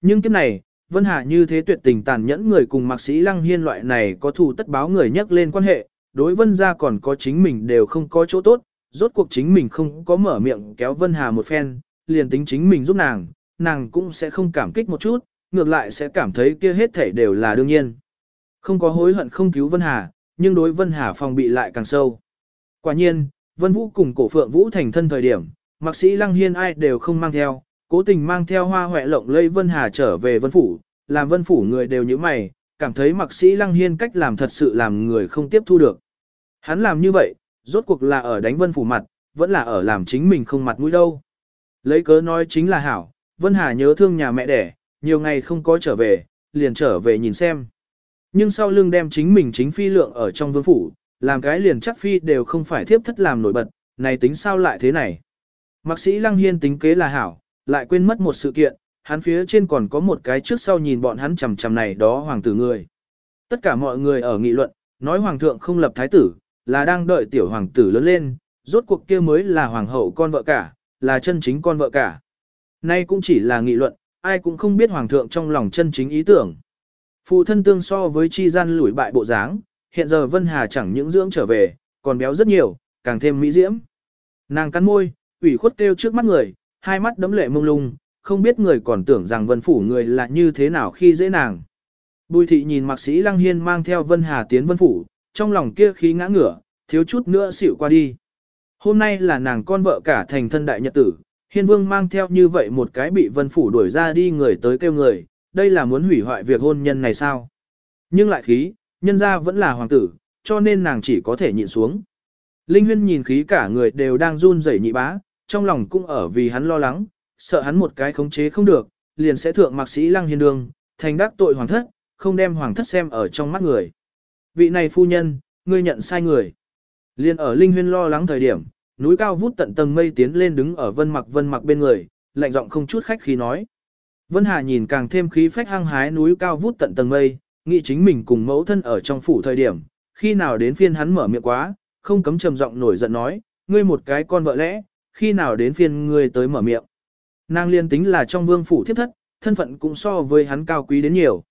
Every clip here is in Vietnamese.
Nhưng kiếp này, Vân Hà như thế tuyệt tình tàn nhẫn người cùng mạc sĩ Lăng Hiên loại này có thù tất báo người nhắc lên quan hệ, đối Vân gia còn có chính mình đều không có chỗ tốt, rốt cuộc chính mình không có mở miệng kéo Vân Hà một phen, liền tính chính mình giúp nàng, nàng cũng sẽ không cảm kích một chút, ngược lại sẽ cảm thấy kia hết thảy đều là đương nhiên. Không có hối hận không cứu Vân Hà, nhưng đối Vân Hà phòng bị lại càng sâu. Quả nhiên, Vân Vũ cùng cổ phượng Vũ thành thân thời điểm, mạc sĩ Lăng Hiên ai đều không mang theo, cố tình mang theo hoa hoẹ lộng lây Vân Hà trở về Vân Phủ, làm Vân Phủ người đều như mày, cảm thấy mặc sĩ Lăng Hiên cách làm thật sự làm người không tiếp thu được. Hắn làm như vậy, rốt cuộc là ở đánh Vân Phủ mặt, vẫn là ở làm chính mình không mặt mũi đâu. Lấy cớ nói chính là hảo, Vân Hà nhớ thương nhà mẹ đẻ, nhiều ngày không có trở về, liền trở về nhìn xem. Nhưng sau lưng đem chính mình chính phi lượng ở trong vương phủ, làm cái liền chắc phi đều không phải thiếp thất làm nổi bật, này tính sao lại thế này. Mạc sĩ Lăng Hiên tính kế là hảo, lại quên mất một sự kiện, hắn phía trên còn có một cái trước sau nhìn bọn hắn chằm chằm này đó hoàng tử người. Tất cả mọi người ở nghị luận, nói hoàng thượng không lập thái tử, là đang đợi tiểu hoàng tử lớn lên, rốt cuộc kia mới là hoàng hậu con vợ cả, là chân chính con vợ cả. Nay cũng chỉ là nghị luận, ai cũng không biết hoàng thượng trong lòng chân chính ý tưởng. Phụ thân tương so với chi gian lủi bại bộ dáng, hiện giờ Vân Hà chẳng những dưỡng trở về, còn béo rất nhiều, càng thêm mỹ diễm. Nàng cắn môi, ủy khuất kêu trước mắt người, hai mắt đấm lệ mông lung, không biết người còn tưởng rằng Vân Phủ người là như thế nào khi dễ nàng. Bùi thị nhìn mạc sĩ Lăng Hiên mang theo Vân Hà tiến Vân Phủ, trong lòng kia khí ngã ngửa, thiếu chút nữa xỉu qua đi. Hôm nay là nàng con vợ cả thành thân đại nhật tử, Hiên Vương mang theo như vậy một cái bị Vân Phủ đuổi ra đi người tới kêu người, đây là muốn hủy hoại việc hôn nhân này sao? Nhưng lại khí, nhân ra vẫn là hoàng tử, cho nên nàng chỉ có thể nhịn xuống. Linh Huyên nhìn khí cả người đều đang run rẩy nhị bá, trong lòng cũng ở vì hắn lo lắng, sợ hắn một cái khống chế không được, liền sẽ thượng mạc sĩ lăng hiên đường, thành đắc tội hoàng thất, không đem hoàng thất xem ở trong mắt người. Vị này phu nhân, ngươi nhận sai người. Liên ở Linh Huyên lo lắng thời điểm, núi cao vút tận tầng mây tiến lên đứng ở vân mặc vân mặc bên người, lạnh giọng không chút khách khí nói. Vân Hà nhìn càng thêm khí phách hăng hái núi cao vút tận tầng mây, nghĩ chính mình cùng mẫu thân ở trong phủ thời điểm, khi nào đến phiên hắn mở miệng quá, không cấm trầm giọng nổi giận nói, ngươi một cái con vợ lẽ, khi nào đến phiên ngươi tới mở miệng. Nàng liên tính là trong vương phủ thiếp thất, thân phận cũng so với hắn cao quý đến nhiều.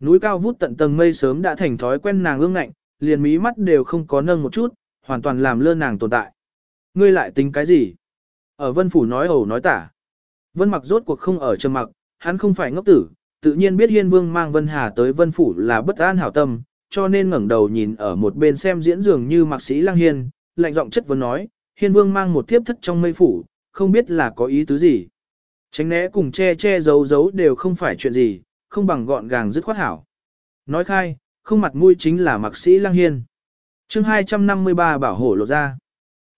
Núi cao vút tận tầng mây sớm đã thành thói quen nàng ương ngạnh, liền mí mắt đều không có nâng một chút, hoàn toàn làm lơ nàng tồn tại. Ngươi lại tính cái gì? Ở vân phủ nói ẩu nói tả. Vân mặc rốt cuộc không ở trầm mặc, hắn không phải ngốc tử, tự nhiên biết hiên vương mang vân hà tới vân phủ là bất an hảo tâm, cho nên ngẩng đầu nhìn ở một bên xem diễn dường như mạc sĩ lang hiên, lạnh giọng chất vấn nói, hiên vương mang một thiếp thất trong mây phủ, không biết là có ý tứ gì. Tránh né cùng che che giấu giấu đều không phải chuyện gì, không bằng gọn gàng dứt khoát hảo. Nói khai, không mặt mũi chính là mạc sĩ lang hiên. chương 253 bảo hổ lộ ra.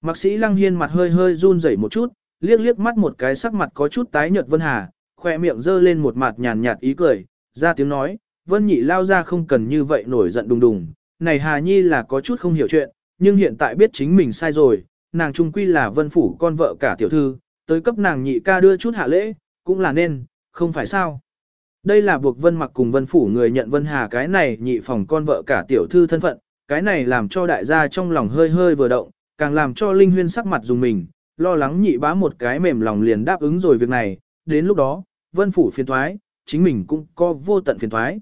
Mạc sĩ lăng hiên mặt hơi hơi run rẩy một chút, liếc liếc mắt một cái sắc mặt có chút tái nhợt Vân Hà, khoe miệng dơ lên một mặt nhàn nhạt ý cười, ra tiếng nói, Vân Nhị lao ra không cần như vậy nổi giận đùng đùng, này Hà Nhi là có chút không hiểu chuyện, nhưng hiện tại biết chính mình sai rồi, nàng trung quy là Vân Phủ con vợ cả tiểu thư, tới cấp nàng nhị ca đưa chút hạ lễ, cũng là nên, không phải sao. Đây là buộc Vân mặc cùng Vân Phủ người nhận Vân Hà cái này nhị phòng con vợ cả tiểu thư thân phận, cái này làm cho đại gia trong lòng hơi hơi vừa động, càng làm cho Linh Huyên sắc mặt dùng mình, lo lắng nhị bá một cái mềm lòng liền đáp ứng rồi việc này, đến lúc đó, vân phủ phiền thoái, chính mình cũng có vô tận phiền thoái.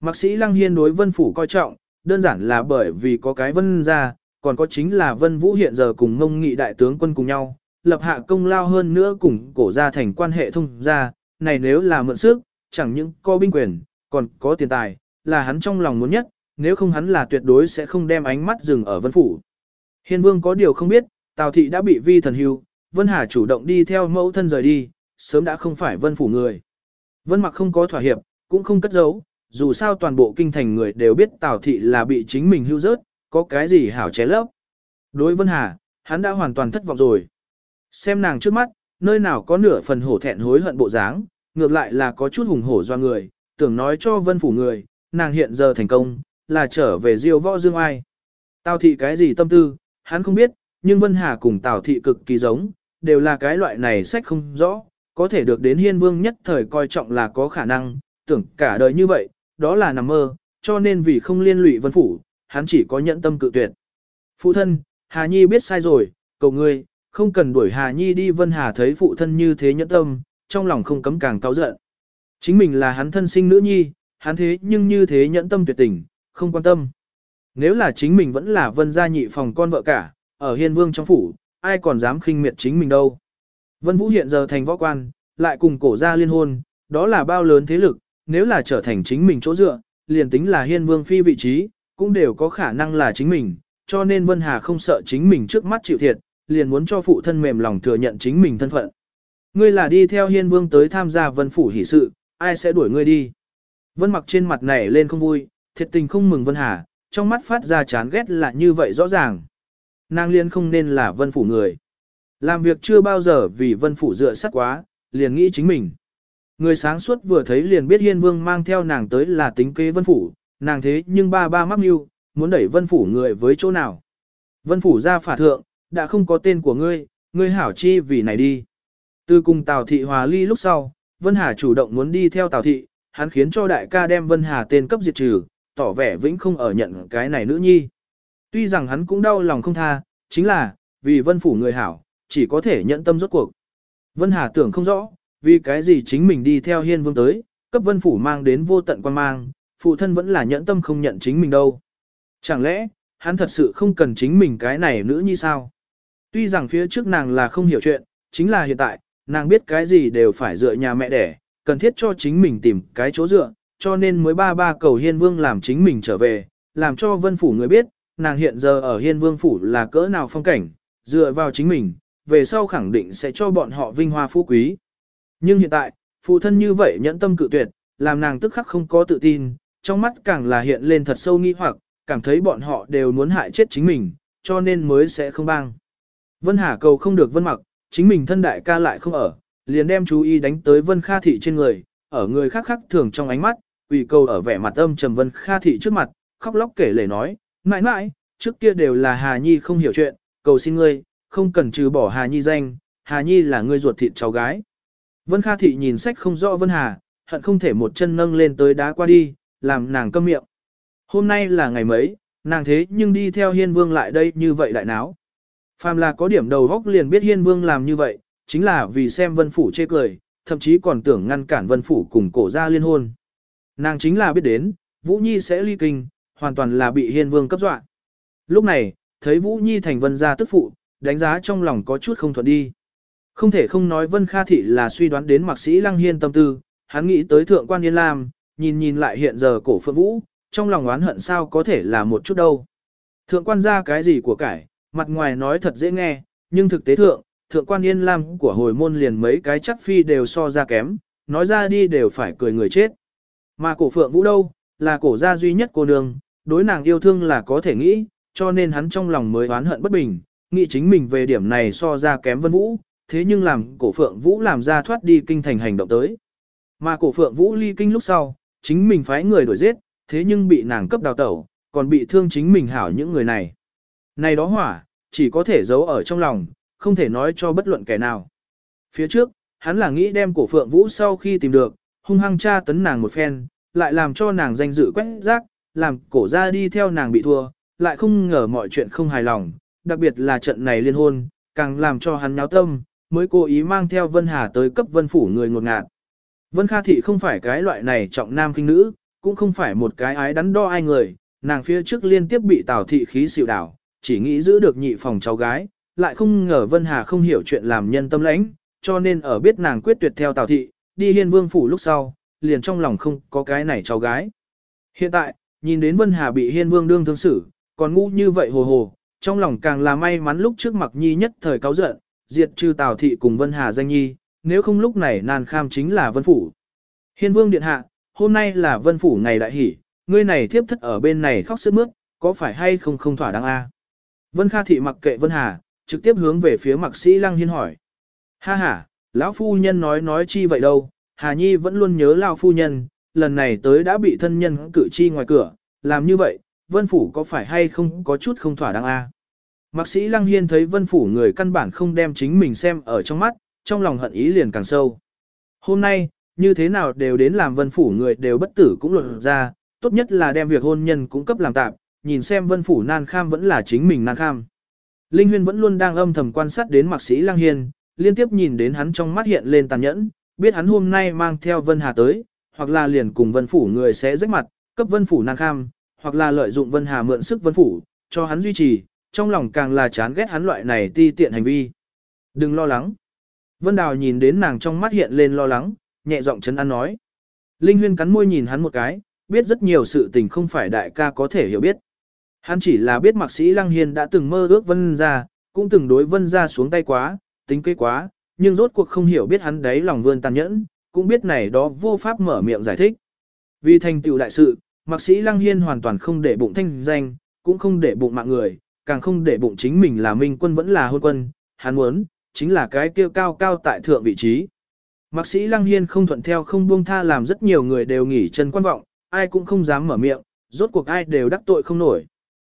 Mạc sĩ Lăng Hiên đối vân phủ coi trọng, đơn giản là bởi vì có cái vân ra, còn có chính là vân vũ hiện giờ cùng ngông nghị đại tướng quân cùng nhau, lập hạ công lao hơn nữa cùng cổ gia thành quan hệ thông gia, này nếu là mượn sức, chẳng những có binh quyền, còn có tiền tài, là hắn trong lòng muốn nhất, nếu không hắn là tuyệt đối sẽ không đem ánh mắt dừng ở vân phủ. Hiên vương có điều không biết, Tào thị đã bị vi thần hưu, Vân Hà chủ động đi theo mẫu thân rời đi, sớm đã không phải vân phủ người. Vân mặc không có thỏa hiệp, cũng không cất giấu, dù sao toàn bộ kinh thành người đều biết Tào thị là bị chính mình hưu rớt, có cái gì hảo ché lấp. Đối Vân Hà, hắn đã hoàn toàn thất vọng rồi. Xem nàng trước mắt, nơi nào có nửa phần hổ thẹn hối hận bộ dáng, ngược lại là có chút hùng hổ do người, tưởng nói cho vân phủ người, nàng hiện giờ thành công, là trở về diêu võ dương ai. Tào thị cái gì tâm tư, hắn không biết, nhưng Vân Hà cùng Tào thị cực kỳ giống, đều là cái loại này sách không rõ, có thể được đến hiên vương nhất thời coi trọng là có khả năng, tưởng cả đời như vậy, đó là nằm mơ, cho nên vì không liên lụy vân phủ, hắn chỉ có nhẫn tâm cự tuyệt. Phụ thân, Hà Nhi biết sai rồi, cầu ngươi, không cần đuổi Hà Nhi đi Vân Hà thấy phụ thân như thế nhẫn tâm, trong lòng không cấm càng cao giận. Chính mình là hắn thân sinh nữ nhi, hắn thế nhưng như thế nhẫn tâm tuyệt tình, không quan tâm. Nếu là chính mình vẫn là vân gia nhị phòng con vợ cả, ở hiên vương trong phủ, ai còn dám khinh miệt chính mình đâu. Vân Vũ hiện giờ thành võ quan, lại cùng cổ gia liên hôn, đó là bao lớn thế lực, nếu là trở thành chính mình chỗ dựa, liền tính là hiên vương phi vị trí, cũng đều có khả năng là chính mình, cho nên Vân Hà không sợ chính mình trước mắt chịu thiệt, liền muốn cho phụ thân mềm lòng thừa nhận chính mình thân phận. Ngươi là đi theo hiên vương tới tham gia vân phủ hỷ sự, ai sẽ đuổi ngươi đi. Vân mặc trên mặt nảy lên không vui, thiệt tình không mừng Vân Hà, trong mắt phát ra chán ghét là như vậy rõ ràng. Nàng liên không nên là vân phủ người. Làm việc chưa bao giờ vì vân phủ dựa sắt quá, liền nghĩ chính mình. Người sáng suốt vừa thấy liền biết hiên vương mang theo nàng tới là tính kế vân phủ, nàng thế nhưng ba ba mắc mưu, muốn đẩy vân phủ người với chỗ nào. Vân phủ ra phả thượng, đã không có tên của ngươi, ngươi hảo chi vì này đi. Từ cùng Tào Thị hòa ly lúc sau, Vân Hà chủ động muốn đi theo Tào Thị, hắn khiến cho đại ca đem Vân Hà tên cấp diệt trừ, tỏ vẻ vĩnh không ở nhận cái này nữ nhi. Tuy rằng hắn cũng đau lòng không tha, chính là, vì Vân Phủ người hảo, chỉ có thể nhận tâm rốt cuộc. Vân Hà tưởng không rõ, vì cái gì chính mình đi theo hiên vương tới, cấp Vân Phủ mang đến vô tận quan mang, phụ thân vẫn là nhẫn tâm không nhận chính mình đâu. Chẳng lẽ, hắn thật sự không cần chính mình cái này nữ như sao? Tuy rằng phía trước nàng là không hiểu chuyện, chính là hiện tại, nàng biết cái gì đều phải dựa nhà mẹ đẻ, cần thiết cho chính mình tìm cái chỗ dựa, cho nên mới ba ba cầu hiên vương làm chính mình trở về, làm cho vân phủ người biết, nàng hiện giờ ở hiên vương phủ là cỡ nào phong cảnh, dựa vào chính mình, về sau khẳng định sẽ cho bọn họ vinh hoa phú quý. Nhưng hiện tại, phụ thân như vậy nhẫn tâm cự tuyệt, làm nàng tức khắc không có tự tin, trong mắt càng là hiện lên thật sâu nghi hoặc, cảm thấy bọn họ đều muốn hại chết chính mình, cho nên mới sẽ không bang. Vân Hà cầu không được Vân Mặc, chính mình thân đại ca lại không ở, liền đem chú ý đánh tới Vân Kha Thị trên người, ở người khác khác thường trong ánh mắt, ủy cầu ở vẻ mặt âm trầm Vân Kha Thị trước mặt, khóc lóc kể lể nói, mãi mãi, trước kia đều là Hà Nhi không hiểu chuyện, cầu xin ngươi, không cần trừ bỏ Hà Nhi danh, Hà Nhi là ngươi ruột thịt cháu gái. Vân Kha Thị nhìn sách không rõ Vân Hà, hận không thể một chân nâng lên tới đá qua đi, làm nàng câm miệng. Hôm nay là ngày mấy, nàng thế nhưng đi theo hiên vương lại đây như vậy lại náo. Phàm là có điểm đầu góc liền biết hiên vương làm như vậy, chính là vì xem vân phủ chê cười, thậm chí còn tưởng ngăn cản vân phủ cùng cổ gia liên hôn. Nàng chính là biết đến, Vũ Nhi sẽ ly kinh, hoàn toàn là bị hiên vương cấp dọa. Lúc này, thấy Vũ Nhi thành vân gia tức phụ, đánh giá trong lòng có chút không thuận đi. Không thể không nói Vân Kha Thị là suy đoán đến mạc sĩ Lăng Hiên tâm tư, hắn nghĩ tới thượng quan Yên Lam, nhìn nhìn lại hiện giờ cổ phượng vũ, trong lòng oán hận sao có thể là một chút đâu. Thượng quan ra cái gì của cải, mặt ngoài nói thật dễ nghe, nhưng thực tế thượng, thượng quan yên lam của hồi môn liền mấy cái chắc phi đều so ra kém, nói ra đi đều phải cười người chết. Mà cổ phượng vũ đâu, là cổ gia duy nhất cô nương, đối nàng yêu thương là có thể nghĩ, cho nên hắn trong lòng mới oán hận bất bình, nghĩ chính mình về điểm này so ra kém vân vũ, thế nhưng làm cổ phượng vũ làm ra thoát đi kinh thành hành động tới. Mà cổ phượng vũ ly kinh lúc sau, chính mình phái người đuổi giết, thế nhưng bị nàng cấp đào tẩu, còn bị thương chính mình hảo những người này. Này đó hỏa, chỉ có thể giấu ở trong lòng, không thể nói cho bất luận kẻ nào. Phía trước, hắn là nghĩ đem cổ phượng vũ sau khi tìm được, hung hăng tra tấn nàng một phen, lại làm cho nàng danh dự quét rác, làm cổ ra đi theo nàng bị thua, lại không ngờ mọi chuyện không hài lòng, đặc biệt là trận này liên hôn, càng làm cho hắn nháo tâm, mới cố ý mang theo Vân Hà tới cấp Vân Phủ người ngột ngạt. Vân Kha Thị không phải cái loại này trọng nam kinh nữ, cũng không phải một cái ái đắn đo ai người, nàng phía trước liên tiếp bị Tào Thị khí xịu đảo, chỉ nghĩ giữ được nhị phòng cháu gái, lại không ngờ Vân Hà không hiểu chuyện làm nhân tâm lãnh, cho nên ở biết nàng quyết tuyệt theo Tào Thị, đi hiên vương phủ lúc sau, liền trong lòng không có cái này cháu gái. Hiện tại, nhìn đến Vân Hà bị hiên vương đương thương xử, còn ngu như vậy hồ hồ, trong lòng càng là may mắn lúc trước mặc nhi nhất thời cáo giận, diệt trừ Tào Thị cùng Vân Hà danh nhi, nếu không lúc này nan kham chính là Vân Phủ. Hiên vương điện hạ, hôm nay là Vân Phủ ngày đại hỷ, ngươi này thiếp thất ở bên này khóc sướt mướt, có phải hay không không thỏa đáng a? Vân Kha Thị mặc kệ Vân Hà, trực tiếp hướng về phía mặc sĩ Lăng Hiên hỏi. Ha ha, lão phu nhân nói nói chi vậy đâu, Hà Nhi vẫn luôn nhớ lão phu nhân, lần này tới đã bị thân nhân cử chi ngoài cửa, làm như vậy, Vân Phủ có phải hay không có chút không thỏa đáng a? Mạc sĩ Lăng Hiên thấy Vân Phủ người căn bản không đem chính mình xem ở trong mắt, trong lòng hận ý liền càng sâu. Hôm nay, như thế nào đều đến làm Vân Phủ người đều bất tử cũng luận ra, tốt nhất là đem việc hôn nhân cũng cấp làm tạm, nhìn xem vân phủ nan kham vẫn là chính mình nan kham. Linh Huyên vẫn luôn đang âm thầm quan sát đến mạc sĩ lang Hiên, liên tiếp nhìn đến hắn trong mắt hiện lên tàn nhẫn, biết hắn hôm nay mang theo Vân Hà tới, hoặc là liền cùng Vân Phủ người sẽ rách mặt, cấp Vân Phủ năng kham, hoặc là lợi dụng Vân Hà mượn sức Vân Phủ, cho hắn duy trì, trong lòng càng là chán ghét hắn loại này ti tiện hành vi. Đừng lo lắng. Vân Đào nhìn đến nàng trong mắt hiện lên lo lắng, nhẹ giọng chấn an nói. Linh Huyên cắn môi nhìn hắn một cái, biết rất nhiều sự tình không phải đại ca có thể hiểu biết. Hắn chỉ là biết mạc sĩ Lăng Hiên đã từng mơ ước Vân ra, cũng từng đối Vân ra xuống tay quá, tính kế quá, nhưng rốt cuộc không hiểu biết hắn đấy lòng vươn tàn nhẫn, cũng biết này đó vô pháp mở miệng giải thích. Vì thành tựu đại sự, mạc sĩ Lăng Hiên hoàn toàn không để bụng thanh danh, cũng không để bụng mạng người, càng không để bụng chính mình là minh quân vẫn là hôn quân, hắn muốn, chính là cái kêu cao cao tại thượng vị trí. Mạc sĩ Lăng Hiên không thuận theo không buông tha làm rất nhiều người đều nghỉ chân quan vọng, ai cũng không dám mở miệng, rốt cuộc ai đều đắc tội không nổi.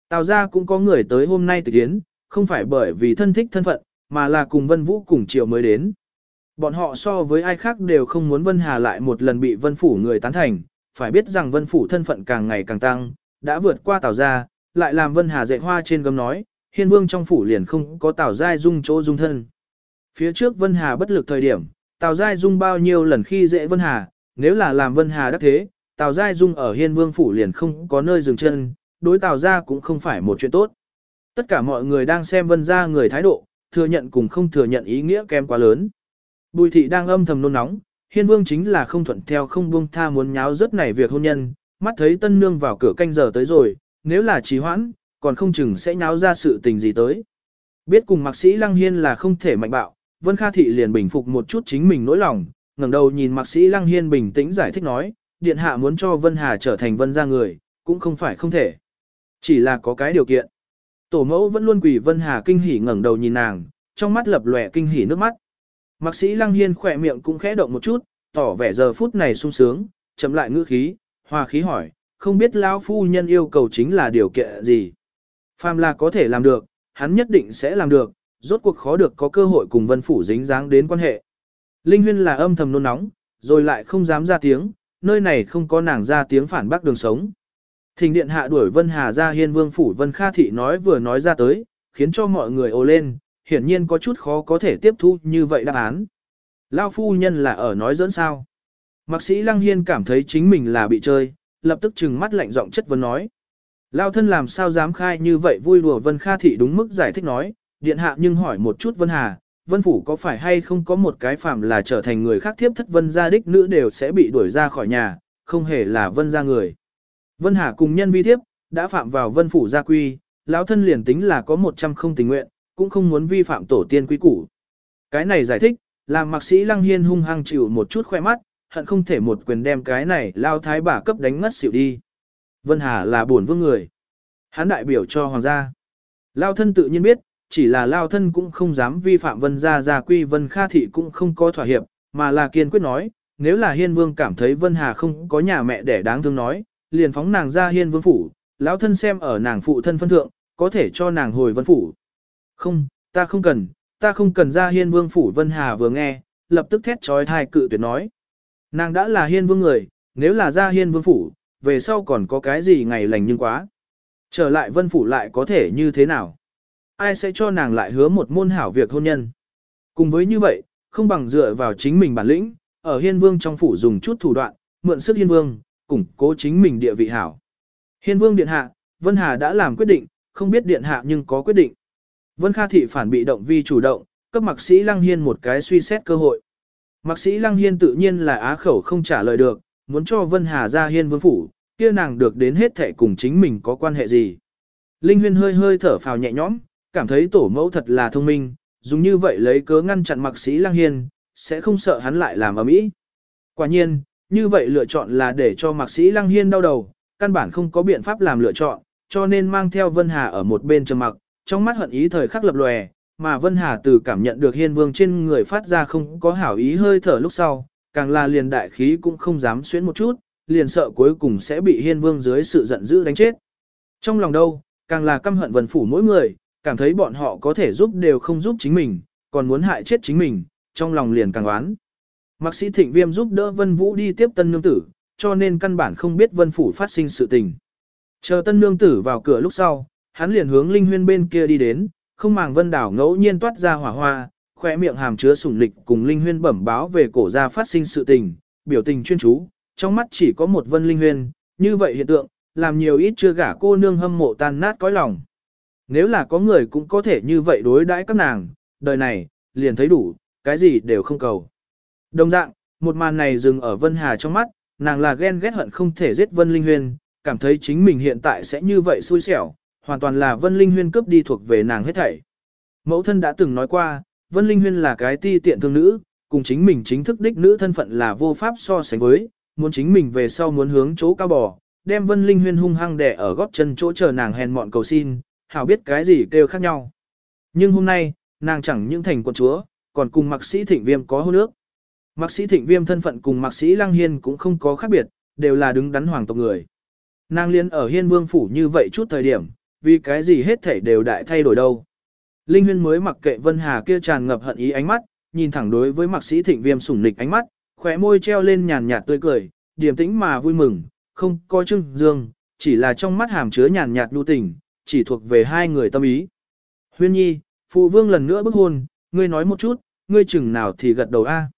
Tào ra cũng có người tới hôm nay tịch yến, không phải bởi vì thân thích thân phận, mà là cùng Vân Vũ cùng chiều mới đến. Bọn họ so với ai khác đều không muốn Vân Hà lại một lần bị Vân Phủ người tán thành, phải biết rằng Vân Phủ thân phận càng ngày càng tăng, đã vượt qua Tào gia, lại làm Vân Hà dạy hoa trên gấm nói, hiên vương trong phủ liền không có Tào Giai Dung chỗ dung thân. Phía trước Vân Hà bất lực thời điểm, Tào Giai Dung bao nhiêu lần khi dễ Vân Hà, nếu là làm Vân Hà đắc thế, Tào Giai Dung ở hiên vương phủ liền không có nơi dừng chân, đối Tào gia cũng không phải một chuyện tốt. Tất cả mọi người đang xem Vân gia người thái độ, thừa nhận cùng không thừa nhận ý nghĩa kém quá lớn. Bùi thị đang âm thầm nôn nóng, hiên vương chính là không thuận theo không buông tha muốn nháo rất này việc hôn nhân, mắt thấy tân nương vào cửa canh giờ tới rồi, nếu là trì hoãn, còn không chừng sẽ nháo ra sự tình gì tới. Biết cùng mạc sĩ Lăng Hiên là không thể mạnh bạo, Vân Kha Thị liền bình phục một chút chính mình nỗi lòng, ngẩng đầu nhìn mạc sĩ Lăng Hiên bình tĩnh giải thích nói, Điện Hạ muốn cho Vân Hà trở thành Vân gia người, cũng không phải không thể. Chỉ là có cái điều kiện. Tổ mẫu vẫn luôn quỳ Vân Hà kinh hỉ ngẩng đầu nhìn nàng, trong mắt lập lòe kinh hỉ nước mắt. Mạc sĩ Lăng Hiên khỏe miệng cũng khẽ động một chút, tỏ vẻ giờ phút này sung sướng, chậm lại ngữ khí, hòa khí hỏi, không biết lão phu nhân yêu cầu chính là điều kiện gì. Phàm là có thể làm được, hắn nhất định sẽ làm được, rốt cuộc khó được có cơ hội cùng vân phủ dính dáng đến quan hệ. Linh huyên là âm thầm nôn nóng, rồi lại không dám ra tiếng, nơi này không có nàng ra tiếng phản bác đường sống. Thình điện hạ đuổi Vân Hà ra hiên vương phủ Vân Kha Thị nói vừa nói ra tới, khiến cho mọi người ồ lên, hiển nhiên có chút khó có thể tiếp thu như vậy đáp án. Lao phu nhân là ở nói dẫn sao. Mạc sĩ Lăng Hiên cảm thấy chính mình là bị chơi, lập tức trừng mắt lạnh giọng chất vấn nói. Lao thân làm sao dám khai như vậy vui đùa Vân Kha Thị đúng mức giải thích nói, điện hạ nhưng hỏi một chút Vân Hà, Vân Phủ có phải hay không có một cái phạm là trở thành người khác thiếp thất Vân gia đích nữ đều sẽ bị đuổi ra khỏi nhà, không hề là Vân gia người. Vân Hà cùng nhân vi thiếp, đã phạm vào Vân Phủ gia quy, lão thân liền tính là có một trăm không tình nguyện, cũng không muốn vi phạm tổ tiên quý củ. Cái này giải thích, làm mạc sĩ Lăng Hiên hung hăng chịu một chút khoe mắt, hận không thể một quyền đem cái này lao thái bà cấp đánh ngất xỉu đi. Vân Hà là buồn vương người. Hắn đại biểu cho hoàng gia. Lao thân tự nhiên biết, chỉ là Lao thân cũng không dám vi phạm vân gia gia quy vân kha thị cũng không có thỏa hiệp, mà là kiên quyết nói, nếu là hiên vương cảm thấy vân hà không có nhà mẹ để đáng thương nói, liền phóng nàng ra hiên vương phủ, lão thân xem ở nàng phụ thân phân thượng, có thể cho nàng hồi vân phủ. Không, ta không cần, ta không cần ra hiên vương phủ vân hà vừa nghe, lập tức thét trói thai cự tuyệt nói. Nàng đã là hiên vương người, nếu là ra hiên vương phủ, về sau còn có cái gì ngày lành nhưng quá. Trở lại vân phủ lại có thể như thế nào? Ai sẽ cho nàng lại hứa một môn hảo việc hôn nhân? Cùng với như vậy, không bằng dựa vào chính mình bản lĩnh, ở hiên vương trong phủ dùng chút thủ đoạn, mượn sức hiên vương, củng cố chính mình địa vị hảo. Hiên vương điện hạ, Vân Hà đã làm quyết định, không biết điện hạ nhưng có quyết định. Vân Kha thị phản bị động vi chủ động, cấp mạc sĩ Lăng Hiên một cái suy xét cơ hội. Mạc sĩ Lăng Hiên tự nhiên là á khẩu không trả lời được, muốn cho Vân Hà ra hiên vương phủ, kia nàng được đến hết thệ cùng chính mình có quan hệ gì. Linh Huyên hơi hơi thở phào nhẹ nhõm, cảm thấy tổ mẫu thật là thông minh, dùng như vậy lấy cớ ngăn chặn Mạc sĩ Lang Hiên, sẽ không sợ hắn lại làm ở mỹ. Quả nhiên, như vậy lựa chọn là để cho Mạc sĩ Lăng Hiên đau đầu, căn bản không có biện pháp làm lựa chọn, cho nên mang theo Vân Hà ở một bên trầm mặc, trong mắt hận ý thời khắc lập lòe, mà Vân Hà từ cảm nhận được Hiên Vương trên người phát ra không có hảo ý hơi thở lúc sau, càng là liền đại khí cũng không dám xuyến một chút, liền sợ cuối cùng sẽ bị Hiên Vương dưới sự giận dữ đánh chết. Trong lòng đâu, càng là căm hận Vân Phủ mỗi người, cảm thấy bọn họ có thể giúp đều không giúp chính mình, còn muốn hại chết chính mình, trong lòng liền càng oán. Mạc sĩ Thịnh Viêm giúp đỡ Vân Vũ đi tiếp tân nương tử, cho nên căn bản không biết Vân Phủ phát sinh sự tình. Chờ tân nương tử vào cửa lúc sau, hắn liền hướng Linh Huyên bên kia đi đến, không màng Vân Đảo ngẫu nhiên toát ra hỏa hoa, khoe miệng hàm chứa sủng lịch cùng Linh Huyên bẩm báo về cổ gia phát sinh sự tình, biểu tình chuyên chú, trong mắt chỉ có một vân Linh Huyên, như vậy hiện tượng, làm nhiều ít chưa gả cô nương hâm mộ tan nát cõi lòng. Nếu là có người cũng có thể như vậy đối đãi các nàng, đời này, liền thấy đủ, cái gì đều không cầu. Đồng dạng, một màn này dừng ở Vân Hà trong mắt, nàng là ghen ghét hận không thể giết Vân Linh Huyên, cảm thấy chính mình hiện tại sẽ như vậy xui xẻo, hoàn toàn là Vân Linh Huyên cướp đi thuộc về nàng hết thảy. Mẫu thân đã từng nói qua, Vân Linh Huyên là cái ti tiện thương nữ, cùng chính mình chính thức đích nữ thân phận là vô pháp so sánh với, muốn chính mình về sau muốn hướng chỗ cao bò, đem Vân Linh Huyên hung hăng đè ở góc chân chỗ chờ nàng hèn mọn cầu xin, hảo biết cái gì kêu khác nhau. Nhưng hôm nay, nàng chẳng những thành quận chúa, còn cùng mạc sĩ thịnh viêm có hôn ước. Mạc sĩ thịnh viêm thân phận cùng mạc sĩ lăng hiên cũng không có khác biệt, đều là đứng đắn hoàng tộc người. Nàng liên ở hiên vương phủ như vậy chút thời điểm, vì cái gì hết thể đều đại thay đổi đâu. Linh huyên mới mặc kệ Vân Hà kia tràn ngập hận ý ánh mắt, nhìn thẳng đối với mạc sĩ thịnh viêm sủng nịch ánh mắt, khóe môi treo lên nhàn nhạt tươi cười, điềm tĩnh mà vui mừng, không có trưng dương, chỉ là trong mắt hàm chứa nhàn nhạt nhu tình, chỉ thuộc về hai người tâm ý. Huyên nhi, phụ vương lần nữa bức hôn, ngươi nói một chút, ngươi chừng nào thì gật đầu a.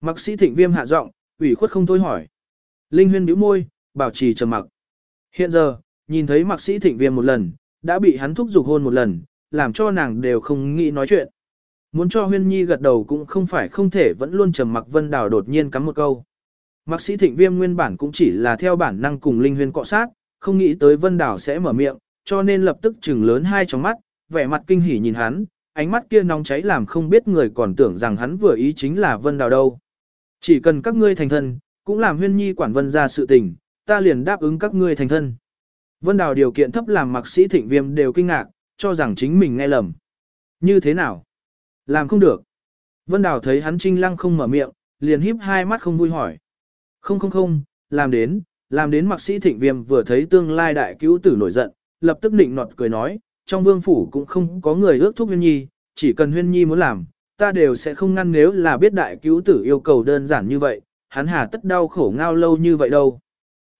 Mạc sĩ thịnh viêm hạ giọng, ủy khuất không thôi hỏi. Linh huyên bĩu môi, bảo trì trầm mặc. Hiện giờ, nhìn thấy mạc sĩ thịnh viêm một lần, đã bị hắn thúc giục hôn một lần, làm cho nàng đều không nghĩ nói chuyện. Muốn cho huyên nhi gật đầu cũng không phải không thể vẫn luôn trầm mặc vân đào đột nhiên cắm một câu. Mạc sĩ thịnh viêm nguyên bản cũng chỉ là theo bản năng cùng linh huyên cọ sát, không nghĩ tới vân đào sẽ mở miệng, cho nên lập tức chừng lớn hai trong mắt, vẻ mặt kinh hỉ nhìn hắn, ánh mắt kia nóng cháy làm không biết người còn tưởng rằng hắn vừa ý chính là vân đào đâu. Chỉ cần các ngươi thành thân, cũng làm huyên nhi quản vân ra sự tình, ta liền đáp ứng các ngươi thành thân. Vân đào điều kiện thấp làm mạc sĩ thịnh viêm đều kinh ngạc, cho rằng chính mình nghe lầm. Như thế nào? Làm không được. Vân đào thấy hắn trinh lăng không mở miệng, liền híp hai mắt không vui hỏi. Không không không, làm đến, làm đến mạc sĩ thịnh viêm vừa thấy tương lai đại cứu tử nổi giận, lập tức định nọt cười nói, trong vương phủ cũng không có người ước thúc huyên nhi, chỉ cần huyên nhi muốn làm, ta đều sẽ không ngăn nếu là biết đại cứu tử yêu cầu đơn giản như vậy, hắn hà tất đau khổ ngao lâu như vậy đâu.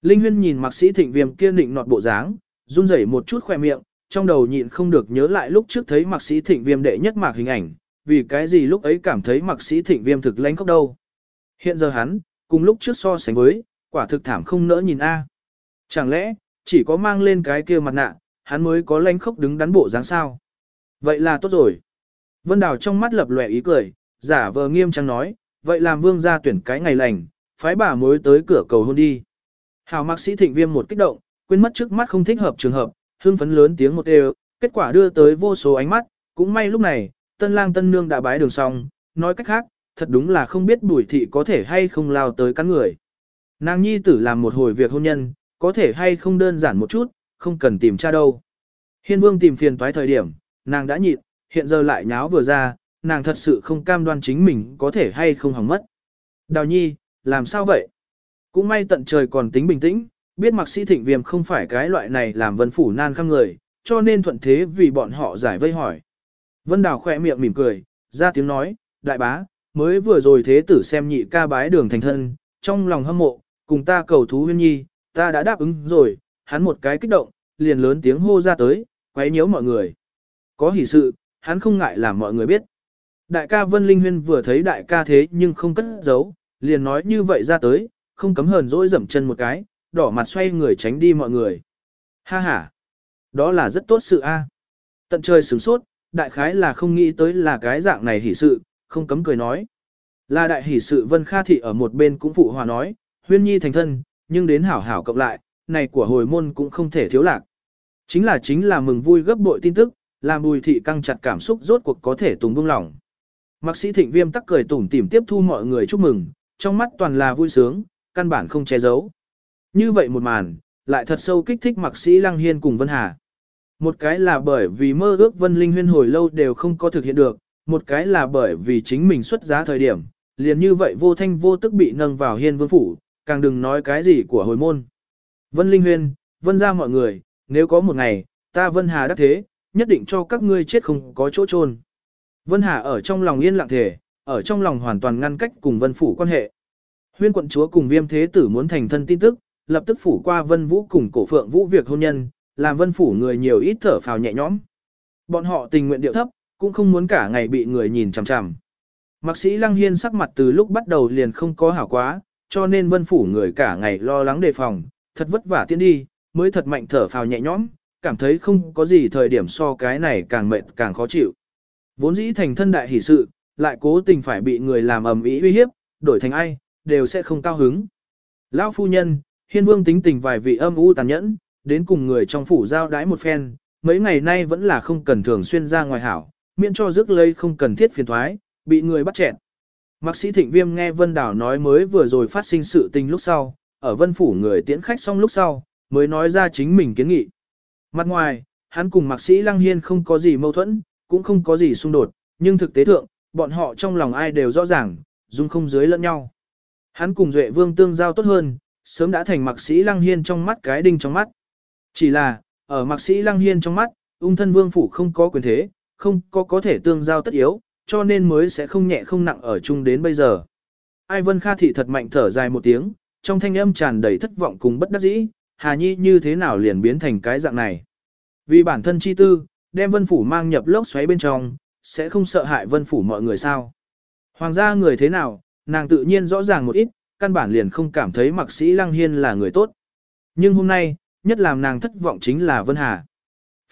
Linh huyên nhìn mạc sĩ thịnh viêm kia định nọt bộ dáng, run rẩy một chút khoe miệng, trong đầu nhịn không được nhớ lại lúc trước thấy mạc sĩ thịnh viêm đệ nhất mạc hình ảnh, vì cái gì lúc ấy cảm thấy mạc sĩ thịnh viêm thực lãnh khóc đâu. Hiện giờ hắn, cùng lúc trước so sánh với, quả thực thảm không nỡ nhìn a. Chẳng lẽ, chỉ có mang lên cái kia mặt nạ, hắn mới có lanh khốc đứng đắn bộ dáng sao? Vậy là tốt rồi. Vân Đào trong mắt lập lòe ý cười, giả vờ nghiêm trang nói, vậy làm vương gia tuyển cái ngày lành, phái bà mối tới cửa cầu hôn đi. Hào mạc sĩ thịnh viêm một kích động, quên mất trước mắt không thích hợp trường hợp, hương phấn lớn tiếng một đều, kết quả đưa tới vô số ánh mắt, cũng may lúc này, tân lang tân nương đã bái đường xong, nói cách khác, thật đúng là không biết bùi thị có thể hay không lao tới cắn người. Nàng nhi tử làm một hồi việc hôn nhân, có thể hay không đơn giản một chút, không cần tìm cha đâu. Hiên vương tìm phiền toái thời điểm, nàng đã nhịn, hiện giờ lại nháo vừa ra, nàng thật sự không cam đoan chính mình có thể hay không hỏng mất. Đào nhi, làm sao vậy? Cũng may tận trời còn tính bình tĩnh, biết mặc sĩ thịnh viêm không phải cái loại này làm vân phủ nan khăm người, cho nên thuận thế vì bọn họ giải vây hỏi. Vân đào khỏe miệng mỉm cười, ra tiếng nói, đại bá, mới vừa rồi thế tử xem nhị ca bái đường thành thân, trong lòng hâm mộ, cùng ta cầu thú huyên nhi, ta đã đáp ứng rồi, hắn một cái kích động, liền lớn tiếng hô ra tới, quấy nhiễu mọi người. Có hỷ sự, hắn không ngại làm mọi người biết. Đại ca Vân Linh Huyên vừa thấy đại ca thế nhưng không cất giấu, liền nói như vậy ra tới, không cấm hờn dỗi dậm chân một cái, đỏ mặt xoay người tránh đi mọi người. Ha ha, đó là rất tốt sự a. À. Tận trời sửng sốt, đại khái là không nghĩ tới là cái dạng này hỷ sự, không cấm cười nói. Là đại hỷ sự Vân Kha Thị ở một bên cũng phụ hòa nói, huyên nhi thành thân, nhưng đến hảo hảo cộng lại, này của hồi môn cũng không thể thiếu lạc. Chính là chính là mừng vui gấp bội tin tức, làm bùi thị căng chặt cảm xúc rốt cuộc có thể tùng buông lỏng. Mạc sĩ thịnh viêm tắc cười tủm tỉm tiếp thu mọi người chúc mừng, trong mắt toàn là vui sướng, căn bản không che giấu. Như vậy một màn, lại thật sâu kích thích mạc sĩ lăng hiên cùng Vân Hà. Một cái là bởi vì mơ ước Vân Linh huyên hồi lâu đều không có thực hiện được, một cái là bởi vì chính mình xuất giá thời điểm, liền như vậy vô thanh vô tức bị nâng vào hiên vương phủ, càng đừng nói cái gì của hồi môn. Vân Linh huyên, vân ra mọi người, nếu có một ngày, ta Vân Hà đắc thế, nhất định cho các ngươi chết không có chỗ chôn. Vân Hà ở trong lòng yên lặng thể, ở trong lòng hoàn toàn ngăn cách cùng Vân Phủ quan hệ. Huyên quận chúa cùng viêm thế tử muốn thành thân tin tức, lập tức phủ qua Vân Vũ cùng cổ phượng Vũ việc hôn nhân, làm Vân Phủ người nhiều ít thở phào nhẹ nhõm. Bọn họ tình nguyện điệu thấp, cũng không muốn cả ngày bị người nhìn chằm chằm. Mạc sĩ Lăng Hiên sắc mặt từ lúc bắt đầu liền không có hảo quá, cho nên vân phủ người cả ngày lo lắng đề phòng, thật vất vả tiến đi, mới thật mạnh thở phào nhẹ nhõm, cảm thấy không có gì thời điểm so cái này càng mệt càng khó chịu. Vốn dĩ thành thân đại hỷ sự, lại cố tình phải bị người làm ầm ĩ uy hiếp, đổi thành ai, đều sẽ không cao hứng. Lão phu nhân, hiên vương tính tình vài vị âm u tàn nhẫn, đến cùng người trong phủ giao đái một phen, mấy ngày nay vẫn là không cần thường xuyên ra ngoài hảo, miễn cho rước lây không cần thiết phiền thoái, bị người bắt chẹn. Mạc sĩ thịnh viêm nghe Vân Đảo nói mới vừa rồi phát sinh sự tình lúc sau, ở vân phủ người tiễn khách xong lúc sau, mới nói ra chính mình kiến nghị. Mặt ngoài, hắn cùng mạc sĩ Lăng Hiên không có gì mâu thuẫn, cũng không có gì xung đột, nhưng thực tế thượng, bọn họ trong lòng ai đều rõ ràng, dung không dưới lẫn nhau. Hắn cùng Duệ Vương tương giao tốt hơn, sớm đã thành mạc sĩ Lăng Hiên trong mắt cái đinh trong mắt. Chỉ là, ở mạc sĩ Lăng Hiên trong mắt, ung thân vương phủ không có quyền thế, không có có thể tương giao tất yếu, cho nên mới sẽ không nhẹ không nặng ở chung đến bây giờ. Ai Vân Kha Thị thật mạnh thở dài một tiếng, trong thanh âm tràn đầy thất vọng cùng bất đắc dĩ, Hà Nhi như thế nào liền biến thành cái dạng này. Vì bản thân chi tư, đem Vân Phủ mang nhập lốc xoáy bên trong, sẽ không sợ hại Vân Phủ mọi người sao. Hoàng gia người thế nào, nàng tự nhiên rõ ràng một ít, căn bản liền không cảm thấy mặc sĩ Lăng Hiên là người tốt. Nhưng hôm nay, nhất làm nàng thất vọng chính là Vân Hà.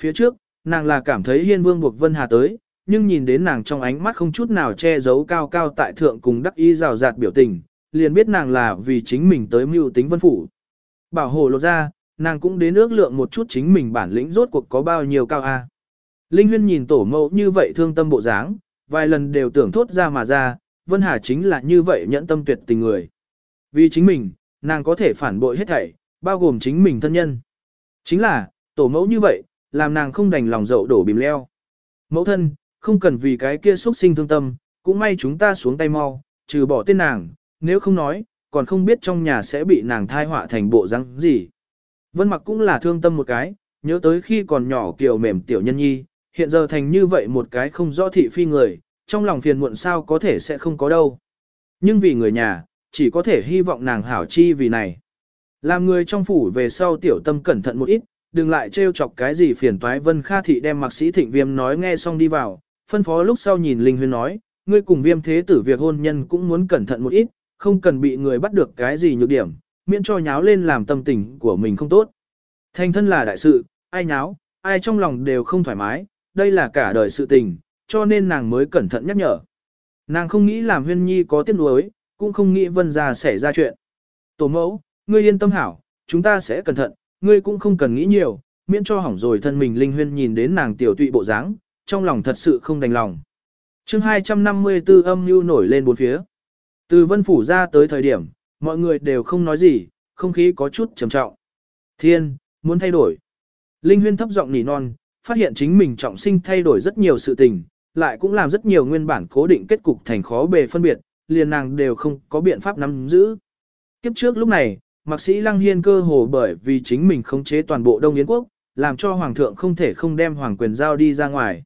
Phía trước, nàng là cảm thấy Hiên Vương buộc Vân Hà tới, nhưng nhìn đến nàng trong ánh mắt không chút nào che giấu cao cao tại thượng cùng đắc ý rào rạt biểu tình, liền biết nàng là vì chính mình tới mưu tính Vân Phủ. Bảo hộ lột ra, nàng cũng đến ước lượng một chút chính mình bản lĩnh rốt cuộc có bao nhiêu cao a. Linh Huyên nhìn tổ mẫu như vậy thương tâm bộ dáng, vài lần đều tưởng thốt ra mà ra, Vân Hà chính là như vậy nhẫn tâm tuyệt tình người. Vì chính mình, nàng có thể phản bội hết thảy, bao gồm chính mình thân nhân. Chính là, tổ mẫu như vậy, làm nàng không đành lòng dậu đổ bìm leo. Mẫu thân, không cần vì cái kia xuất sinh thương tâm, cũng may chúng ta xuống tay mau, trừ bỏ tên nàng, nếu không nói, còn không biết trong nhà sẽ bị nàng thai họa thành bộ răng gì. Vân mặc cũng là thương tâm một cái, nhớ tới khi còn nhỏ kiều mềm tiểu nhân nhi, hiện giờ thành như vậy một cái không rõ thị phi người, trong lòng phiền muộn sao có thể sẽ không có đâu. Nhưng vì người nhà, chỉ có thể hy vọng nàng hảo chi vì này. Làm người trong phủ về sau tiểu tâm cẩn thận một ít, đừng lại trêu chọc cái gì phiền toái Vân Kha Thị đem mạc sĩ thịnh viêm nói nghe xong đi vào, phân phó lúc sau nhìn Linh Huyên nói, ngươi cùng viêm thế tử việc hôn nhân cũng muốn cẩn thận một ít, không cần bị người bắt được cái gì nhược điểm, miễn cho nháo lên làm tâm tình của mình không tốt. Thành thân là đại sự, ai nháo, ai trong lòng đều không thoải mái, đây là cả đời sự tình, cho nên nàng mới cẩn thận nhắc nhở. Nàng không nghĩ làm huyên nhi có tiếc nuối, cũng không nghĩ vân gia xảy ra chuyện. Tổ mẫu, ngươi yên tâm hảo, chúng ta sẽ cẩn thận, ngươi cũng không cần nghĩ nhiều, miễn cho hỏng rồi thân mình linh huyên nhìn đến nàng tiểu tụy bộ dáng, trong lòng thật sự không đành lòng. chương 254 âm mưu nổi lên bốn phía. Từ vân phủ ra tới thời điểm, mọi người đều không nói gì, không khí có chút trầm trọng. Thiên, muốn thay đổi. Linh huyên thấp giọng nỉ non, phát hiện chính mình trọng sinh thay đổi rất nhiều sự tình, lại cũng làm rất nhiều nguyên bản cố định kết cục thành khó bề phân biệt, liền nàng đều không có biện pháp nắm giữ. Kiếp trước lúc này, mạc sĩ Lăng Hiên cơ hồ bởi vì chính mình khống chế toàn bộ Đông Yến Quốc, làm cho Hoàng thượng không thể không đem Hoàng quyền giao đi ra ngoài.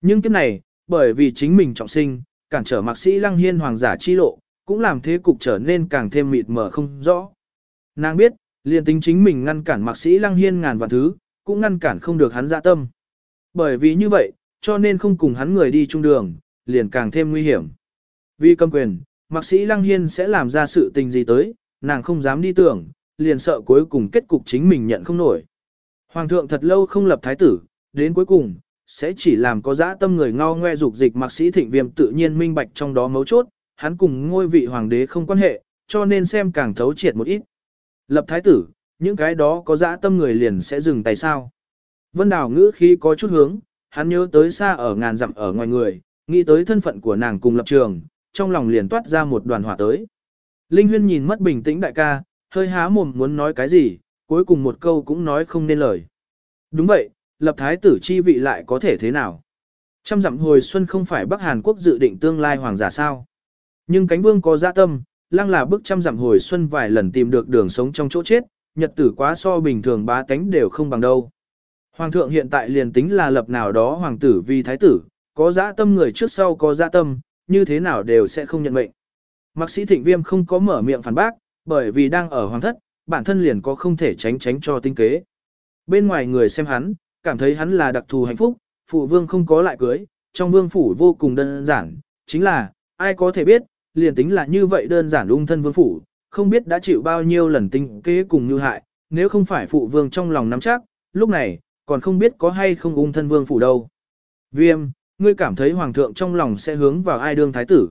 Nhưng kiếp này, bởi vì chính mình trọng sinh, cản trở mạc sĩ Lăng Hiên Hoàng giả chi lộ, cũng làm thế cục trở nên càng thêm mịt mờ không rõ. Nàng biết, liền tính chính mình ngăn cản mạc sĩ Lăng Hiên ngàn vạn thứ, cũng ngăn cản không được hắn dạ tâm. Bởi vì như vậy, cho nên không cùng hắn người đi chung đường, liền càng thêm nguy hiểm. Vì cầm quyền, mạc sĩ Lăng Hiên sẽ làm ra sự tình gì tới, nàng không dám đi tưởng, liền sợ cuối cùng kết cục chính mình nhận không nổi. Hoàng thượng thật lâu không lập thái tử, đến cuối cùng, sẽ chỉ làm có dã tâm người ngao ngoe dục dịch mạc sĩ thịnh viêm tự nhiên minh bạch trong đó mấu chốt, hắn cùng ngôi vị hoàng đế không quan hệ, cho nên xem càng thấu triệt một ít. Lập thái tử, những cái đó có dã tâm người liền sẽ dừng tay sao. Vân Đào ngữ khi có chút hướng, hắn nhớ tới xa ở ngàn dặm ở ngoài người, nghĩ tới thân phận của nàng cùng lập trường, trong lòng liền toát ra một đoàn hỏa tới. Linh Huyên nhìn mất bình tĩnh đại ca, hơi há mồm muốn nói cái gì, cuối cùng một câu cũng nói không nên lời. Đúng vậy, lập thái tử chi vị lại có thể thế nào? Trăm dặm hồi xuân không phải Bắc Hàn Quốc dự định tương lai hoàng giả sao? Nhưng cánh vương có dạ tâm, lăng là bước trăm dặm hồi xuân vài lần tìm được đường sống trong chỗ chết, nhật tử quá so bình thường bá tánh đều không bằng đâu. Hoàng thượng hiện tại liền tính là lập nào đó hoàng tử vì thái tử, có dạ tâm người trước sau có dạ tâm, như thế nào đều sẽ không nhận mệnh. Mạc sĩ thịnh viêm không có mở miệng phản bác, bởi vì đang ở hoàng thất, bản thân liền có không thể tránh tránh cho tinh kế. Bên ngoài người xem hắn, cảm thấy hắn là đặc thù hạnh phúc, phụ vương không có lại cưới, trong vương phủ vô cùng đơn giản, chính là, ai có thể biết, liền tính là như vậy đơn giản ung thân vương phủ, không biết đã chịu bao nhiêu lần tinh kế cùng như hại, nếu không phải phụ vương trong lòng nắm chắc, lúc này, còn không biết có hay không ung thân vương phủ đâu. Viêm, ngươi cảm thấy hoàng thượng trong lòng sẽ hướng vào ai đương thái tử.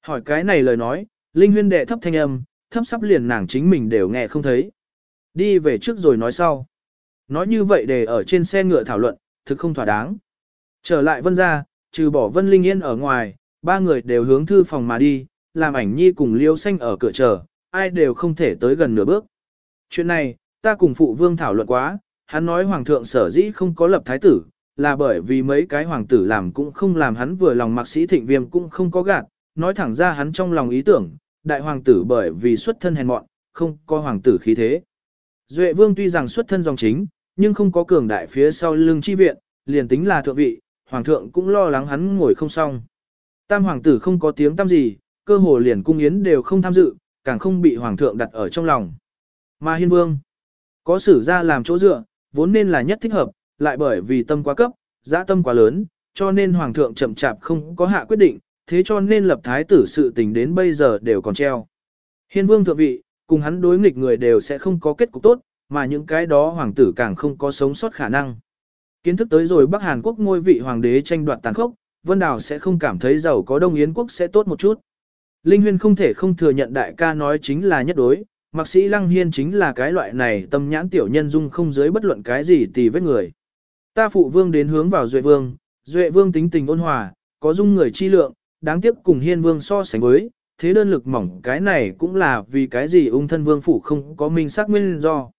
Hỏi cái này lời nói, Linh huyên đệ thấp thanh âm, thấp sắp liền nàng chính mình đều nghe không thấy. Đi về trước rồi nói sau. Nói như vậy để ở trên xe ngựa thảo luận, thực không thỏa đáng. Trở lại vân ra, trừ bỏ vân linh yên ở ngoài, ba người đều hướng thư phòng mà đi, làm ảnh nhi cùng liêu xanh ở cửa chờ, ai đều không thể tới gần nửa bước. Chuyện này, ta cùng phụ vương thảo luận quá, hắn nói hoàng thượng sở dĩ không có lập thái tử, là bởi vì mấy cái hoàng tử làm cũng không làm hắn vừa lòng mặc sĩ thịnh viêm cũng không có gạt, nói thẳng ra hắn trong lòng ý tưởng, đại hoàng tử bởi vì xuất thân hèn mọn, không có hoàng tử khí thế. Duệ vương tuy rằng xuất thân dòng chính, nhưng không có cường đại phía sau lưng chi viện, liền tính là thượng vị, hoàng thượng cũng lo lắng hắn ngồi không xong. Tam hoàng tử không có tiếng tăm gì, cơ hồ liền cung yến đều không tham dự, càng không bị hoàng thượng đặt ở trong lòng. Mà hiên vương, có sử ra làm chỗ dựa, vốn nên là nhất thích hợp, lại bởi vì tâm quá cấp, giã tâm quá lớn, cho nên hoàng thượng chậm chạp không có hạ quyết định, thế cho nên lập thái tử sự tình đến bây giờ đều còn treo. Hiên vương thượng vị, cùng hắn đối nghịch người đều sẽ không có kết cục tốt, mà những cái đó hoàng tử càng không có sống sót khả năng. Kiến thức tới rồi Bắc Hàn Quốc ngôi vị hoàng đế tranh đoạt tàn khốc, Vân Đào sẽ không cảm thấy giàu có Đông Yến Quốc sẽ tốt một chút. Linh Huyên không thể không thừa nhận đại ca nói chính là nhất đối, Mạc sĩ Lăng Hiên chính là cái loại này tâm nhãn tiểu nhân dung không giới bất luận cái gì tì vết người. Ta phụ vương đến hướng vào Duệ Vương, Duệ Vương tính tình ôn hòa, có dung người chi lượng, đáng tiếc cùng Hiên Vương so sánh với, thế đơn lực mỏng cái này cũng là vì cái gì ung thân vương phủ không có minh xác nguyên do.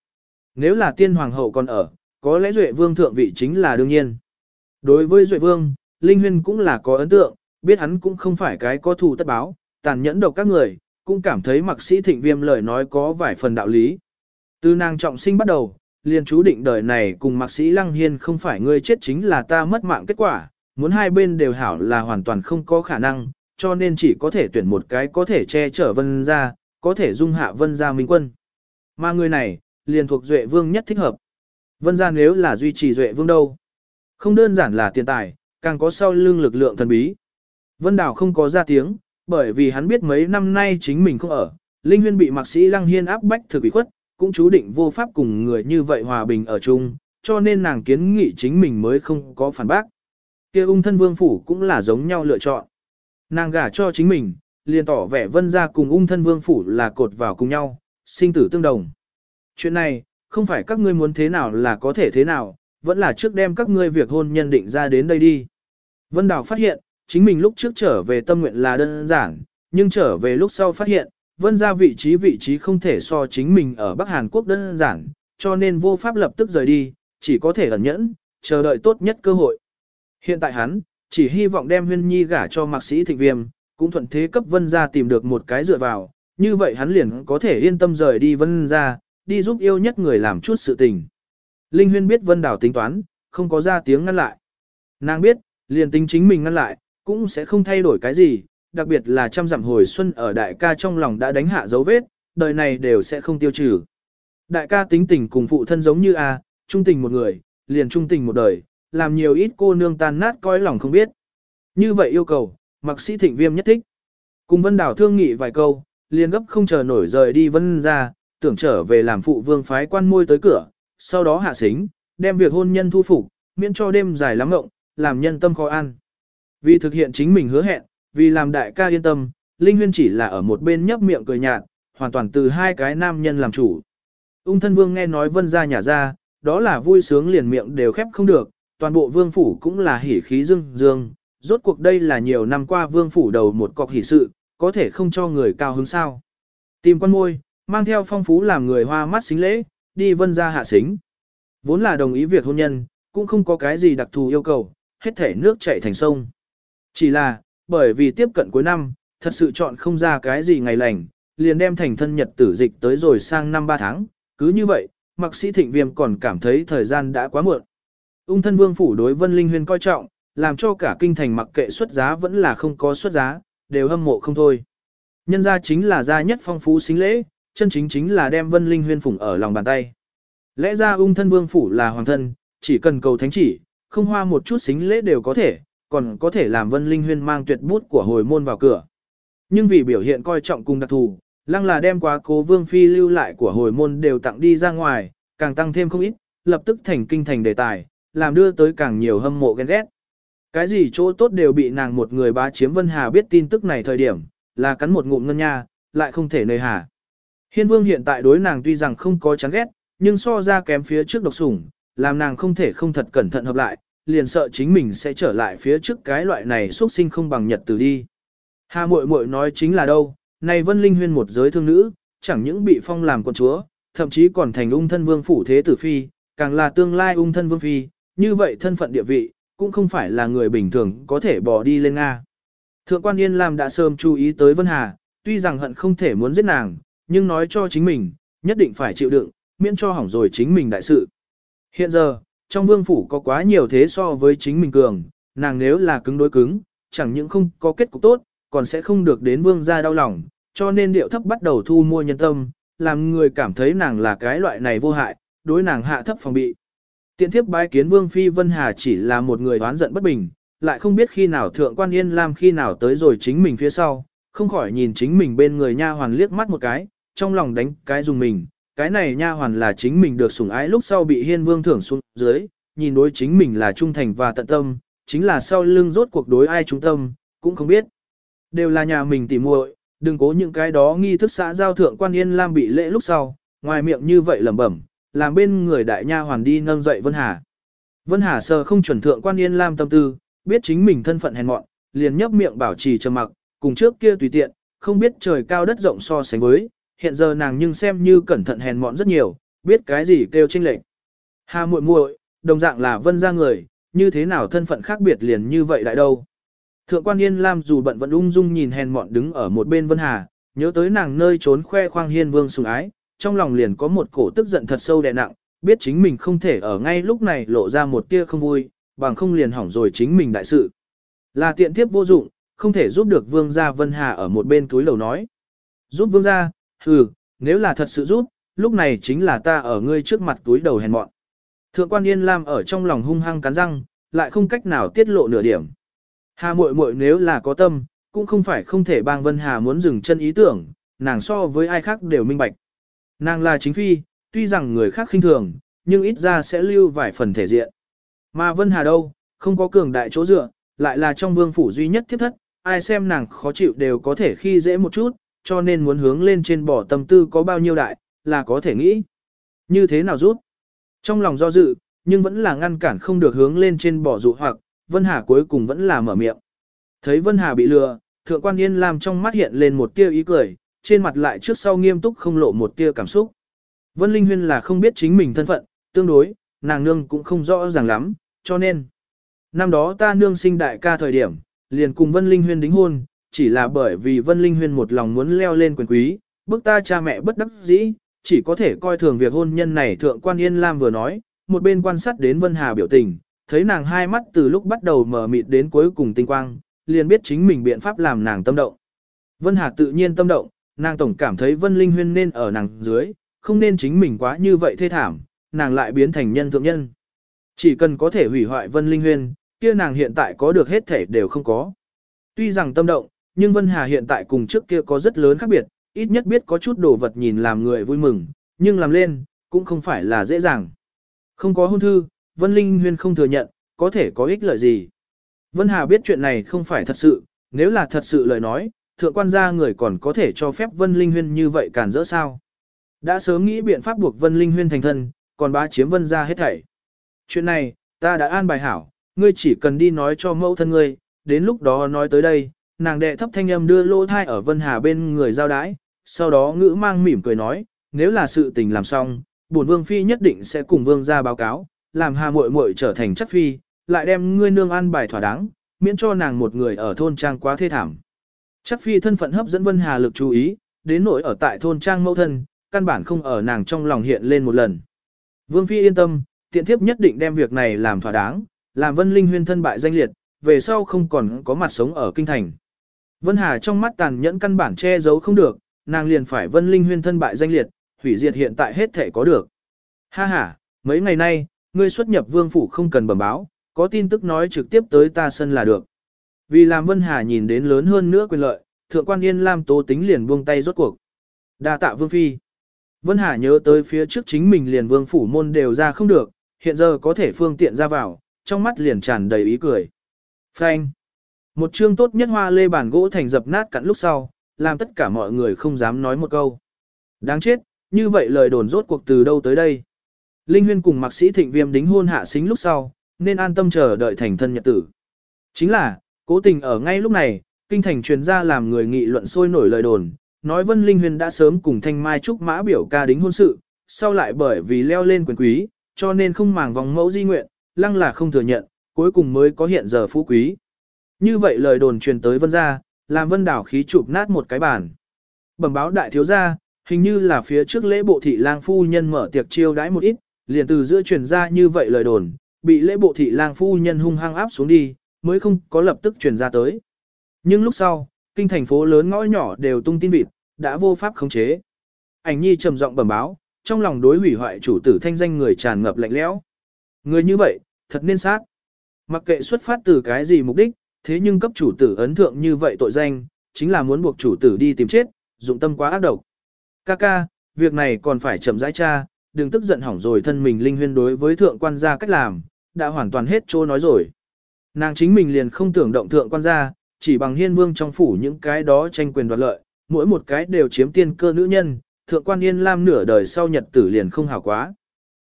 Nếu là tiên hoàng hậu còn ở, có lẽ Duệ Vương thượng vị chính là đương nhiên. Đối với Duệ Vương, Linh Huyên cũng là có ấn tượng, biết hắn cũng không phải cái có thù tất báo, tàn nhẫn độc các người, cũng cảm thấy mặc sĩ thịnh viêm lời nói có vài phần đạo lý. Từ nàng trọng sinh bắt đầu, liền chú định đời này cùng mạc sĩ Lăng Hiên không phải ngươi chết chính là ta mất mạng kết quả, muốn hai bên đều hảo là hoàn toàn không có khả năng, cho nên chỉ có thể tuyển một cái có thể che chở vân ra, có thể dung hạ vân ra minh quân. Mà người này, liền thuộc Duệ Vương nhất thích hợp. Vân ra nếu là duy trì Duệ Vương đâu? Không đơn giản là tiền tài, càng có sau lưng lực lượng thần bí. Vân Đào không có ra tiếng, bởi vì hắn biết mấy năm nay chính mình không ở, Linh Huyên bị mạc sĩ Lăng Hiên áp bách thực bị khuất, cũng chú định vô pháp cùng người như vậy hòa bình ở chung, cho nên nàng kiến nghị chính mình mới không có phản bác. kia ung thân vương phủ cũng là giống nhau lựa chọn. Nàng gả cho chính mình, liền tỏ vẻ vân ra cùng ung thân vương phủ là cột vào cùng nhau, sinh tử tương đồng. Chuyện này, không phải các ngươi muốn thế nào là có thể thế nào, vẫn là trước đem các ngươi việc hôn nhân định ra đến đây đi. Vân Đào phát hiện, chính mình lúc trước trở về tâm nguyện là đơn giản, nhưng trở về lúc sau phát hiện, vân ra vị trí vị trí không thể so chính mình ở Bắc Hàn Quốc đơn giản, cho nên vô pháp lập tức rời đi, chỉ có thể ẩn nhẫn, chờ đợi tốt nhất cơ hội. Hiện tại hắn, chỉ hy vọng đem huyên nhi gả cho mạc sĩ thịnh viêm, cũng thuận thế cấp vân ra tìm được một cái dựa vào, như vậy hắn liền có thể yên tâm rời đi vân ra, đi giúp yêu nhất người làm chút sự tình. Linh huyên biết vân đảo tính toán, không có ra tiếng ngăn lại. Nàng biết, liền tính chính mình ngăn lại, cũng sẽ không thay đổi cái gì, đặc biệt là trăm dặm hồi xuân ở đại ca trong lòng đã đánh hạ dấu vết, đời này đều sẽ không tiêu trừ. Đại ca tính tình cùng phụ thân giống như A, trung tình một người, liền trung tình một đời, làm nhiều ít cô nương tan nát coi lòng không biết. Như vậy yêu cầu, mặc sĩ thịnh viêm nhất thích. Cùng vân đảo thương nghị vài câu, liền gấp không chờ nổi rời đi vân ra, tưởng trở về làm phụ vương phái quan môi tới cửa, sau đó hạ xính, đem việc hôn nhân thu phục, miễn cho đêm dài lắm ngộng, làm nhân tâm khó ăn. Vì thực hiện chính mình hứa hẹn, vì làm đại ca yên tâm, Linh Huyên chỉ là ở một bên nhấp miệng cười nhạt, hoàn toàn từ hai cái nam nhân làm chủ. Ung thân vương nghe nói vân ra nhà ra, đó là vui sướng liền miệng đều khép không được, toàn bộ vương phủ cũng là hỉ khí dương dương, rốt cuộc đây là nhiều năm qua vương phủ đầu một cọc hỉ sự, có thể không cho người cao hứng sao. Tìm quan môi, mang theo phong phú làm người hoa mắt xính lễ, đi vân ra hạ xính. Vốn là đồng ý việc hôn nhân, cũng không có cái gì đặc thù yêu cầu, hết thể nước chảy thành sông. Chỉ là, bởi vì tiếp cận cuối năm, thật sự chọn không ra cái gì ngày lành, liền đem thành thân nhật tử dịch tới rồi sang năm 3 tháng, cứ như vậy, mặc sĩ thịnh viêm còn cảm thấy thời gian đã quá muộn. Ung thân vương phủ đối vân linh huyên coi trọng, làm cho cả kinh thành mặc kệ xuất giá vẫn là không có xuất giá, đều hâm mộ không thôi. Nhân ra chính là gia nhất phong phú xính lễ, chân chính chính là đem vân linh huyên phủng ở lòng bàn tay. Lẽ ra ung thân vương phủ là hoàng thân, chỉ cần cầu thánh chỉ, không hoa một chút xính lễ đều có thể, còn có thể làm Vân Linh Huyên mang tuyệt bút của hồi môn vào cửa. Nhưng vì biểu hiện coi trọng cùng đặc thù, lăng là đem quá cố vương phi lưu lại của hồi môn đều tặng đi ra ngoài, càng tăng thêm không ít, lập tức thành kinh thành đề tài, làm đưa tới càng nhiều hâm mộ ghen ghét. Cái gì chỗ tốt đều bị nàng một người bá chiếm Vân Hà biết tin tức này thời điểm, là cắn một ngụm ngân nha, lại không thể nơi hà. Hiên vương hiện tại đối nàng tuy rằng không có chán ghét, nhưng so ra kém phía trước độc sủng, làm nàng không thể không thật cẩn thận hợp lại, liền sợ chính mình sẽ trở lại phía trước cái loại này xuất sinh không bằng nhật từ đi. Hà muội muội nói chính là đâu, này Vân Linh Huyên một giới thương nữ, chẳng những bị phong làm con chúa, thậm chí còn thành ung thân vương phủ thế tử phi, càng là tương lai ung thân vương phi, như vậy thân phận địa vị, cũng không phải là người bình thường có thể bỏ đi lên Nga. Thượng quan Yên Lam đã sớm chú ý tới Vân Hà, tuy rằng hận không thể muốn giết nàng, nhưng nói cho chính mình, nhất định phải chịu đựng, miễn cho hỏng rồi chính mình đại sự. Hiện giờ, trong vương phủ có quá nhiều thế so với chính mình cường, nàng nếu là cứng đối cứng, chẳng những không có kết cục tốt, còn sẽ không được đến vương gia đau lòng, cho nên điệu thấp bắt đầu thu mua nhân tâm, làm người cảm thấy nàng là cái loại này vô hại, đối nàng hạ thấp phòng bị. Tiện thiếp bái kiến vương phi Vân Hà chỉ là một người đoán giận bất bình, lại không biết khi nào thượng quan yên lam khi nào tới rồi chính mình phía sau, không khỏi nhìn chính mình bên người nha hoàn liếc mắt một cái, trong lòng đánh cái dùng mình, cái này nha hoàn là chính mình được sủng ái lúc sau bị hiên vương thưởng xuống dưới, nhìn đối chính mình là trung thành và tận tâm, chính là sau lưng rốt cuộc đối ai trung tâm, cũng không biết. Đều là nhà mình tỉ muội, đừng cố những cái đó nghi thức xã giao thượng quan yên lam bị lễ lúc sau, ngoài miệng như vậy lẩm bẩm, làm bên người đại nha hoàn đi nâng dậy Vân Hà. Vân Hà sờ không chuẩn thượng quan yên lam tâm tư, biết chính mình thân phận hèn mọn, liền nhấp miệng bảo trì trầm mặc, cùng trước kia tùy tiện, không biết trời cao đất rộng so sánh với, hiện giờ nàng nhưng xem như cẩn thận hèn mọn rất nhiều, biết cái gì kêu tranh lệch. Hà muội muội, đồng dạng là vân gia người, như thế nào thân phận khác biệt liền như vậy lại đâu. Thượng quan Yên Lam dù bận vẫn ung dung nhìn hèn mọn đứng ở một bên Vân Hà, nhớ tới nàng nơi trốn khoe khoang hiên vương sùng ái, trong lòng liền có một cổ tức giận thật sâu đè nặng, biết chính mình không thể ở ngay lúc này lộ ra một tia không vui, bằng không liền hỏng rồi chính mình đại sự. Là tiện thiếp vô dụng, không thể giúp được vương gia Vân Hà ở một bên túi lầu nói. Giúp vương gia, hừ, nếu là thật sự rút lúc này chính là ta ở ngươi trước mặt túi đầu hèn mọn. Thượng quan Yên Lam ở trong lòng hung hăng cắn răng, lại không cách nào tiết lộ nửa điểm. Hà muội muội nếu là có tâm, cũng không phải không thể bang Vân Hà muốn dừng chân ý tưởng, nàng so với ai khác đều minh bạch. Nàng là chính phi, tuy rằng người khác khinh thường, nhưng ít ra sẽ lưu vài phần thể diện. Mà Vân Hà đâu, không có cường đại chỗ dựa, lại là trong vương phủ duy nhất thiết thất, ai xem nàng khó chịu đều có thể khi dễ một chút, cho nên muốn hướng lên trên bỏ tâm tư có bao nhiêu đại, là có thể nghĩ. Như thế nào rút? Trong lòng do dự, nhưng vẫn là ngăn cản không được hướng lên trên bỏ dụ hoặc, Vân Hà cuối cùng vẫn là mở miệng. Thấy Vân Hà bị lừa, Thượng quan Yên Lam trong mắt hiện lên một tia ý cười, trên mặt lại trước sau nghiêm túc không lộ một tia cảm xúc. Vân Linh Huyên là không biết chính mình thân phận, tương đối, nàng nương cũng không rõ ràng lắm, cho nên. Năm đó ta nương sinh đại ca thời điểm, liền cùng Vân Linh Huyên đính hôn, chỉ là bởi vì Vân Linh Huyên một lòng muốn leo lên quyền quý, bức ta cha mẹ bất đắc dĩ, chỉ có thể coi thường việc hôn nhân này thượng quan Yên Lam vừa nói, một bên quan sát đến Vân Hà biểu tình, thấy nàng hai mắt từ lúc bắt đầu mở mịt đến cuối cùng tinh quang, liền biết chính mình biện pháp làm nàng tâm động. Vân Hà tự nhiên tâm động, nàng tổng cảm thấy Vân Linh Huyên nên ở nàng dưới, không nên chính mình quá như vậy thê thảm, nàng lại biến thành nhân thượng nhân. Chỉ cần có thể hủy hoại Vân Linh Huyên, kia nàng hiện tại có được hết thể đều không có. Tuy rằng tâm động, nhưng Vân Hà hiện tại cùng trước kia có rất lớn khác biệt, ít nhất biết có chút đồ vật nhìn làm người vui mừng, nhưng làm lên, cũng không phải là dễ dàng. Không có hôn thư, Vân Linh Huyên không thừa nhận, có thể có ích lợi gì. Vân Hà biết chuyện này không phải thật sự, nếu là thật sự lời nói, thượng quan gia người còn có thể cho phép Vân Linh Huyên như vậy cản rỡ sao. Đã sớm nghĩ biện pháp buộc Vân Linh Huyên thành thân, còn bá chiếm Vân gia hết thảy. Chuyện này, ta đã an bài hảo, ngươi chỉ cần đi nói cho mẫu thân ngươi, đến lúc đó nói tới đây, nàng đệ thấp thanh âm đưa lô thai ở Vân Hà bên người giao đái, sau đó ngữ mang mỉm cười nói, nếu là sự tình làm xong, bổn vương phi nhất định sẽ cùng vương ra báo cáo, làm Hà muội muội trở thành chất phi, lại đem ngươi nương ăn bài thỏa đáng, miễn cho nàng một người ở thôn trang quá thê thảm. chất phi thân phận hấp dẫn Vân Hà lực chú ý, đến nỗi ở tại thôn trang mẫu thân, căn bản không ở nàng trong lòng hiện lên một lần. Vương phi yên tâm, tiện thiếp nhất định đem việc này làm thỏa đáng, làm Vân Linh huyên thân bại danh liệt, về sau không còn có mặt sống ở kinh thành. Vân Hà trong mắt tàn nhẫn căn bản che giấu không được, nàng liền phải Vân Linh huyên thân bại danh liệt, hủy diệt hiện tại hết thể có được. Ha ha, mấy ngày nay, ngươi xuất nhập vương phủ không cần bẩm báo, có tin tức nói trực tiếp tới ta sân là được. Vì làm Vân Hà nhìn đến lớn hơn nữa quyền lợi, thượng quan Yên Lam tố tính liền buông tay rốt cuộc. Đa tạ Vương Phi. Vân Hà nhớ tới phía trước chính mình liền vương phủ môn đều ra không được, hiện giờ có thể phương tiện ra vào, trong mắt liền tràn đầy ý cười. Phanh. Một chương tốt nhất hoa lê bàn gỗ thành dập nát cặn lúc sau, làm tất cả mọi người không dám nói một câu. Đáng chết, như vậy lời đồn rốt cuộc từ đâu tới đây. Linh Huyên cùng mạc sĩ thịnh viêm đính hôn hạ xính lúc sau, nên an tâm chờ đợi thành thân nhật tử. Chính là, cố tình ở ngay lúc này, kinh thành truyền ra làm người nghị luận sôi nổi lời đồn, nói Vân Linh Huyên đã sớm cùng Thanh Mai Trúc Mã biểu ca đính hôn sự, sau lại bởi vì leo lên quyền quý, cho nên không màng vòng mẫu di nguyện, lăng là không thừa nhận, cuối cùng mới có hiện giờ phú quý. Như vậy lời đồn truyền tới Vân gia, làm Vân đảo khí chụp nát một cái bàn. Bẩm báo đại thiếu gia, hình như là phía trước lễ bộ thị lang phu nhân mở tiệc chiêu đãi một ít, liền từ giữa truyền ra như vậy lời đồn, bị lễ bộ thị lang phu nhân hung hăng áp xuống đi, mới không có lập tức truyền ra tới. Nhưng lúc sau, kinh thành phố lớn ngõ nhỏ đều tung tin vịt, đã vô pháp khống chế. Ảnh nhi trầm giọng bẩm báo, trong lòng đối hủy hoại chủ tử thanh danh người tràn ngập lạnh lẽo. Người như vậy, thật nên sát. Mặc kệ xuất phát từ cái gì mục đích, thế nhưng cấp chủ tử ấn thượng như vậy tội danh, chính là muốn buộc chủ tử đi tìm chết, dụng tâm quá ác độc. Kaka, việc này còn phải chậm rãi cha, đừng tức giận hỏng rồi thân mình linh huyên đối với thượng quan gia cách làm, đã hoàn toàn hết trô nói rồi. Nàng chính mình liền không tưởng động thượng quan gia, chỉ bằng hiên vương trong phủ những cái đó tranh quyền đoạt lợi, mỗi một cái đều chiếm tiên cơ nữ nhân, thượng quan yên lam nửa đời sau nhật tử liền không hảo quá.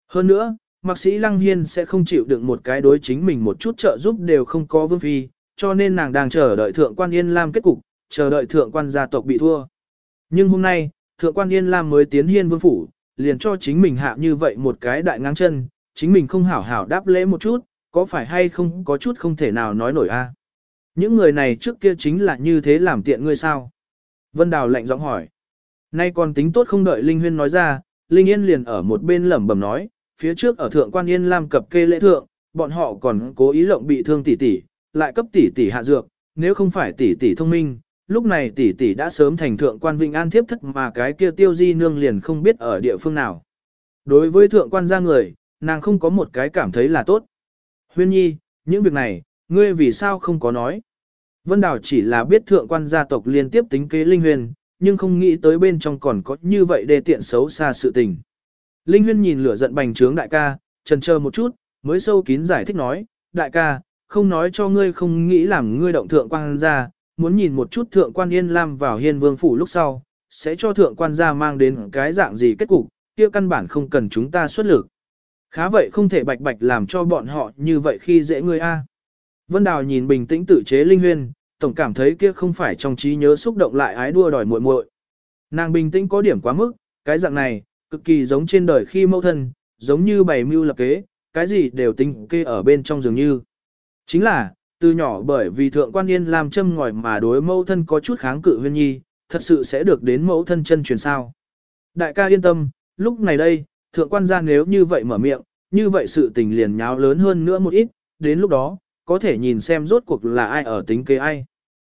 Hơn nữa, mạc sĩ lăng hiên sẽ không chịu đựng một cái đối chính mình một chút trợ giúp đều không có vương phi, cho nên nàng đang chờ đợi thượng quan yên lam kết cục, chờ đợi thượng quan gia tộc bị thua. Nhưng hôm nay, thượng quan yên lam mới tiến hiên vương phủ, liền cho chính mình hạ như vậy một cái đại ngang chân, chính mình không hảo hảo đáp lễ một chút, có phải hay không có chút không thể nào nói nổi a Những người này trước kia chính là như thế làm tiện ngươi sao? Vân Đào lạnh giọng hỏi. Nay còn tính tốt không đợi Linh Huyên nói ra, Linh Yên liền ở một bên lẩm bẩm nói, phía trước ở thượng quan Yên Lam cập kê lễ thượng, bọn họ còn cố ý lộng bị thương tỷ tỷ, lại cấp tỷ tỷ hạ dược, nếu không phải tỷ tỷ thông minh, lúc này tỷ tỷ đã sớm thành thượng quan Vinh An thiếp thất mà cái kia tiêu di nương liền không biết ở địa phương nào. Đối với thượng quan gia người, nàng không có một cái cảm thấy là tốt. Huyên nhi, những việc này, ngươi vì sao không có nói? Vân Đào chỉ là biết thượng quan gia tộc liên tiếp tính kế Linh Huyền, nhưng không nghĩ tới bên trong còn có như vậy để tiện xấu xa sự tình. Linh Huyên nhìn lửa giận bành trướng đại ca, trần chờ một chút, mới sâu kín giải thích nói, đại ca, không nói cho ngươi không nghĩ làm ngươi động thượng quan gia, muốn nhìn một chút thượng quan yên lam vào hiên vương phủ lúc sau, sẽ cho thượng quan gia mang đến cái dạng gì kết cục, kia căn bản không cần chúng ta xuất lực. Khá vậy không thể bạch bạch làm cho bọn họ như vậy khi dễ ngươi a. Vân Đào nhìn bình tĩnh tự chế Linh Huyên, tổng cảm thấy kia không phải trong trí nhớ xúc động lại ái đua đòi muội muội. Nàng bình tĩnh có điểm quá mức, cái dạng này, cực kỳ giống trên đời khi mâu thân, giống như bày mưu lập kế, cái gì đều tính kê ở bên trong dường như. Chính là, từ nhỏ bởi vì thượng quan yên làm châm ngòi mà đối mẫu thân có chút kháng cự huyên nhi, thật sự sẽ được đến mẫu thân chân truyền sao. Đại ca yên tâm, lúc này đây, thượng quan gia nếu như vậy mở miệng, như vậy sự tình liền nháo lớn hơn nữa một ít, đến lúc đó, có thể nhìn xem rốt cuộc là ai ở tính kế ai.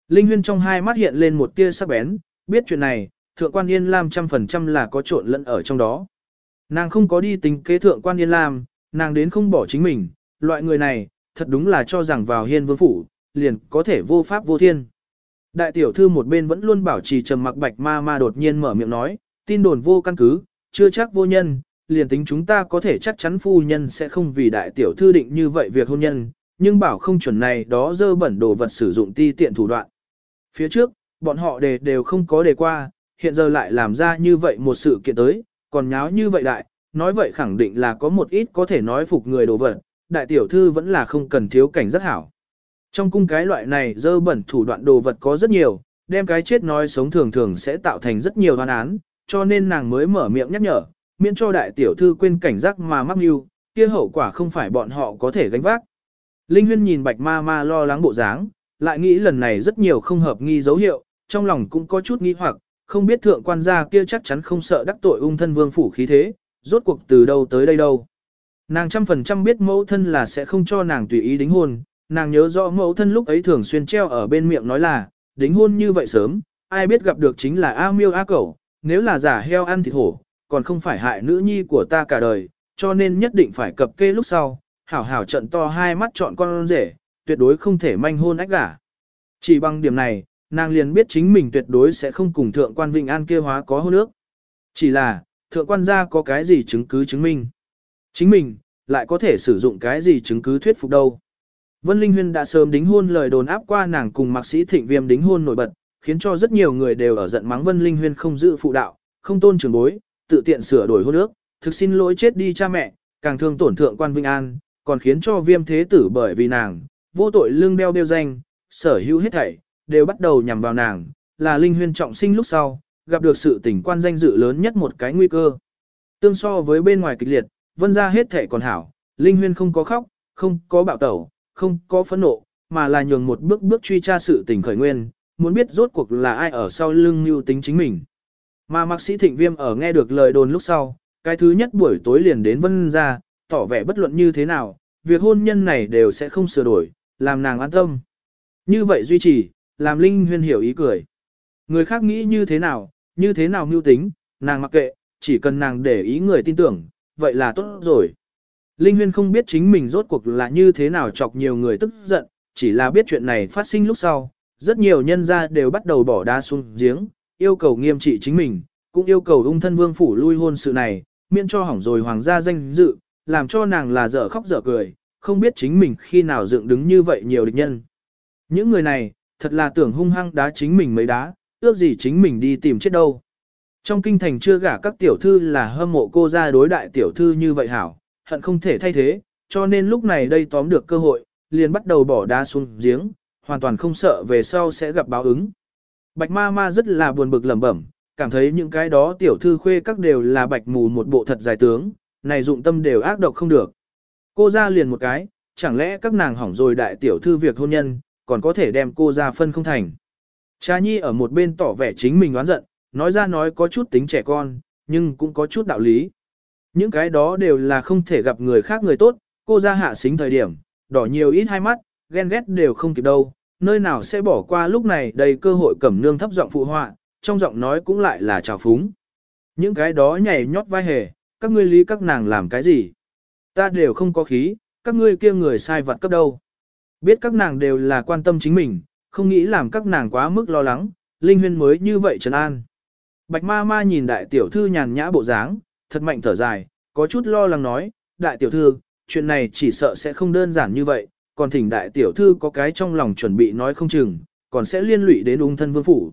Linh Huyên trong hai mắt hiện lên một tia sắc bén, biết chuyện này, thượng quan Yên Lam trăm phần trăm là có trộn lẫn ở trong đó. Nàng không có đi tính kế thượng quan Yên Lam, nàng đến không bỏ chính mình, loại người này, thật đúng là cho rằng vào hiên vương phủ, liền có thể vô pháp vô thiên. Đại tiểu thư một bên vẫn luôn bảo trì trầm mặc bạch ma ma đột nhiên mở miệng nói, tin đồn vô căn cứ, chưa chắc vô nhân, liền tính chúng ta có thể chắc chắn phu nhân sẽ không vì đại tiểu thư định như vậy việc hôn nhân, nhưng bảo không chuẩn này đó dơ bẩn đồ vật sử dụng ti tiện thủ đoạn. Phía trước, bọn họ đề đều không có đề qua, hiện giờ lại làm ra như vậy một sự kiện tới, còn nháo như vậy đại, nói vậy khẳng định là có một ít có thể nói phục người đồ vật, đại tiểu thư vẫn là không cần thiếu cảnh rất hảo. Trong cung cái loại này dơ bẩn thủ đoạn đồ vật có rất nhiều, đem cái chết nói sống thường thường sẽ tạo thành rất nhiều hoan án, cho nên nàng mới mở miệng nhắc nhở, miễn cho đại tiểu thư quên cảnh giác mà mắc mưu, kia hậu quả không phải bọn họ có thể gánh vác. Linh Huyên nhìn bạch ma ma lo lắng bộ dáng, lại nghĩ lần này rất nhiều không hợp nghi dấu hiệu, trong lòng cũng có chút nghi hoặc, không biết thượng quan gia kia chắc chắn không sợ đắc tội ung thân vương phủ khí thế, rốt cuộc từ đâu tới đây đâu. Nàng trăm phần trăm biết mẫu thân là sẽ không cho nàng tùy ý đính hôn, nàng nhớ rõ mẫu thân lúc ấy thường xuyên treo ở bên miệng nói là, đính hôn như vậy sớm, ai biết gặp được chính là A miêu A cẩu, nếu là giả heo ăn thịt hổ, còn không phải hại nữ nhi của ta cả đời, cho nên nhất định phải cập kê lúc sau, hảo hảo trận to hai mắt chọn con rể, tuyệt đối không thể manh hôn ách gả. Chỉ bằng điểm này, nàng liền biết chính mình tuyệt đối sẽ không cùng thượng quan Vịnh An kia hóa có hôn ước. Chỉ là, thượng quan gia có cái gì chứng cứ chứng minh. Chính mình, lại có thể sử dụng cái gì chứng cứ thuyết phục đâu. Vân Linh Huyên đã sớm đính hôn lời đồn áp qua nàng cùng mạc sĩ thịnh viêm đính hôn nổi bật, khiến cho rất nhiều người đều ở giận mắng Vân Linh Huyên không giữ phụ đạo, không tôn trưởng bối, tự tiện sửa đổi hôn ước, thực xin lỗi chết đi cha mẹ, càng thương tổn thượng quan Vinh An, còn khiến cho viêm thế tử bởi vì nàng, vô tội lương đeo đeo danh, sở hữu hết thảy, đều bắt đầu nhằm vào nàng, là Linh Huyên trọng sinh lúc sau, gặp được sự tình quan danh dự lớn nhất một cái nguy cơ. Tương so với bên ngoài kịch liệt, vân ra hết thể còn hảo, Linh Huyên không có khóc, không có bạo tẩu, không có phẫn nộ, mà là nhường một bước bước truy tra sự tình khởi nguyên, muốn biết rốt cuộc là ai ở sau lưng mưu tính chính mình. Mà mạc sĩ thịnh viêm ở nghe được lời đồn lúc sau, cái thứ nhất buổi tối liền đến vân ra, tỏ vẻ bất luận như thế nào, việc hôn nhân này đều sẽ không sửa đổi, làm nàng an tâm. Như vậy duy trì, làm Linh Huyên hiểu ý cười. Người khác nghĩ như thế nào, như thế nào mưu tính, nàng mặc kệ, chỉ cần nàng để ý người tin tưởng, vậy là tốt rồi. Linh Huyên không biết chính mình rốt cuộc là như thế nào chọc nhiều người tức giận, chỉ là biết chuyện này phát sinh lúc sau, rất nhiều nhân gia đều bắt đầu bỏ đá xuống giếng, yêu cầu nghiêm trị chính mình, cũng yêu cầu ung thân vương phủ lui hôn sự này, miễn cho hỏng rồi hoàng gia danh dự, làm cho nàng là dở khóc dở cười, không biết chính mình khi nào dựng đứng như vậy nhiều địch nhân. Những người này, thật là tưởng hung hăng đá chính mình mấy đá, ước gì chính mình đi tìm chết đâu. Trong kinh thành chưa gả các tiểu thư là hâm mộ cô ra đối đại tiểu thư như vậy hảo, hận không thể thay thế, cho nên lúc này đây tóm được cơ hội, liền bắt đầu bỏ đá xuống giếng, hoàn toàn không sợ về sau sẽ gặp báo ứng. Bạch ma ma rất là buồn bực lẩm bẩm, cảm thấy những cái đó tiểu thư khuê các đều là bạch mù một bộ thật dài tướng, này dụng tâm đều ác độc không được. Cô ra liền một cái, chẳng lẽ các nàng hỏng rồi đại tiểu thư việc hôn nhân, còn có thể đem cô ra phân không thành. Cha nhi ở một bên tỏ vẻ chính mình oán giận, nói ra nói có chút tính trẻ con, nhưng cũng có chút đạo lý. Những cái đó đều là không thể gặp người khác người tốt, cô ra hạ xính thời điểm, đỏ nhiều ít hai mắt, ghen ghét đều không kịp đâu, nơi nào sẽ bỏ qua lúc này đầy cơ hội cẩm nương thấp giọng phụ họa, trong giọng nói cũng lại là trào phúng. Những cái đó nhảy nhót vai hề, các ngươi lý các nàng làm cái gì? Ta đều không có khí, các ngươi kia người sai vật cấp đâu. Biết các nàng đều là quan tâm chính mình, không nghĩ làm các nàng quá mức lo lắng, Linh Huyên mới như vậy trấn an. Bạch ma ma nhìn đại tiểu thư nhàn nhã bộ dáng, thật mạnh thở dài, có chút lo lắng nói, đại tiểu thư, chuyện này chỉ sợ sẽ không đơn giản như vậy, còn thỉnh đại tiểu thư có cái trong lòng chuẩn bị nói không chừng, còn sẽ liên lụy đến ung thân vương phủ.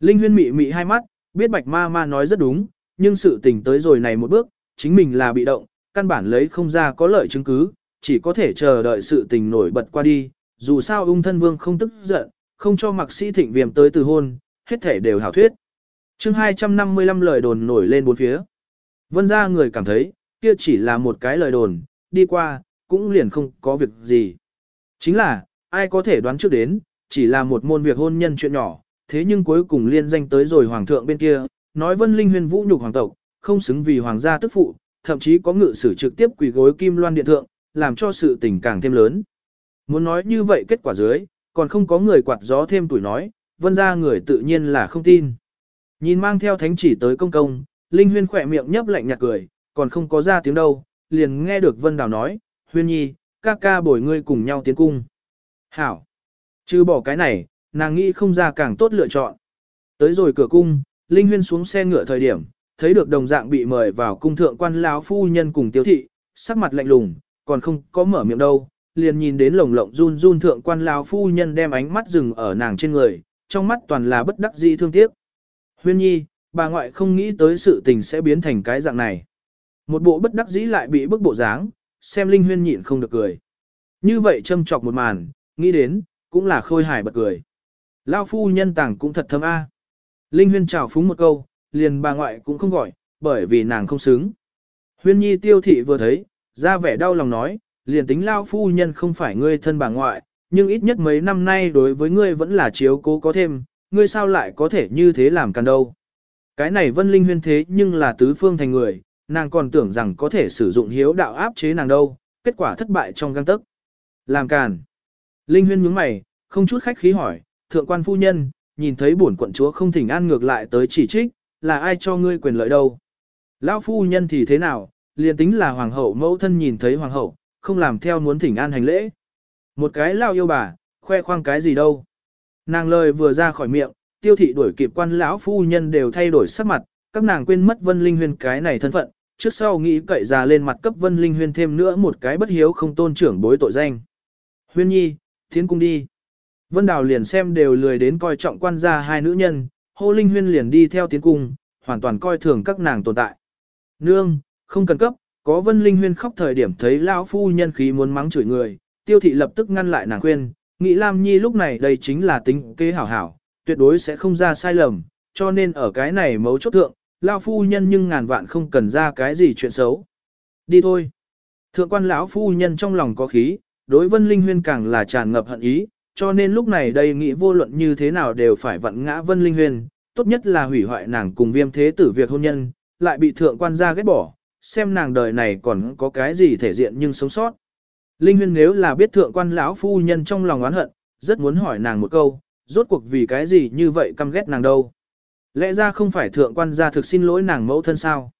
Linh huyên mị mị hai mắt, biết bạch ma ma nói rất đúng, nhưng sự tình tới rồi này một bước, chính mình là bị động, căn bản lấy không ra có lợi chứng cứ, chỉ có thể chờ đợi sự tình nổi bật qua đi, dù sao ung thân vương không tức giận, không cho mặc sĩ thịnh viêm tới từ hôn, hết thể đều hảo thuyết chương 255 lời đồn nổi lên bốn phía. Vân ra người cảm thấy, kia chỉ là một cái lời đồn, đi qua, cũng liền không có việc gì. Chính là, ai có thể đoán trước đến, chỉ là một môn việc hôn nhân chuyện nhỏ, thế nhưng cuối cùng liên danh tới rồi hoàng thượng bên kia, nói vân linh huyền vũ nhục hoàng tộc, không xứng vì hoàng gia tức phụ, thậm chí có ngự sử trực tiếp quỳ gối kim loan điện thượng, làm cho sự tình càng thêm lớn. Muốn nói như vậy kết quả dưới, còn không có người quạt gió thêm tuổi nói, vân ra người tự nhiên là không tin. Nhìn mang theo thánh chỉ tới công công, Linh Huyên khỏe miệng nhấp lạnh nhạt cười, còn không có ra tiếng đâu, liền nghe được Vân Đào nói, Huyên Nhi, ca ca bồi ngươi cùng nhau tiến cung. Hảo! Chứ bỏ cái này, nàng nghĩ không ra càng tốt lựa chọn. Tới rồi cửa cung, Linh Huyên xuống xe ngựa thời điểm, thấy được đồng dạng bị mời vào cung thượng quan lão phu nhân cùng tiêu thị, sắc mặt lạnh lùng, còn không có mở miệng đâu, liền nhìn đến lồng lộng run run thượng quan lão phu nhân đem ánh mắt dừng ở nàng trên người, trong mắt toàn là bất đắc dĩ thương tiếc. Huyên nhi, bà ngoại không nghĩ tới sự tình sẽ biến thành cái dạng này. Một bộ bất đắc dĩ lại bị bức bộ dáng, xem Linh Huyên nhịn không được cười. Như vậy châm chọc một màn, nghĩ đến, cũng là khôi hài bật cười. Lao phu nhân tàng cũng thật thâm a. Linh Huyên chào phúng một câu, liền bà ngoại cũng không gọi, bởi vì nàng không xứng. Huyên nhi tiêu thị vừa thấy, ra vẻ đau lòng nói, liền tính Lao phu nhân không phải ngươi thân bà ngoại, nhưng ít nhất mấy năm nay đối với ngươi vẫn là chiếu cố có thêm, ngươi sao lại có thể như thế làm càn đâu. Cái này vân linh huyên thế nhưng là tứ phương thành người, nàng còn tưởng rằng có thể sử dụng hiếu đạo áp chế nàng đâu, kết quả thất bại trong găng tức. Làm càn. Linh huyên nhướng mày, không chút khách khí hỏi, thượng quan phu nhân, nhìn thấy bổn quận chúa không thỉnh an ngược lại tới chỉ trích, là ai cho ngươi quyền lợi đâu. Lão phu nhân thì thế nào, liền tính là hoàng hậu mẫu thân nhìn thấy hoàng hậu, không làm theo muốn thỉnh an hành lễ. Một cái lao yêu bà, khoe khoang cái gì đâu. Nàng lời vừa ra khỏi miệng, tiêu thị đuổi kịp quan lão phu nhân đều thay đổi sắc mặt, các nàng quên mất Vân Linh Huyên cái này thân phận, trước sau nghĩ cậy ra lên mặt cấp Vân Linh Huyên thêm nữa một cái bất hiếu không tôn trưởng bối tội danh. Huyên nhi, thiến cung đi. Vân Đào liền xem đều lười đến coi trọng quan gia hai nữ nhân, hô Linh Huyên liền đi theo tiến cung, hoàn toàn coi thường các nàng tồn tại. Nương, không cần cấp, có Vân Linh Huyên khóc thời điểm thấy lão phu nhân khí muốn mắng chửi người, tiêu thị lập tức ngăn lại nàng khuyên, nghĩ Lam Nhi lúc này đây chính là tính kế hảo hảo, tuyệt đối sẽ không ra sai lầm, cho nên ở cái này mấu chốt thượng, lão phu nhân nhưng ngàn vạn không cần ra cái gì chuyện xấu. Đi thôi. Thượng quan lão phu nhân trong lòng có khí, đối Vân Linh Huyên càng là tràn ngập hận ý, cho nên lúc này đây nghĩ vô luận như thế nào đều phải vặn ngã Vân Linh Huyên, tốt nhất là hủy hoại nàng cùng viêm thế tử việc hôn nhân, lại bị thượng quan gia ghét bỏ, xem nàng đời này còn có cái gì thể diện nhưng sống sót. Linh Huyên nếu là biết thượng quan lão phu nhân trong lòng oán hận, rất muốn hỏi nàng một câu, rốt cuộc vì cái gì như vậy căm ghét nàng đâu. Lẽ ra không phải thượng quan gia thực xin lỗi nàng mẫu thân sao?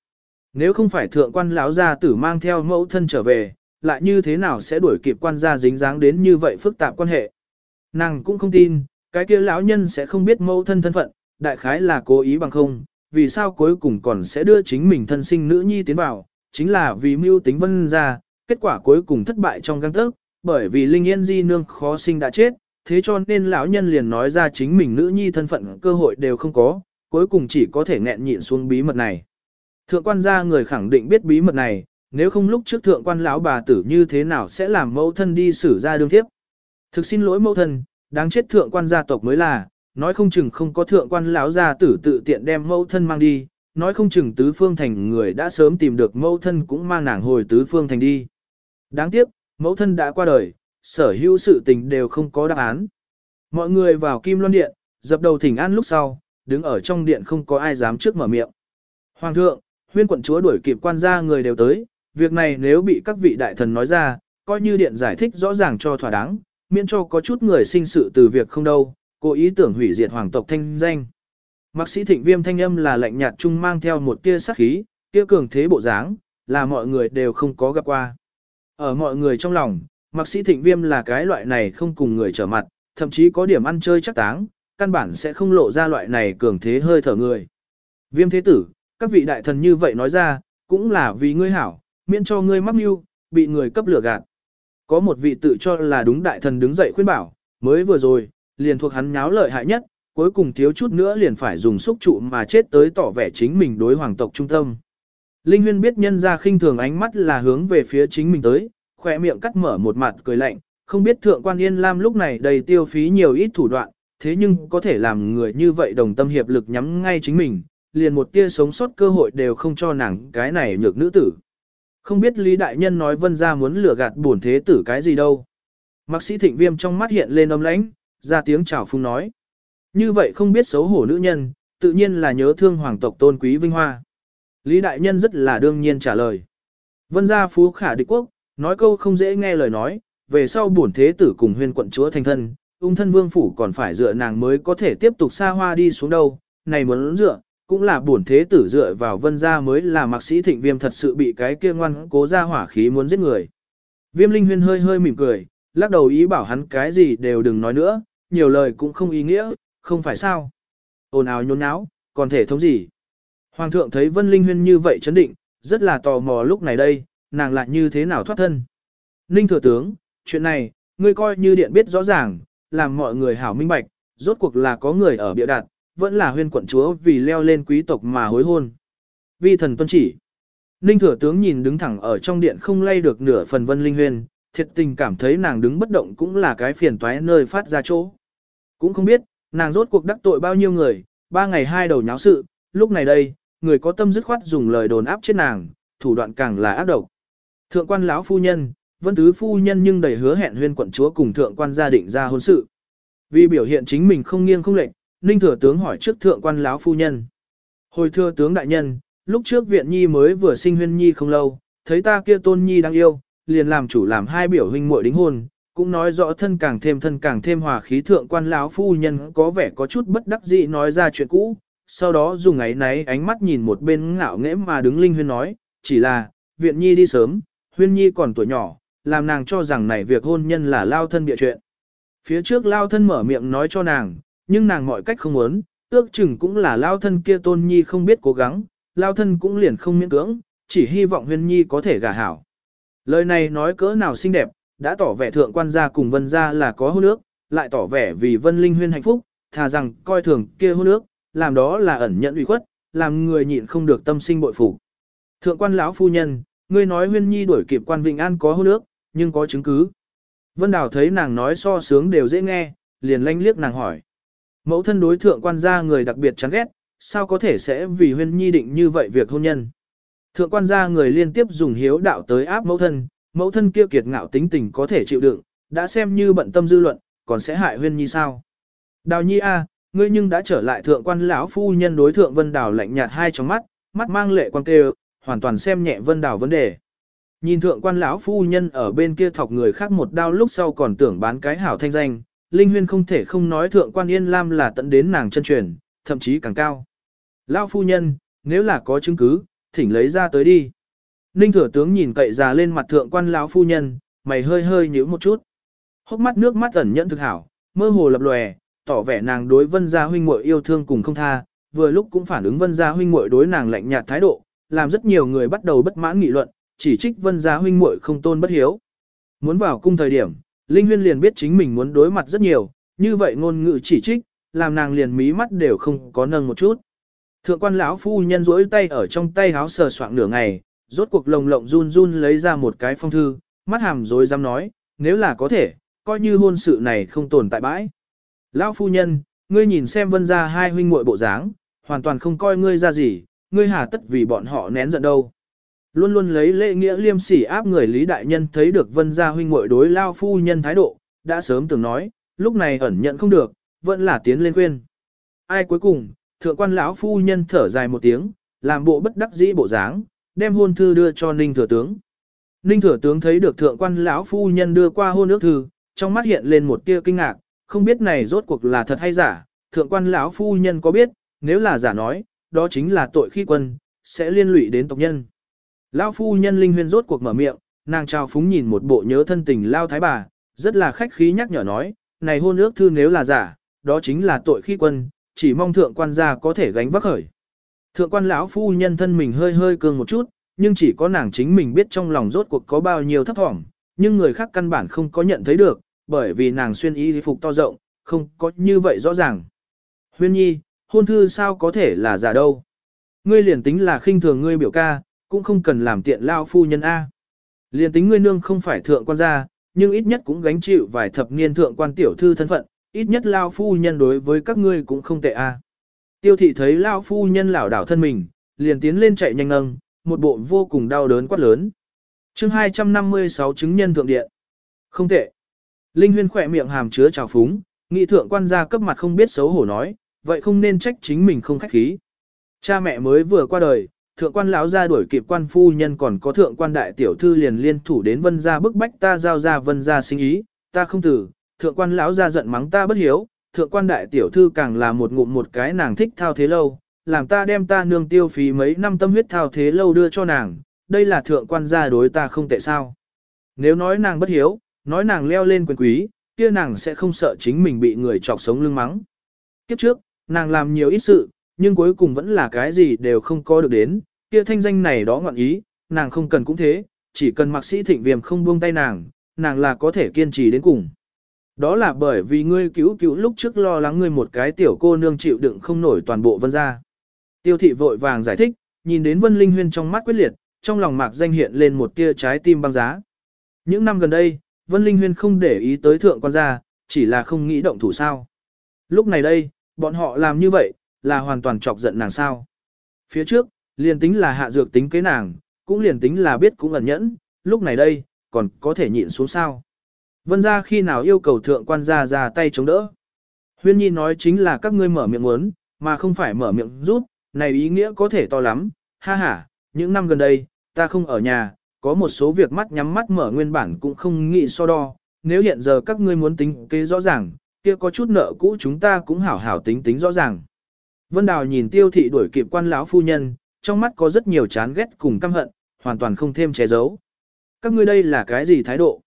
Nếu không phải thượng quan lão gia tử mang theo mẫu thân trở về, lại như thế nào sẽ đuổi kịp quan gia dính dáng đến như vậy phức tạp quan hệ? Nàng cũng không tin, cái kia lão nhân sẽ không biết mẫu thân thân phận, đại khái là cố ý bằng không, vì sao cuối cùng còn sẽ đưa chính mình thân sinh nữ nhi tiến vào, chính là vì mưu tính vân ra, kết quả cuối cùng thất bại trong găng tức, bởi vì Linh Yên Di nương khó sinh đã chết, thế cho nên lão nhân liền nói ra chính mình nữ nhi thân phận cơ hội đều không có, cuối cùng chỉ có thể nghẹn nhịn xuống bí mật này. Thượng quan gia người khẳng định biết bí mật này, nếu không lúc trước thượng quan lão bà tử như thế nào sẽ làm mẫu thân đi xử ra đương tiếp. Thực xin lỗi mẫu thân, đáng chết thượng quan gia tộc mới là, nói không chừng không có thượng quan lão gia tử tự tiện đem mẫu thân mang đi, nói không chừng tứ phương thành người đã sớm tìm được mẫu thân cũng mang nàng hồi tứ phương thành đi. Đáng tiếc, mẫu thân đã qua đời, sở hữu sự tình đều không có đáp án. Mọi người vào kim loan điện, dập đầu thỉnh an lúc sau, đứng ở trong điện không có ai dám trước mở miệng. Hoàng thượng, huyên quận chúa đuổi kịp quan gia người đều tới, việc này nếu bị các vị đại thần nói ra, coi như điện giải thích rõ ràng cho thỏa đáng, miễn cho có chút người sinh sự từ việc không đâu, cố ý tưởng hủy diệt hoàng tộc thanh danh. Mạc sĩ thịnh viêm thanh âm là lạnh nhạt trung mang theo một tia sắc khí, tia cường thế bộ dáng, là mọi người đều không có gặp qua. Ở mọi người trong lòng, mạc sĩ thịnh viêm là cái loại này không cùng người trở mặt, thậm chí có điểm ăn chơi chắc táng, căn bản sẽ không lộ ra loại này cường thế hơi thở người. Viêm thế tử, các vị đại thần như vậy nói ra, cũng là vì ngươi hảo, miễn cho ngươi mắc mưu, bị người cấp lửa gạt. Có một vị tự cho là đúng đại thần đứng dậy khuyên bảo, mới vừa rồi, liền thuộc hắn nháo lợi hại nhất, cuối cùng thiếu chút nữa liền phải dùng xúc trụ mà chết tới tỏ vẻ chính mình đối hoàng tộc trung tâm. Linh Huyên biết nhân ra khinh thường ánh mắt là hướng về phía chính mình tới, khỏe miệng cắt mở một mặt cười lạnh, không biết thượng quan Yên Lam lúc này đầy tiêu phí nhiều ít thủ đoạn, thế nhưng có thể làm người như vậy đồng tâm hiệp lực nhắm ngay chính mình, liền một tia sống sót cơ hội đều không cho nàng cái này nhược nữ tử. Không biết Lý Đại Nhân nói vân ra muốn lừa gạt bổn thế tử cái gì đâu. Mạc sĩ thịnh viêm trong mắt hiện lên âm lãnh, ra tiếng chào phung nói. Như vậy không biết xấu hổ nữ nhân, tự nhiên là nhớ thương hoàng tộc tôn quý vinh hoa. Lý Đại Nhân rất là đương nhiên trả lời. Vân gia phú khả địch quốc, nói câu không dễ nghe lời nói, về sau bổn thế tử cùng huyên quận chúa thành thân, ung thân vương phủ còn phải dựa nàng mới có thể tiếp tục xa hoa đi xuống đâu, này muốn dựa, cũng là bổn thế tử dựa vào vân gia mới là mạc sĩ thịnh viêm thật sự bị cái kia ngoan cố ra hỏa khí muốn giết người. Viêm linh huyên hơi hơi mỉm cười, lắc đầu ý bảo hắn cái gì đều đừng nói nữa, nhiều lời cũng không ý nghĩa, không phải sao. Ồn ào nhốn nháo, còn thể thống gì. Hoàng thượng thấy vân linh huyên như vậy chấn định, rất là tò mò lúc này đây, nàng lại như thế nào thoát thân. Ninh thừa tướng, chuyện này, ngươi coi như điện biết rõ ràng, làm mọi người hảo minh bạch, rốt cuộc là có người ở bịa đặt, vẫn là huyên quận chúa vì leo lên quý tộc mà hối hôn. Vi thần tuân chỉ. Ninh thừa tướng nhìn đứng thẳng ở trong điện không lay được nửa phần vân linh huyên, thiệt tình cảm thấy nàng đứng bất động cũng là cái phiền toái nơi phát ra chỗ. Cũng không biết, nàng rốt cuộc đắc tội bao nhiêu người, ba ngày hai đầu nháo sự, lúc này đây, người có tâm dứt khoát dùng lời đồn áp chết nàng, thủ đoạn càng là ác độc. Thượng quan lão phu nhân, vân tứ phu nhân nhưng đầy hứa hẹn huyên quận chúa cùng thượng quan gia định ra hôn sự. Vì biểu hiện chính mình không nghiêng không lệch, Ninh thừa tướng hỏi trước thượng quan lão phu nhân. Hồi thưa tướng đại nhân, lúc trước viện nhi mới vừa sinh huyên nhi không lâu, thấy ta kia tôn nhi đang yêu, liền làm chủ làm hai biểu huynh muội đính hôn, cũng nói rõ thân càng thêm thân càng thêm hòa khí thượng quan lão phu nhân có vẻ có chút bất đắc dĩ nói ra chuyện cũ, sau đó dùng ấy náy ánh mắt nhìn một bên ngạo nghễ mà đứng linh huyên nói, chỉ là, viện nhi đi sớm, huyên nhi còn tuổi nhỏ, làm nàng cho rằng này việc hôn nhân là lao thân địa chuyện. Phía trước lao thân mở miệng nói cho nàng, nhưng nàng mọi cách không muốn, ước chừng cũng là lao thân kia tôn nhi không biết cố gắng, lao thân cũng liền không miễn cưỡng, chỉ hy vọng huyên nhi có thể gả hảo. Lời này nói cỡ nào xinh đẹp, đã tỏ vẻ thượng quan gia cùng vân gia là có hôn ước, lại tỏ vẻ vì vân linh huyên hạnh phúc, thà rằng coi thường kia hôn ước, làm đó là ẩn nhận uy khuất, làm người nhịn không được tâm sinh bội phục. Thượng quan lão phu nhân, ngươi nói huyên nhi đuổi kịp quan Vịnh An có hôn ước, nhưng có chứng cứ. Vân Đào thấy nàng nói so sướng đều dễ nghe, liền lanh liếc nàng hỏi. Mẫu thân đối thượng quan gia người đặc biệt chán ghét, sao có thể sẽ vì huyên nhi định như vậy việc hôn nhân. Thượng quan gia người liên tiếp dùng hiếu đạo tới áp mẫu thân, mẫu thân kia kiệt ngạo tính tình có thể chịu đựng, đã xem như bận tâm dư luận, còn sẽ hại huyên nhi sao. Đào nhi a, ngươi nhưng đã trở lại thượng quan lão phu nhân đối thượng vân đào lạnh nhạt hai trong mắt, mắt mang lệ quan kêu, hoàn toàn xem nhẹ vân đào vấn đề. Nhìn thượng quan lão phu nhân ở bên kia thọc người khác một đao lúc sau còn tưởng bán cái hảo thanh danh, Linh Huyên không thể không nói thượng quan Yên Lam là tận đến nàng chân truyền, thậm chí càng cao. Lão phu nhân, nếu là có chứng cứ, thỉnh lấy ra tới đi. Ninh thừa tướng nhìn cậy già lên mặt thượng quan lão phu nhân, mày hơi hơi nhíu một chút. Hốc mắt nước mắt ẩn nhẫn thực hảo, mơ hồ lập lòe, tỏ vẻ nàng đối vân gia huynh muội yêu thương cùng không tha, vừa lúc cũng phản ứng vân gia huynh muội đối nàng lạnh nhạt thái độ, làm rất nhiều người bắt đầu bất mãn nghị luận, chỉ trích vân gia huynh muội không tôn bất hiếu. Muốn vào cung thời điểm, Linh Huyên liền biết chính mình muốn đối mặt rất nhiều, như vậy ngôn ngữ chỉ trích, làm nàng liền mí mắt đều không có nâng một chút. Thượng quan lão phu nhân duỗi tay ở trong tay háo sờ soạng nửa ngày, rốt cuộc lồng lộng run run lấy ra một cái phong thư, mắt hàm rồi dám nói, nếu là có thể, coi như hôn sự này không tồn tại bãi. Lão phu nhân, ngươi nhìn xem vân gia hai huynh muội bộ dáng, hoàn toàn không coi ngươi ra gì, ngươi hà tất vì bọn họ nén giận đâu. Luôn luôn lấy lễ nghĩa liêm sỉ áp người Lý Đại Nhân thấy được vân gia huynh muội đối lao phu nhân thái độ, đã sớm từng nói, lúc này ẩn nhận không được, vẫn là tiến lên khuyên. Ai cuối cùng, thượng quan lão phu nhân thở dài một tiếng, làm bộ bất đắc dĩ bộ dáng, đem hôn thư đưa cho Ninh thừa tướng. Ninh thừa tướng thấy được thượng quan lão phu nhân đưa qua hôn ước thư, trong mắt hiện lên một tia kinh ngạc, không biết này rốt cuộc là thật hay giả, thượng quan lão phu nhân có biết, nếu là giả nói, đó chính là tội khi quân, sẽ liên lụy đến tộc nhân. Lão phu nhân linh huyên rốt cuộc mở miệng, nàng trao phúng nhìn một bộ nhớ thân tình lao thái bà, rất là khách khí nhắc nhở nói, này hôn ước thư nếu là giả, đó chính là tội khi quân, chỉ mong thượng quan gia có thể gánh vác khởi. Thượng quan lão phu nhân thân mình hơi hơi cường một chút, nhưng chỉ có nàng chính mình biết trong lòng rốt cuộc có bao nhiêu thấp thỏm, nhưng người khác căn bản không có nhận thấy được, bởi vì nàng xuyên y phục to rộng, không có như vậy rõ ràng. Huyên nhi, hôn thư sao có thể là giả đâu. Ngươi liền tính là khinh thường ngươi biểu ca, cũng không cần làm tiện lao phu nhân A. Liền tính ngươi nương không phải thượng quan gia, nhưng ít nhất cũng gánh chịu vài thập niên thượng quan tiểu thư thân phận, ít nhất lao phu nhân đối với các ngươi cũng không tệ A. Tiêu thị thấy lao phu nhân lảo đảo thân mình, liền tiến lên chạy nhanh ngâng, một bộ vô cùng đau đớn quát lớn. chương 256 chứng nhân thượng điện. Không tệ. Linh huyên khỏe miệng hàm chứa trào phúng, nghị thượng quan gia cấp mặt không biết xấu hổ nói, vậy không nên trách chính mình không khách khí. Cha mẹ mới vừa qua đời, thượng quan lão gia đuổi kịp quan phu nhân còn có thượng quan đại tiểu thư liền liên thủ đến vân gia bức bách ta giao ra vân gia sinh ý, ta không tử, thượng quan lão gia giận mắng ta bất hiếu, thượng quan đại tiểu thư càng là một ngụm một cái nàng thích thao thế lâu, làm ta đem ta nương tiêu phí mấy năm tâm huyết thao thế lâu đưa cho nàng, đây là thượng quan gia đối ta không tệ sao. Nếu nói nàng bất hiếu, nói nàng leo lên quyền quý, kia nàng sẽ không sợ chính mình bị người chọc sống lưng mắng. Kiếp trước, nàng làm nhiều ít sự, nhưng cuối cùng vẫn là cái gì đều không có được đến, kia thanh danh này đó ngọn ý, nàng không cần cũng thế, chỉ cần mạc sĩ thịnh viêm không buông tay nàng, nàng là có thể kiên trì đến cùng. Đó là bởi vì ngươi cứu cứu lúc trước lo lắng ngươi một cái tiểu cô nương chịu đựng không nổi toàn bộ vân gia. Tiêu thị vội vàng giải thích, nhìn đến vân linh huyên trong mắt quyết liệt, trong lòng mạc danh hiện lên một tia trái tim băng giá. Những năm gần đây, vân linh huyên không để ý tới thượng quan gia, chỉ là không nghĩ động thủ sao. Lúc này đây, bọn họ làm như vậy, là hoàn toàn chọc giận nàng sao. Phía trước, liền tính là hạ dược tính kế nàng, cũng liền tính là biết cũng ẩn nhẫn, lúc này đây, còn có thể nhịn xuống sao. Vân Gia khi nào yêu cầu thượng quan gia ra tay chống đỡ. Huyên Nhi nói chính là các ngươi mở miệng muốn, mà không phải mở miệng rút, này ý nghĩa có thể to lắm, ha ha, những năm gần đây, ta không ở nhà, có một số việc mắt nhắm mắt mở nguyên bản cũng không nghĩ so đo, nếu hiện giờ các ngươi muốn tính kế rõ ràng, kia có chút nợ cũ chúng ta cũng hảo hảo tính tính rõ ràng. Vân Đào nhìn tiêu thị đuổi kịp quan lão phu nhân, trong mắt có rất nhiều chán ghét cùng căm hận, hoàn toàn không thêm che giấu. Các ngươi đây là cái gì thái độ?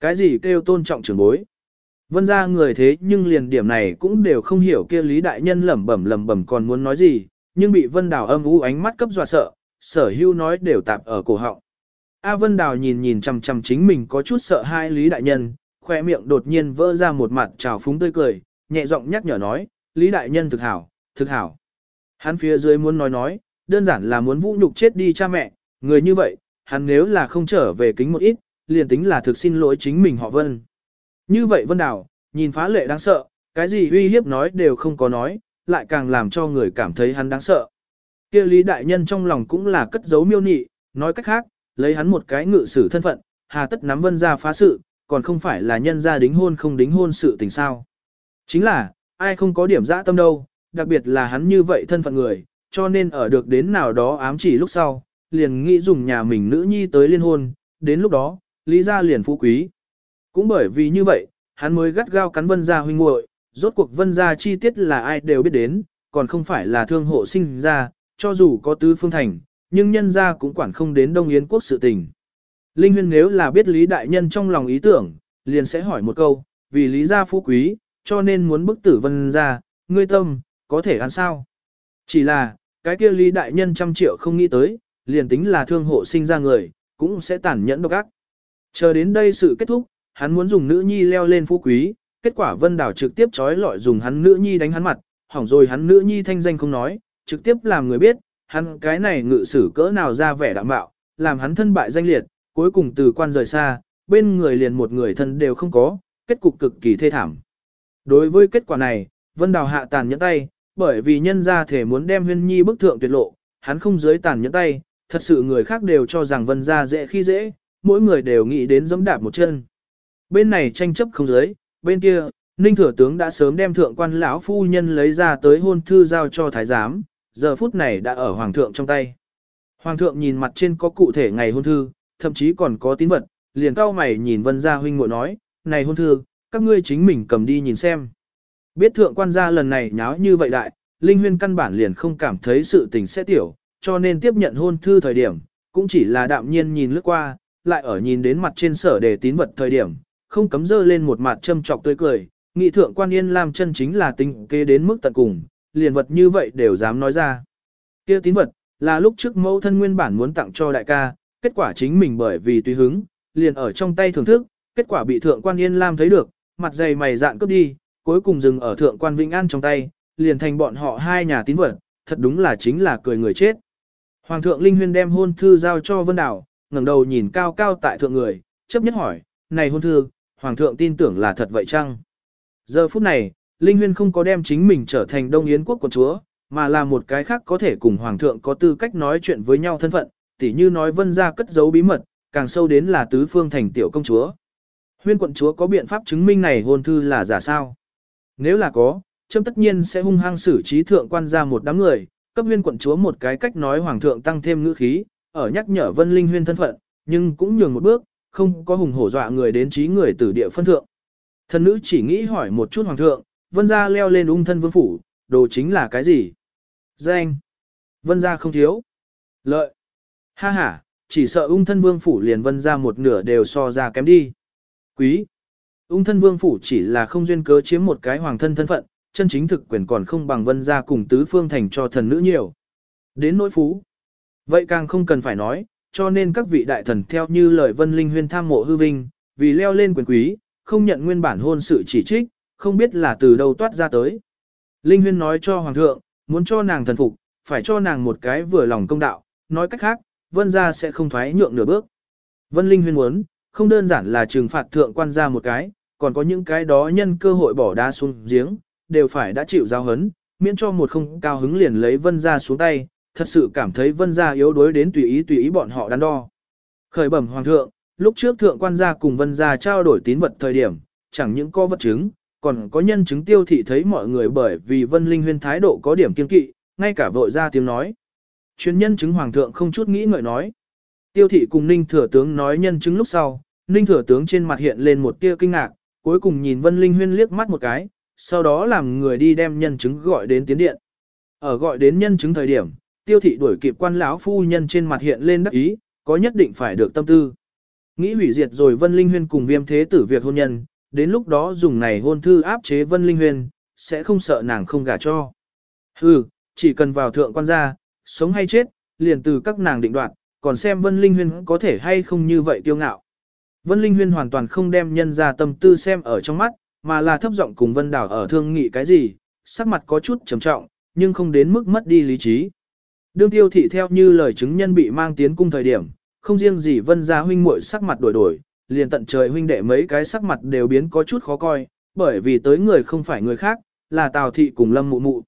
Cái gì kêu tôn trọng trưởng bối? Vân ra người thế nhưng liền điểm này cũng đều không hiểu kia Lý Đại Nhân lẩm bẩm lẩm bẩm còn muốn nói gì, nhưng bị Vân Đào âm u ánh mắt cấp dọa sợ, sở hưu nói đều tạp ở cổ họng. A Vân Đào nhìn nhìn chằm chằm chính mình có chút sợ hai Lý Đại Nhân, khoe miệng đột nhiên vỡ ra một mặt trào phúng tươi cười, nhẹ giọng nhắc nhở nói, Lý Đại Nhân thực hảo, thực hảo. Hắn phía dưới muốn nói nói, đơn giản là muốn vũ nhục chết đi cha mẹ, người như vậy, hắn nếu là không trở về kính một ít, liền tính là thực xin lỗi chính mình họ Vân. Như vậy Vân Đào, nhìn phá lệ đáng sợ, cái gì uy hiếp nói đều không có nói, lại càng làm cho người cảm thấy hắn đáng sợ. kia Lý Đại Nhân trong lòng cũng là cất giấu miêu nị, nói cách khác, lấy hắn một cái ngự sử thân phận, hà tất nắm Vân ra phá sự, còn không phải là nhân ra đính hôn không đính hôn sự tình sao. Chính là, ai không có điểm dã tâm đâu, đặc biệt là hắn như vậy thân phận người, cho nên ở được đến nào đó ám chỉ lúc sau, liền nghĩ dùng nhà mình nữ nhi tới liên hôn, đến lúc đó, lý ra liền phú quý. Cũng bởi vì như vậy, hắn mới gắt gao cắn vân gia huynh muội, rốt cuộc vân gia chi tiết là ai đều biết đến, còn không phải là thương hộ sinh ra, cho dù có tứ phương thành, nhưng nhân gia cũng quản không đến Đông Yến quốc sự tình. Linh huyên nếu là biết Lý Đại Nhân trong lòng ý tưởng, liền sẽ hỏi một câu, vì Lý gia phú quý, cho nên muốn bức tử vân gia, ngươi tâm, có thể ăn sao? Chỉ là, cái kia Lý Đại Nhân trăm triệu không nghĩ tới, liền tính là thương hộ sinh ra người, cũng sẽ tàn nhẫn độc ác. Chờ đến đây sự kết thúc, hắn muốn dùng nữ nhi leo lên phú quý, kết quả Vân Đảo trực tiếp trói lọi dùng hắn nữ nhi đánh hắn mặt, hỏng rồi hắn nữ nhi thanh danh không nói, trực tiếp làm người biết, hắn cái này ngự sử cỡ nào ra vẻ đạm bạo, làm hắn thân bại danh liệt, cuối cùng từ quan rời xa, bên người liền một người thân đều không có, kết cục cực kỳ thê thảm. Đối với kết quả này, Vân Đào hạ tàn nhẫn tay, bởi vì nhân ra thể muốn đem huyên nhi bức thượng tuyệt lộ, hắn không dưới tàn nhẫn tay, thật sự người khác đều cho rằng Vân ra dễ khi dễ, mỗi người đều nghĩ đến giẫm đạp một chân. Bên này tranh chấp không dưới, bên kia, Ninh Thừa Tướng đã sớm đem thượng quan lão phu nhân lấy ra tới hôn thư giao cho Thái Giám, giờ phút này đã ở Hoàng thượng trong tay. Hoàng thượng nhìn mặt trên có cụ thể ngày hôn thư, thậm chí còn có tín vật, liền cao mày nhìn Vân Gia huynh muội nói, này hôn thư, các ngươi chính mình cầm đi nhìn xem. Biết thượng quan gia lần này nháo như vậy đại, Linh Huyên căn bản liền không cảm thấy sự tình sẽ tiểu, cho nên tiếp nhận hôn thư thời điểm, cũng chỉ là đạm nhiên nhìn lướt qua, lại ở nhìn đến mặt trên sở đề tín vật thời điểm, không cấm dơ lên một mặt châm trọc tươi cười, nghị thượng quan yên làm chân chính là tính kế đến mức tận cùng, liền vật như vậy đều dám nói ra. kia tín vật, là lúc trước mẫu thân nguyên bản muốn tặng cho đại ca, kết quả chính mình bởi vì tùy hứng, liền ở trong tay thưởng thức, kết quả bị thượng quan yên lam thấy được, mặt dày mày dạn cướp đi, cuối cùng dừng ở thượng quan Vĩnh An trong tay, liền thành bọn họ hai nhà tín vật, thật đúng là chính là cười người chết. Hoàng thượng Linh Huyên đem hôn thư giao cho Vân Đảo, ngẩng đầu nhìn cao cao tại thượng người, chấp nhất hỏi, này hôn thư, Hoàng thượng tin tưởng là thật vậy chăng? Giờ phút này, Linh Huyên không có đem chính mình trở thành Đông Yến quốc của chúa, mà là một cái khác có thể cùng Hoàng thượng có tư cách nói chuyện với nhau thân phận, tỉ như nói vân ra cất giấu bí mật, càng sâu đến là tứ phương thành tiểu công chúa. Huyên quận chúa có biện pháp chứng minh này hôn thư là giả sao? Nếu là có, trâm tất nhiên sẽ hung hăng xử trí thượng quan ra một đám người, cấp huyên quận chúa một cái cách nói hoàng thượng tăng thêm ngữ khí, ở nhắc nhở vân linh huyên thân phận, nhưng cũng nhường một bước, không có hùng hổ dọa người đến trí người từ địa phân thượng. Thần nữ chỉ nghĩ hỏi một chút hoàng thượng, vân gia leo lên ung thân vương phủ, đồ chính là cái gì? Danh. Vân gia không thiếu. Lợi. Ha ha, chỉ sợ ung thân vương phủ liền vân gia một nửa đều so ra kém đi. Quý. Ung thân vương phủ chỉ là không duyên cớ chiếm một cái hoàng thân thân phận, chân chính thực quyền còn không bằng vân gia cùng tứ phương thành cho thần nữ nhiều. Đến nỗi phú. Vậy càng không cần phải nói, cho nên các vị đại thần theo như lời vân linh huyên tham mộ hư vinh, vì leo lên quyền quý, không nhận nguyên bản hôn sự chỉ trích, không biết là từ đâu toát ra tới. Linh huyên nói cho hoàng thượng, muốn cho nàng thần phục, phải cho nàng một cái vừa lòng công đạo, nói cách khác, vân gia sẽ không thoái nhượng nửa bước. Vân linh huyên muốn, không đơn giản là trừng phạt thượng quan gia một cái, còn có những cái đó nhân cơ hội bỏ đá xuống giếng, đều phải đã chịu giao hấn, miễn cho một không cao hứng liền lấy vân gia xuống tay, thật sự cảm thấy vân gia yếu đuối đến tùy ý tùy ý bọn họ đắn đo. Khởi bẩm hoàng thượng, lúc trước thượng quan gia cùng vân gia trao đổi tín vật thời điểm, chẳng những có vật chứng, còn có nhân chứng tiêu thị thấy mọi người bởi vì vân linh huyên thái độ có điểm kiên kỵ, ngay cả vội ra tiếng nói. Chuyên nhân chứng hoàng thượng không chút nghĩ ngợi nói. Tiêu thị cùng ninh thừa tướng nói nhân chứng lúc sau, ninh thừa tướng trên mặt hiện lên một tia kinh ngạc, cuối cùng nhìn vân linh huyên liếc mắt một cái, sau đó làm người đi đem nhân chứng gọi đến tiến điện. Ở gọi đến nhân chứng thời điểm, tiêu thị đuổi kịp quan lão phu nhân trên mặt hiện lên đắc ý, có nhất định phải được tâm tư. Nghĩ hủy diệt rồi Vân Linh Huyên cùng viêm thế tử việc hôn nhân, đến lúc đó dùng này hôn thư áp chế Vân Linh Huyền sẽ không sợ nàng không gả cho. Hừ, chỉ cần vào thượng quan gia, sống hay chết, liền từ các nàng định đoạt, còn xem Vân Linh Huyên có thể hay không như vậy tiêu ngạo. Vân Linh Huyên hoàn toàn không đem nhân ra tâm tư xem ở trong mắt, mà là thấp giọng cùng Vân Đảo ở thương nghị cái gì, sắc mặt có chút trầm trọng, nhưng không đến mức mất đi lý trí. Đương tiêu thị theo như lời chứng nhân bị mang tiến cung thời điểm, không riêng gì Vân gia huynh muội sắc mặt đổi đổi, liền tận trời huynh đệ mấy cái sắc mặt đều biến có chút khó coi, bởi vì tới người không phải người khác, là Tào thị cùng Lâm Mụ Mụ.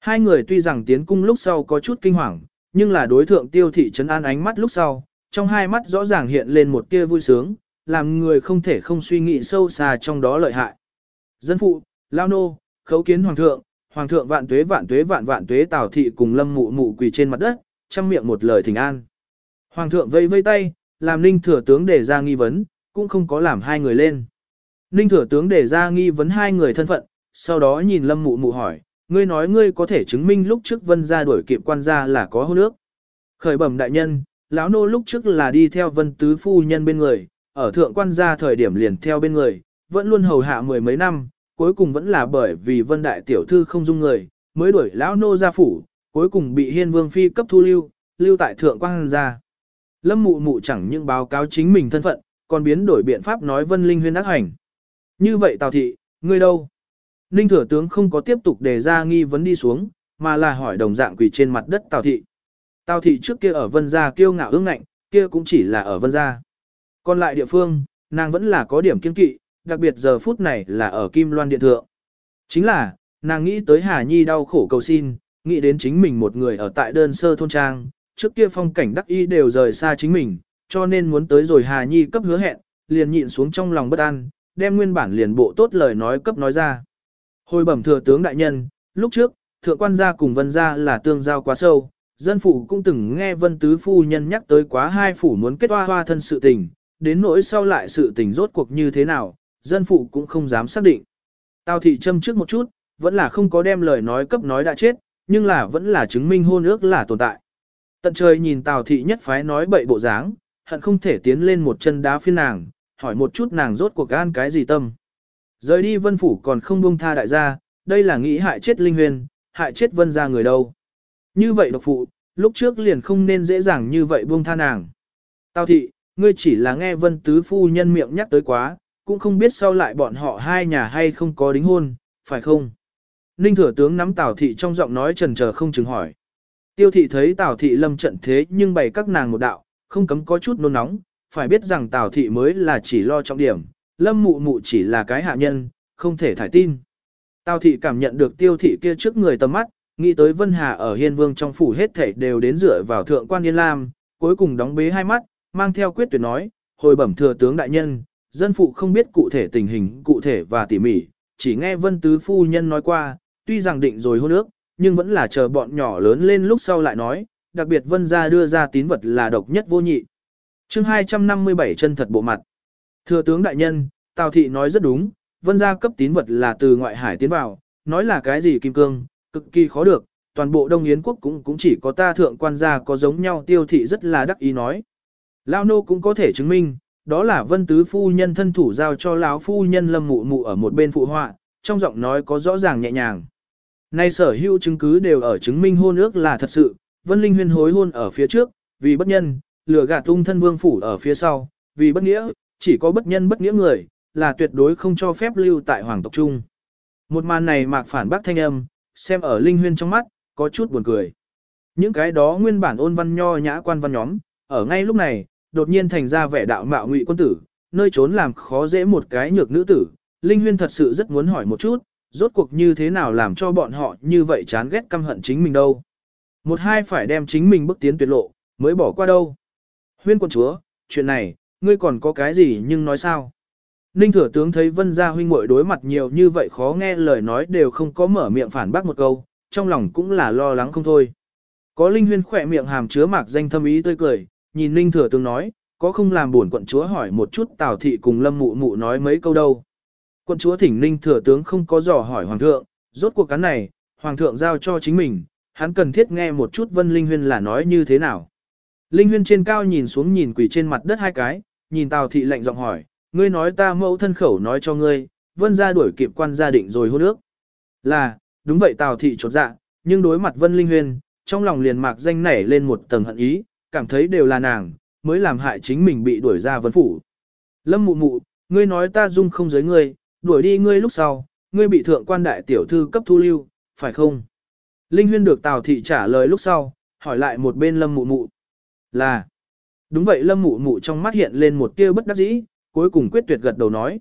Hai người tuy rằng tiến cung lúc sau có chút kinh hoàng, nhưng là đối thượng tiêu thị trấn an ánh mắt lúc sau, trong hai mắt rõ ràng hiện lên một tia vui sướng, làm người không thể không suy nghĩ sâu xa trong đó lợi hại. Dân phụ, lao nô, khấu kiến hoàng thượng, hoàng thượng vạn tuế vạn tuế vạn vạn tuế tào thị cùng lâm mụ mụ quỳ trên mặt đất, chăm miệng một lời thỉnh an. Hoàng thượng vây vây tay, làm ninh thừa tướng để ra nghi vấn, cũng không có làm hai người lên. Ninh thừa tướng để ra nghi vấn hai người thân phận, sau đó nhìn lâm mụ mụ hỏi, ngươi nói ngươi có thể chứng minh lúc trước vân gia đuổi kịp quan gia là có hôn ước. Khởi bẩm đại nhân, lão nô lúc trước là đi theo vân tứ phu nhân bên người, ở thượng quan gia thời điểm liền theo bên người, vẫn luôn hầu hạ mười mấy năm, cuối cùng vẫn là bởi vì vân đại tiểu thư không dung người, mới đuổi lão nô ra phủ, cuối cùng bị hiên vương phi cấp thu lưu, lưu tại thượng quan gia. Lâm mụ mụ chẳng những báo cáo chính mình thân phận, còn biến đổi biện pháp nói vân linh huyên ác hành. Như vậy tào thị, ngươi đâu? Ninh thừa tướng không có tiếp tục đề ra nghi vấn đi xuống, mà là hỏi đồng dạng quỳ trên mặt đất tào thị. Tào thị trước kia ở vân gia kiêu ngạo ương ngạnh, kia cũng chỉ là ở vân gia. Còn lại địa phương, nàng vẫn là có điểm kiên kỵ, đặc biệt giờ phút này là ở Kim Loan Điện Thượng. Chính là, nàng nghĩ tới Hà Nhi đau khổ cầu xin, nghĩ đến chính mình một người ở tại đơn sơ thôn trang, trước kia phong cảnh đắc y đều rời xa chính mình, cho nên muốn tới rồi Hà Nhi cấp hứa hẹn, liền nhịn xuống trong lòng bất an, đem nguyên bản liền bộ tốt lời nói cấp nói ra. Hồi bẩm thừa tướng đại nhân, lúc trước, thượng quan gia cùng vân gia là tương giao quá sâu, dân phụ cũng từng nghe vân tứ phu nhân nhắc tới quá hai phủ muốn kết hoa hoa thân sự tình, đến nỗi sau lại sự tình rốt cuộc như thế nào, dân phụ cũng không dám xác định. Tào thị châm trước một chút, vẫn là không có đem lời nói cấp nói đã chết, nhưng là vẫn là chứng minh hôn ước là tồn tại. Tận trời nhìn Tào thị nhất phái nói bậy bộ dáng, hận không thể tiến lên một chân đá phiên nàng, hỏi một chút nàng rốt cuộc gan cái gì tâm. Rời đi vân phủ còn không buông tha đại gia, đây là nghĩ hại chết linh huyền, hại chết vân gia người đâu. Như vậy độc phụ, lúc trước liền không nên dễ dàng như vậy buông tha nàng. Tào thị, ngươi chỉ là nghe vân tứ phu nhân miệng nhắc tới quá, cũng không biết sau lại bọn họ hai nhà hay không có đính hôn, phải không? Ninh thừa tướng nắm Tào thị trong giọng nói trần chờ không chừng hỏi. Tiêu thị thấy Tào thị lâm trận thế nhưng bày các nàng một đạo, không cấm có chút nôn nóng, phải biết rằng Tào thị mới là chỉ lo trọng điểm, lâm mụ mụ chỉ là cái hạ nhân, không thể thải tin. Tào thị cảm nhận được tiêu thị kia trước người tầm mắt, nghĩ tới Vân Hà ở Hiên Vương trong phủ hết thảy đều đến dựa vào thượng quan Yên Lam, cuối cùng đóng bế hai mắt, mang theo quyết tuyệt nói, hồi bẩm thừa tướng đại nhân, dân phụ không biết cụ thể tình hình cụ thể và tỉ mỉ, chỉ nghe Vân Tứ Phu Nhân nói qua, tuy rằng định rồi hôn ước, nhưng vẫn là chờ bọn nhỏ lớn lên lúc sau lại nói, đặc biệt Vân gia đưa ra tín vật là độc nhất vô nhị. chương 257 chân thật bộ mặt. Thừa tướng đại nhân, Tào Thị nói rất đúng, Vân gia cấp tín vật là từ ngoại hải tiến vào, nói là cái gì kim cương, cực kỳ khó được, toàn bộ Đông Yến quốc cũng cũng chỉ có ta thượng quan gia có giống nhau tiêu thị rất là đắc ý nói. Lao nô cũng có thể chứng minh, đó là vân tứ phu nhân thân thủ giao cho lão phu nhân lâm mụ mụ ở một bên phụ họa, trong giọng nói có rõ ràng nhẹ nhàng. Nay sở hữu chứng cứ đều ở chứng minh hôn ước là thật sự, vân linh huyên hối hôn ở phía trước, vì bất nhân, lừa gạt tung thân vương phủ ở phía sau, vì bất nghĩa, chỉ có bất nhân bất nghĩa người, là tuyệt đối không cho phép lưu tại hoàng tộc trung. Một màn này mạc phản bác thanh âm, xem ở linh huyên trong mắt, có chút buồn cười. Những cái đó nguyên bản ôn văn nho nhã quan văn nhóm, ở ngay lúc này, đột nhiên thành ra vẻ đạo mạo ngụy quân tử, nơi trốn làm khó dễ một cái nhược nữ tử. Linh huyên thật sự rất muốn hỏi một chút, rốt cuộc như thế nào làm cho bọn họ như vậy chán ghét căm hận chính mình đâu. Một hai phải đem chính mình bước tiến tuyệt lộ, mới bỏ qua đâu. Huyên quân chúa, chuyện này, ngươi còn có cái gì nhưng nói sao? Ninh thừa tướng thấy vân gia huynh muội đối mặt nhiều như vậy khó nghe lời nói đều không có mở miệng phản bác một câu, trong lòng cũng là lo lắng không thôi. Có linh huyên khỏe miệng hàm chứa mạc danh thâm ý tươi cười, nhìn Ninh thừa tướng nói, có không làm buồn quận chúa hỏi một chút Tào thị cùng Lâm mụ mụ nói mấy câu đâu. Quận chúa thỉnh Ninh thừa tướng không có dò hỏi hoàng thượng, rốt cuộc cán này, hoàng thượng giao cho chính mình, hắn cần thiết nghe một chút Vân Linh huyên là nói như thế nào. Linh huyên trên cao nhìn xuống nhìn quỷ trên mặt đất hai cái, nhìn Tào thị lạnh giọng hỏi, ngươi nói ta mẫu thân khẩu nói cho ngươi, vân gia đuổi kịp quan gia định rồi hôn ước. Là, đúng vậy Tào thị chột dạ, nhưng đối mặt Vân Linh Huyên, trong lòng liền mạc danh nảy lên một tầng hận ý, cảm thấy đều là nàng, mới làm hại chính mình bị đuổi ra vân phủ. Lâm mụ mụ, ngươi nói ta dung không giới ngươi, đuổi đi ngươi lúc sau, ngươi bị thượng quan đại tiểu thư cấp thu lưu, phải không? Linh Huyên được Tào thị trả lời lúc sau, hỏi lại một bên Lâm mụ mụ. Là, đúng vậy Lâm mụ mụ trong mắt hiện lên một tia bất đắc dĩ, cuối cùng quyết tuyệt gật đầu nói.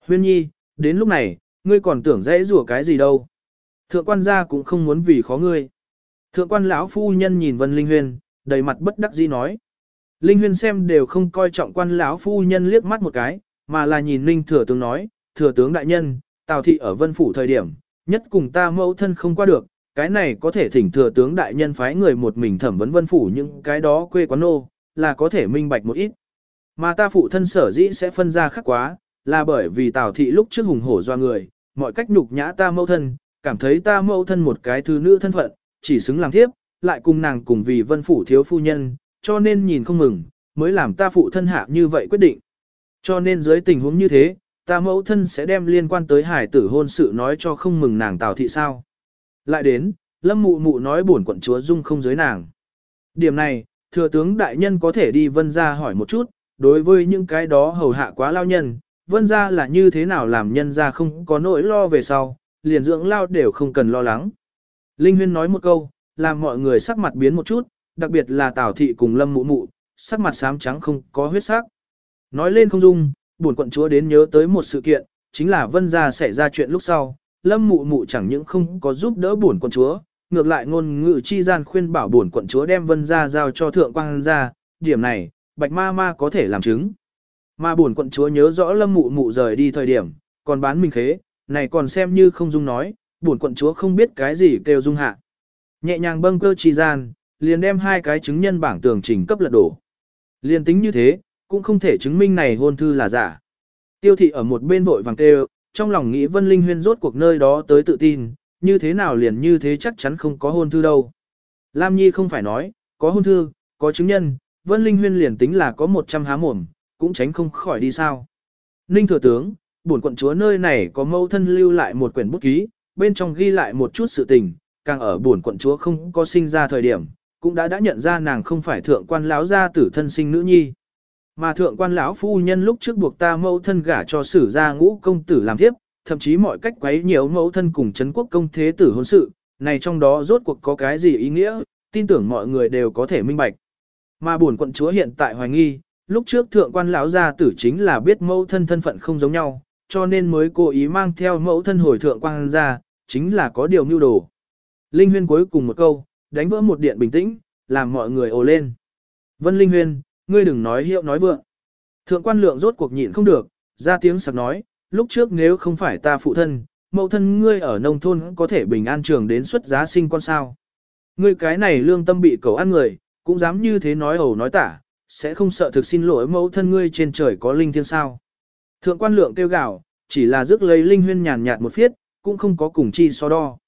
Huyên nhi, đến lúc này, ngươi còn tưởng dễ rủa cái gì đâu. Thượng quan gia cũng không muốn vì khó ngươi. Thượng quan lão phu nhân nhìn Vân Linh Huyên, đầy mặt bất đắc dĩ nói. Linh Huyên xem đều không coi trọng quan lão phu nhân liếc mắt một cái, mà là nhìn Linh thừa tướng nói, thừa tướng đại nhân, Tào thị ở Vân phủ thời điểm, nhất cùng ta mẫu thân không qua được, cái này có thể thỉnh thừa tướng đại nhân phái người một mình thẩm vấn Vân phủ những cái đó quê quán nô, là có thể minh bạch một ít. Mà ta phụ thân sở dĩ sẽ phân ra khắc quá, là bởi vì Tào thị lúc trước hùng hổ do người, mọi cách nhục nhã ta mẫu thân, cảm thấy ta mẫu thân một cái thứ nữ thân phận, chỉ xứng làm thiếp, lại cùng nàng cùng vì vân phủ thiếu phu nhân, cho nên nhìn không mừng, mới làm ta phụ thân hạ như vậy quyết định. Cho nên dưới tình huống như thế, ta mẫu thân sẽ đem liên quan tới hải tử hôn sự nói cho không mừng nàng Tào thị sao. Lại đến, lâm mụ mụ nói buồn quận chúa dung không giới nàng. Điểm này, thừa tướng đại nhân có thể đi vân ra hỏi một chút, đối với những cái đó hầu hạ quá lao nhân, vân ra là như thế nào làm nhân ra không có nỗi lo về sau, liền dưỡng lao đều không cần lo lắng. Linh Huyên nói một câu, làm mọi người sắc mặt biến một chút, đặc biệt là Tào Thị cùng Lâm Mụ Mụ, sắc mặt xám trắng không có huyết sắc. Nói lên không dung, buồn quận chúa đến nhớ tới một sự kiện, chính là Vân Gia xảy ra chuyện lúc sau, Lâm Mụ Mụ chẳng những không có giúp đỡ buồn quận chúa, ngược lại ngôn ngữ chi gian khuyên bảo buồn quận chúa đem Vân Gia giao cho Thượng Quang Gia, điểm này, Bạch Ma Ma có thể làm chứng. Mà buồn quận chúa nhớ rõ Lâm Mụ Mụ rời đi thời điểm, còn bán mình khế, này còn xem như không dung nói, buồn quận chúa không biết cái gì kêu dung hạ. Nhẹ nhàng bâng cơ chi gian, liền đem hai cái chứng nhân bảng tường trình cấp lật đổ. Liền tính như thế, cũng không thể chứng minh này hôn thư là giả. Tiêu thị ở một bên vội vàng kêu, trong lòng nghĩ Vân Linh Huyên rốt cuộc nơi đó tới tự tin, như thế nào liền như thế chắc chắn không có hôn thư đâu. Lam Nhi không phải nói, có hôn thư, có chứng nhân, Vân Linh Huyên liền tính là có một trăm há mồm, cũng tránh không khỏi đi sao. Ninh thừa tướng, bổn quận chúa nơi này có mâu thân lưu lại một quyển bút ký, bên trong ghi lại một chút sự tình, càng ở bổn quận chúa không có sinh ra thời điểm, cũng đã đã nhận ra nàng không phải thượng quan lão gia tử thân sinh nữ nhi. Mà thượng quan lão phu nhân lúc trước buộc ta mẫu thân gả cho sử gia ngũ công tử làm thiếp, thậm chí mọi cách quấy nhiều mẫu thân cùng chấn quốc công thế tử hôn sự, này trong đó rốt cuộc có cái gì ý nghĩa, tin tưởng mọi người đều có thể minh bạch. Mà buồn quận chúa hiện tại hoài nghi, lúc trước thượng quan lão gia tử chính là biết mẫu thân thân phận không giống nhau, cho nên mới cố ý mang theo mẫu thân hồi thượng quan gia, chính là có điều mưu đồ. Linh Huyên cuối cùng một câu, đánh vỡ một điện bình tĩnh, làm mọi người ồ lên. Vân Linh Huyên, ngươi đừng nói hiệu nói vượng. Thượng quan lượng rốt cuộc nhịn không được, ra tiếng sặc nói, lúc trước nếu không phải ta phụ thân, mẫu thân ngươi ở nông thôn có thể bình an trường đến xuất giá sinh con sao. Ngươi cái này lương tâm bị cầu ăn người, cũng dám như thế nói ẩu nói tả, sẽ không sợ thực xin lỗi mẫu thân ngươi trên trời có linh thiên sao. Thượng quan lượng kêu gào, chỉ là rước lấy linh huyên nhàn nhạt một phiết, cũng không có cùng chi so đo.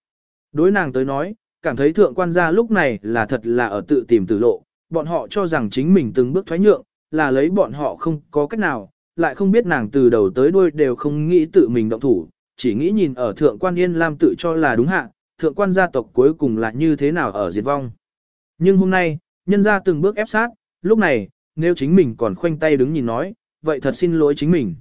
Đối nàng tới nói, cảm thấy thượng quan gia lúc này là thật là ở tự tìm tử lộ, bọn họ cho rằng chính mình từng bước thoái nhượng, là lấy bọn họ không có cách nào, lại không biết nàng từ đầu tới đuôi đều không nghĩ tự mình động thủ, chỉ nghĩ nhìn ở thượng quan yên lam tự cho là đúng hạ, thượng quan gia tộc cuối cùng là như thế nào ở diệt vong. Nhưng hôm nay, nhân gia từng bước ép sát, lúc này, nếu chính mình còn khoanh tay đứng nhìn nói, vậy thật xin lỗi chính mình.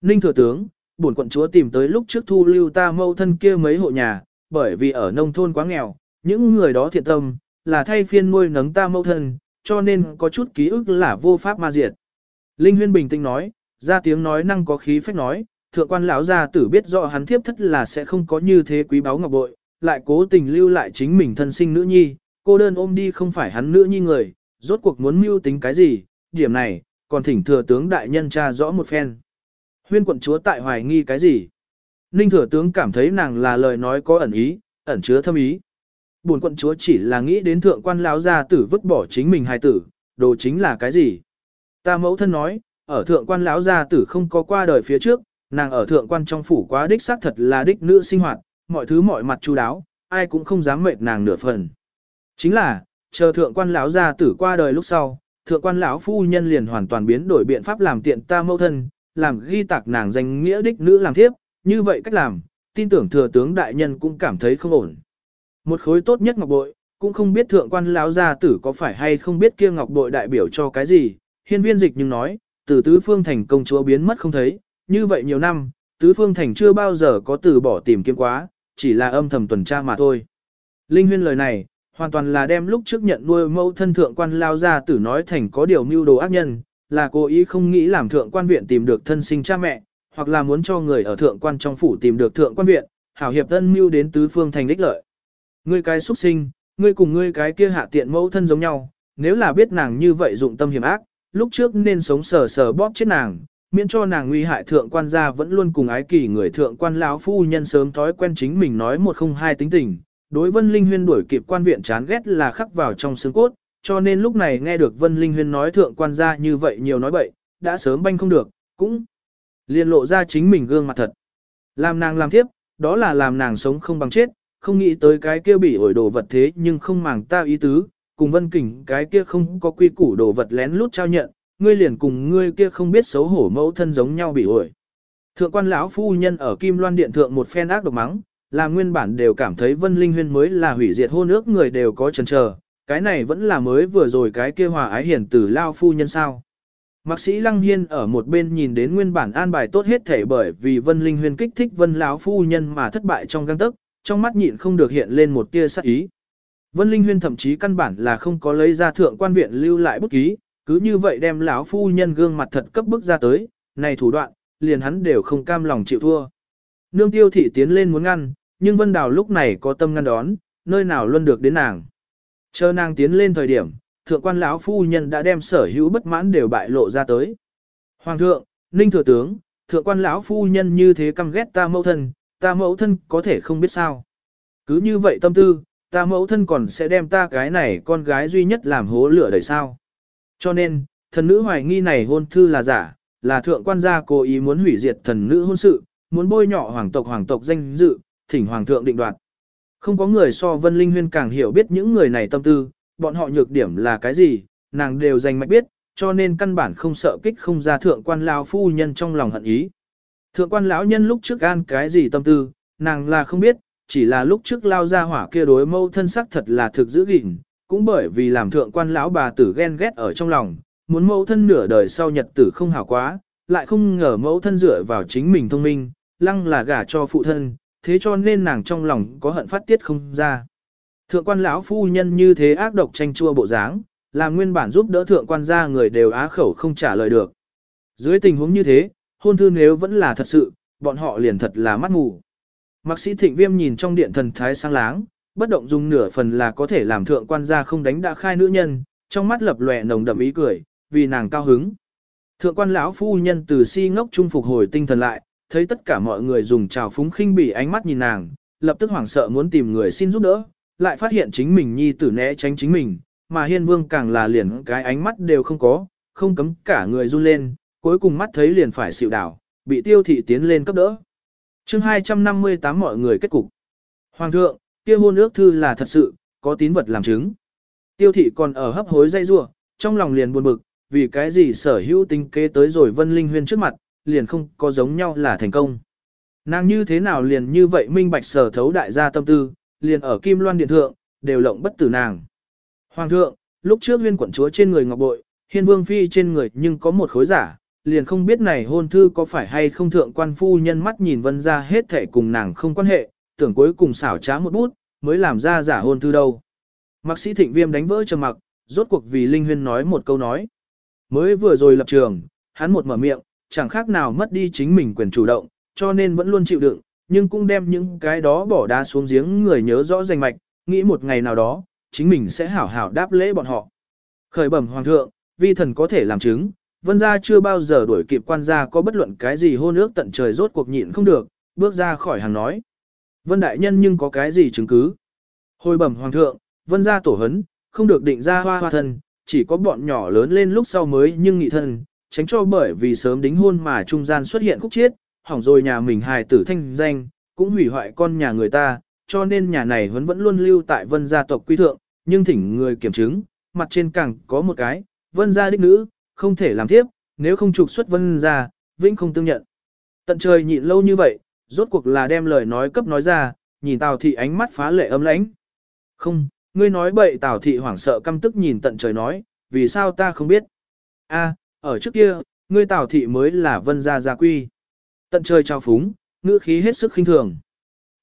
Ninh thừa tướng, bổn quận chúa tìm tới lúc trước thu lưu ta mâu thân kia mấy hộ nhà, bởi vì ở nông thôn quá nghèo, những người đó thiện tâm, là thay phiên nuôi nấng ta mẫu thân, cho nên có chút ký ức là vô pháp ma diệt. Linh Huyên bình tĩnh nói, ra tiếng nói năng có khí phách nói, thượng quan lão gia tử biết rõ hắn thiếp thất là sẽ không có như thế quý báu ngọc bội, lại cố tình lưu lại chính mình thân sinh nữ nhi, cô đơn ôm đi không phải hắn nữ nhi người, rốt cuộc muốn mưu tính cái gì, điểm này, còn thỉnh thừa tướng đại nhân tra rõ một phen. Huyên quận chúa tại hoài nghi cái gì? Ninh thừa tướng cảm thấy nàng là lời nói có ẩn ý, ẩn chứa thâm ý. Buồn quận chúa chỉ là nghĩ đến thượng quan lão gia tử vứt bỏ chính mình hài tử, đồ chính là cái gì? Ta mẫu thân nói, ở thượng quan lão gia tử không có qua đời phía trước, nàng ở thượng quan trong phủ quá đích xác thật là đích nữ sinh hoạt, mọi thứ mọi mặt chu đáo, ai cũng không dám mệt nàng nửa phần. Chính là, chờ thượng quan lão gia tử qua đời lúc sau, thượng quan lão phu nhân liền hoàn toàn biến đổi biện pháp làm tiện ta mẫu thân, làm ghi tạc nàng danh nghĩa đích nữ làm thiếp, như vậy cách làm, tin tưởng thừa tướng đại nhân cũng cảm thấy không ổn. Một khối tốt nhất ngọc bội, cũng không biết thượng quan lão gia tử có phải hay không biết kia ngọc bội đại biểu cho cái gì, hiên viên dịch nhưng nói, từ tứ phương thành công chúa biến mất không thấy, như vậy nhiều năm, tứ phương thành chưa bao giờ có từ bỏ tìm kiếm quá, chỉ là âm thầm tuần tra mà thôi. Linh huyên lời này, hoàn toàn là đem lúc trước nhận nuôi mẫu thân thượng quan lao gia tử nói thành có điều mưu đồ ác nhân, là cố ý không nghĩ làm thượng quan viện tìm được thân sinh cha mẹ, hoặc là muốn cho người ở thượng quan trong phủ tìm được thượng quan viện, hảo hiệp thân mưu đến tứ phương thành đích lợi. Ngươi cái xuất sinh, ngươi cùng ngươi cái kia hạ tiện mẫu thân giống nhau, nếu là biết nàng như vậy dụng tâm hiểm ác, lúc trước nên sống sờ sờ bóp chết nàng, miễn cho nàng nguy hại thượng quan gia vẫn luôn cùng ái kỳ người thượng quan lão phu nhân sớm thói quen chính mình nói một không hai tính tình. Đối Vân Linh Huyên đuổi kịp quan viện chán ghét là khắc vào trong xương cốt, cho nên lúc này nghe được Vân Linh Huyên nói thượng quan gia như vậy nhiều nói bậy, đã sớm banh không được, cũng liền lộ ra chính mình gương mặt thật. Làm nàng làm tiếp, đó là làm nàng sống không bằng chết, không nghĩ tới cái kia bị ổi đồ vật thế nhưng không màng ta ý tứ, cùng vân kình cái kia không có quy củ đồ vật lén lút trao nhận, ngươi liền cùng ngươi kia không biết xấu hổ mẫu thân giống nhau bị ổi. Thượng quan lão phu nhân ở Kim Loan Điện thượng một phen ác độc mắng, là nguyên bản đều cảm thấy Vân Linh Huyên mới là hủy diệt hôn ước người đều có chần chờ, cái này vẫn là mới vừa rồi cái kia hòa ái hiển tử lao phu nhân sao. Mạc sĩ Lăng Hiên ở một bên nhìn đến nguyên bản an bài tốt hết thể bởi vì Vân Linh Huyên kích thích Vân lão phu nhân mà thất bại trong găng tức, trong mắt nhịn không được hiện lên một tia sắc ý. Vân Linh Huyên thậm chí căn bản là không có lấy ra thượng quan viện lưu lại bút ký, cứ như vậy đem lão phu nhân gương mặt thật cấp bức ra tới, này thủ đoạn, liền hắn đều không cam lòng chịu thua. Nương tiêu thị tiến lên muốn ngăn, nhưng Vân Đào lúc này có tâm ngăn đón, nơi nào luôn được đến nàng. Chờ nàng tiến lên thời điểm, thượng quan lão phu nhân đã đem sở hữu bất mãn đều bại lộ ra tới. Hoàng thượng, Ninh thừa tướng, thượng quan lão phu nhân như thế căm ghét ta mẫu thân, ta mẫu thân có thể không biết sao. Cứ như vậy tâm tư, ta mẫu thân còn sẽ đem ta cái này con gái duy nhất làm hố lửa đời sao. Cho nên, thần nữ hoài nghi này hôn thư là giả, là thượng quan gia cố ý muốn hủy diệt thần nữ hôn sự, muốn bôi nhọ hoàng tộc hoàng tộc danh dự, thỉnh hoàng thượng định đoạt. Không có người so Vân Linh Huyên càng hiểu biết những người này tâm tư, bọn họ nhược điểm là cái gì, nàng đều dành mạch biết, cho nên căn bản không sợ kích không ra thượng quan lao phu nhân trong lòng hận ý. Thượng quan lão nhân lúc trước gan cái gì tâm tư, nàng là không biết, chỉ là lúc trước lao ra hỏa kia đối mâu thân sắc thật là thực giữ gìn, cũng bởi vì làm thượng quan lão bà tử ghen ghét ở trong lòng, muốn mẫu thân nửa đời sau nhật tử không hảo quá, lại không ngờ mẫu thân dựa vào chính mình thông minh, lăng là gả cho phụ thân, thế cho nên nàng trong lòng có hận phát tiết không ra. Thượng quan lão phu nhân như thế ác độc tranh chua bộ dáng, làm nguyên bản giúp đỡ thượng quan gia người đều á khẩu không trả lời được. Dưới tình huống như thế, hôn thư nếu vẫn là thật sự, bọn họ liền thật là mắt mù. Mạc sĩ thịnh viêm nhìn trong điện thần thái sáng láng, bất động dùng nửa phần là có thể làm thượng quan gia không đánh đã khai nữ nhân, trong mắt lập lòe nồng đậm ý cười, vì nàng cao hứng. Thượng quan lão phu nhân từ si ngốc trung phục hồi tinh thần lại, thấy tất cả mọi người dùng trào phúng khinh bỉ ánh mắt nhìn nàng, lập tức hoảng sợ muốn tìm người xin giúp đỡ, lại phát hiện chính mình nhi tử né tránh chính mình, mà hiên vương càng là liền cái ánh mắt đều không có, không cấm cả người run lên, cuối cùng mắt thấy liền phải xịu đảo, bị tiêu thị tiến lên cấp đỡ. chương 258 mọi người kết cục. Hoàng thượng, kia hôn ước thư là thật sự, có tín vật làm chứng. Tiêu thị còn ở hấp hối dây rua, trong lòng liền buồn bực, vì cái gì sở hữu tinh kế tới rồi vân linh huyên trước mặt, liền không có giống nhau là thành công. Nàng như thế nào liền như vậy minh bạch sở thấu đại gia tâm tư, liền ở kim loan điện thượng, đều lộng bất tử nàng. Hoàng thượng, lúc trước huyên quận chúa trên người ngọc bội, hiên vương phi trên người nhưng có một khối giả, liền không biết này hôn thư có phải hay không thượng quan phu nhân mắt nhìn vân ra hết thể cùng nàng không quan hệ, tưởng cuối cùng xảo trá một bút, mới làm ra giả hôn thư đâu. Mạc sĩ thịnh viêm đánh vỡ trầm mặc, rốt cuộc vì Linh Huyên nói một câu nói. Mới vừa rồi lập trường, hắn một mở miệng, chẳng khác nào mất đi chính mình quyền chủ động, cho nên vẫn luôn chịu đựng, nhưng cũng đem những cái đó bỏ đá xuống giếng người nhớ rõ danh mạch, nghĩ một ngày nào đó, chính mình sẽ hảo hảo đáp lễ bọn họ. Khởi bẩm hoàng thượng, vi thần có thể làm chứng, vân gia chưa bao giờ đuổi kịp quan gia có bất luận cái gì hôn ước tận trời rốt cuộc nhịn không được, bước ra khỏi hàng nói. Vân đại nhân nhưng có cái gì chứng cứ? Hồi bẩm hoàng thượng, vân gia tổ hấn, không được định ra hoa hoa thân, chỉ có bọn nhỏ lớn lên lúc sau mới nhưng nghị thân, tránh cho bởi vì sớm đính hôn mà trung gian xuất hiện khúc chiết, hỏng rồi nhà mình hài tử thanh danh, cũng hủy hoại con nhà người ta, cho nên nhà này vẫn vẫn luôn lưu tại vân gia tộc quy thượng, nhưng thỉnh người kiểm chứng, mặt trên càng có một cái, vân gia đích nữ, không thể làm tiếp, nếu không trục xuất vân gia, vĩnh không tương nhận. Tận trời nhịn lâu như vậy, rốt cuộc là đem lời nói cấp nói ra, nhìn Tào thị ánh mắt phá lệ âm lãnh. Không, ngươi nói bậy Tào thị hoảng sợ căm tức nhìn tận trời nói, vì sao ta không biết. A, ở trước kia, ngươi Tào thị mới là vân gia gia quy. Tận trời trao phúng, ngữ khí hết sức khinh thường.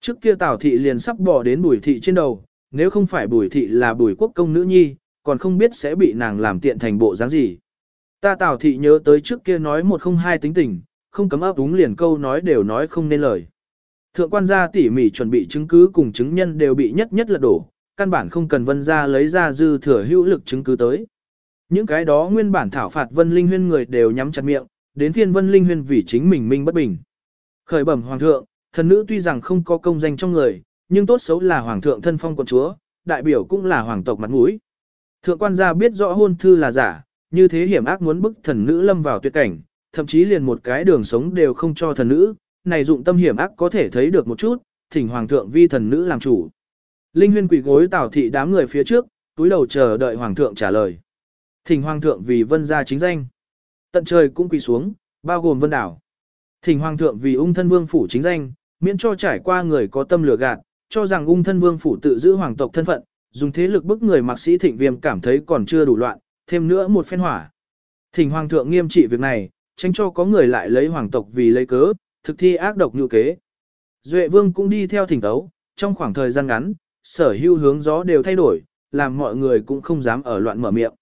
Trước kia Tào thị liền sắp bỏ đến bùi thị trên đầu, nếu không phải bùi thị là bùi quốc công nữ nhi, còn không biết sẽ bị nàng làm tiện thành bộ dáng gì. Ta Tào thị nhớ tới trước kia nói một không hai tính tình, không cấm ấp đúng liền câu nói đều nói không nên lời. Thượng quan gia tỉ mỉ chuẩn bị chứng cứ cùng chứng nhân đều bị nhất nhất lật đổ, căn bản không cần vân gia lấy ra dư thừa hữu lực chứng cứ tới. Những cái đó nguyên bản thảo phạt vân linh huyên người đều nhắm chặt miệng, đến phiên vân linh huyên vì chính mình minh bất bình. Khởi bẩm hoàng thượng, thần nữ tuy rằng không có công danh trong người, nhưng tốt xấu là hoàng thượng thân phong quận chúa, đại biểu cũng là hoàng tộc mặt mũi. Thượng quan gia biết rõ hôn thư là giả, như thế hiểm ác muốn bức thần nữ lâm vào tuyệt cảnh, thậm chí liền một cái đường sống đều không cho thần nữ, này dụng tâm hiểm ác có thể thấy được một chút, thỉnh hoàng thượng vi thần nữ làm chủ. Linh huyên quỷ gối tảo thị đám người phía trước, túi đầu chờ đợi hoàng thượng trả lời. Thỉnh hoàng thượng vì vân gia chính danh. Tận trời cũng quỳ xuống, bao gồm vân đảo. Thỉnh hoàng thượng vì ung thân vương phủ chính danh, miễn cho trải qua người có tâm lừa gạt, cho rằng ung thân vương phủ tự giữ hoàng tộc thân phận, dùng thế lực bức người mặc sĩ thịnh viêm cảm thấy còn chưa đủ loạn, thêm nữa một phen hỏa. Thỉnh hoàng thượng nghiêm trị việc này, tránh cho có người lại lấy hoàng tộc vì lấy cớ, thực thi ác độc như kế. Duệ vương cũng đi theo thỉnh tấu, trong khoảng thời gian ngắn, sở hưu hướng gió đều thay đổi, làm mọi người cũng không dám ở loạn mở miệng.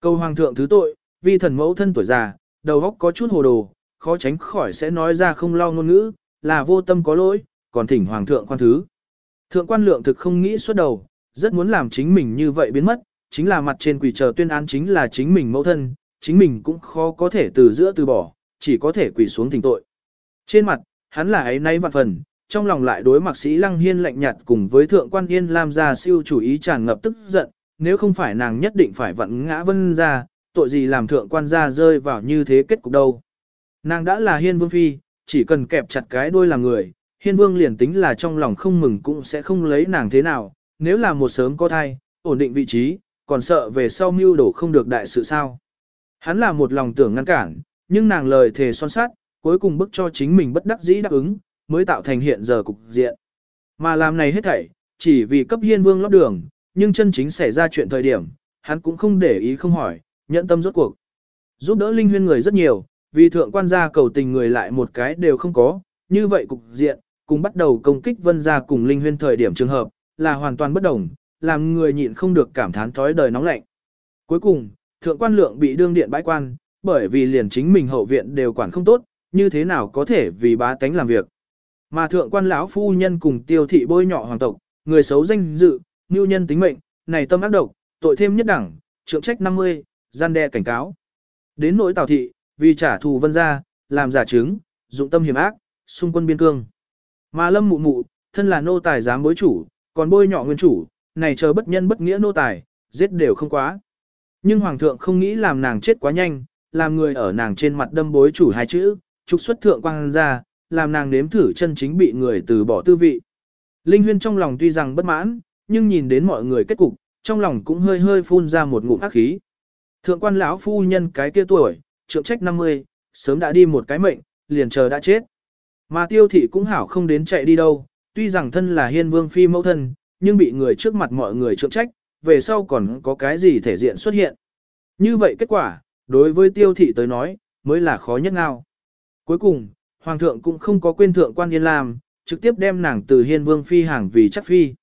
Câu hoàng thượng thứ tội, vi thần mẫu thân tuổi già, đầu óc có chút hồ đồ, khó tránh khỏi sẽ nói ra không lo ngôn ngữ, là vô tâm có lỗi, còn thỉnh hoàng thượng khoan thứ. Thượng quan lượng thực không nghĩ suốt đầu, rất muốn làm chính mình như vậy biến mất, chính là mặt trên quỷ chờ tuyên án chính là chính mình mẫu thân, chính mình cũng khó có thể từ giữa từ bỏ, chỉ có thể quỳ xuống thỉnh tội. Trên mặt, hắn là ấy nay vạn phần, trong lòng lại đối mạc sĩ lăng hiên lạnh nhạt cùng với thượng quan yên làm ra siêu chủ ý tràn ngập tức giận, nếu không phải nàng nhất định phải vặn ngã vân ra, tội gì làm thượng quan gia rơi vào như thế kết cục đâu. Nàng đã là hiên vương phi, chỉ cần kẹp chặt cái đuôi làm người, hiên vương liền tính là trong lòng không mừng cũng sẽ không lấy nàng thế nào, nếu là một sớm có thai, ổn định vị trí, còn sợ về sau mưu đổ không được đại sự sao. Hắn là một lòng tưởng ngăn cản, nhưng nàng lời thề son sát, cuối cùng bức cho chính mình bất đắc dĩ đáp ứng, mới tạo thành hiện giờ cục diện. Mà làm này hết thảy, chỉ vì cấp hiên vương lót đường, nhưng chân chính xảy ra chuyện thời điểm, hắn cũng không để ý không hỏi, nhận tâm rốt cuộc. Giúp đỡ linh huyên người rất nhiều, vì thượng quan gia cầu tình người lại một cái đều không có, như vậy cục diện, cùng bắt đầu công kích vân gia cùng linh huyên thời điểm trường hợp, là hoàn toàn bất đồng, làm người nhịn không được cảm thán thói đời nóng lạnh. Cuối cùng, thượng quan lượng bị đương điện bãi quan, bởi vì liền chính mình hậu viện đều quản không tốt, như thế nào có thể vì bá tánh làm việc. Mà thượng quan lão phu nhân cùng tiêu thị bôi nhọ hoàng tộc, người xấu danh dự, nhu nhân tính mệnh, này tâm ác độc, tội thêm nhất đẳng, trượng trách 50, gian đe cảnh cáo. Đến nỗi tào thị, vì trả thù vân gia, làm giả chứng, dụng tâm hiểm ác, xung quân biên cương. Mà lâm mụ mụ, thân là nô tài dám bối chủ, còn bôi nhọ nguyên chủ, này chờ bất nhân bất nghĩa nô tài, giết đều không quá. Nhưng hoàng thượng không nghĩ làm nàng chết quá nhanh, làm người ở nàng trên mặt đâm bối chủ hai chữ, trục xuất thượng quang ra, làm nàng nếm thử chân chính bị người từ bỏ tư vị. Linh huyên trong lòng tuy rằng bất mãn, nhưng nhìn đến mọi người kết cục, trong lòng cũng hơi hơi phun ra một ngụm ác khí. Thượng quan lão phu nhân cái kia tuổi, trượng trách 50, sớm đã đi một cái mệnh, liền chờ đã chết. Mà tiêu thị cũng hảo không đến chạy đi đâu, tuy rằng thân là hiên vương phi mẫu thân, nhưng bị người trước mặt mọi người trượng trách, về sau còn có cái gì thể diện xuất hiện. Như vậy kết quả, đối với tiêu thị tới nói, mới là khó nhất ngao. Cuối cùng, hoàng thượng cũng không có quên thượng quan yên làm, trực tiếp đem nàng từ hiên vương phi hàng vì chắc phi.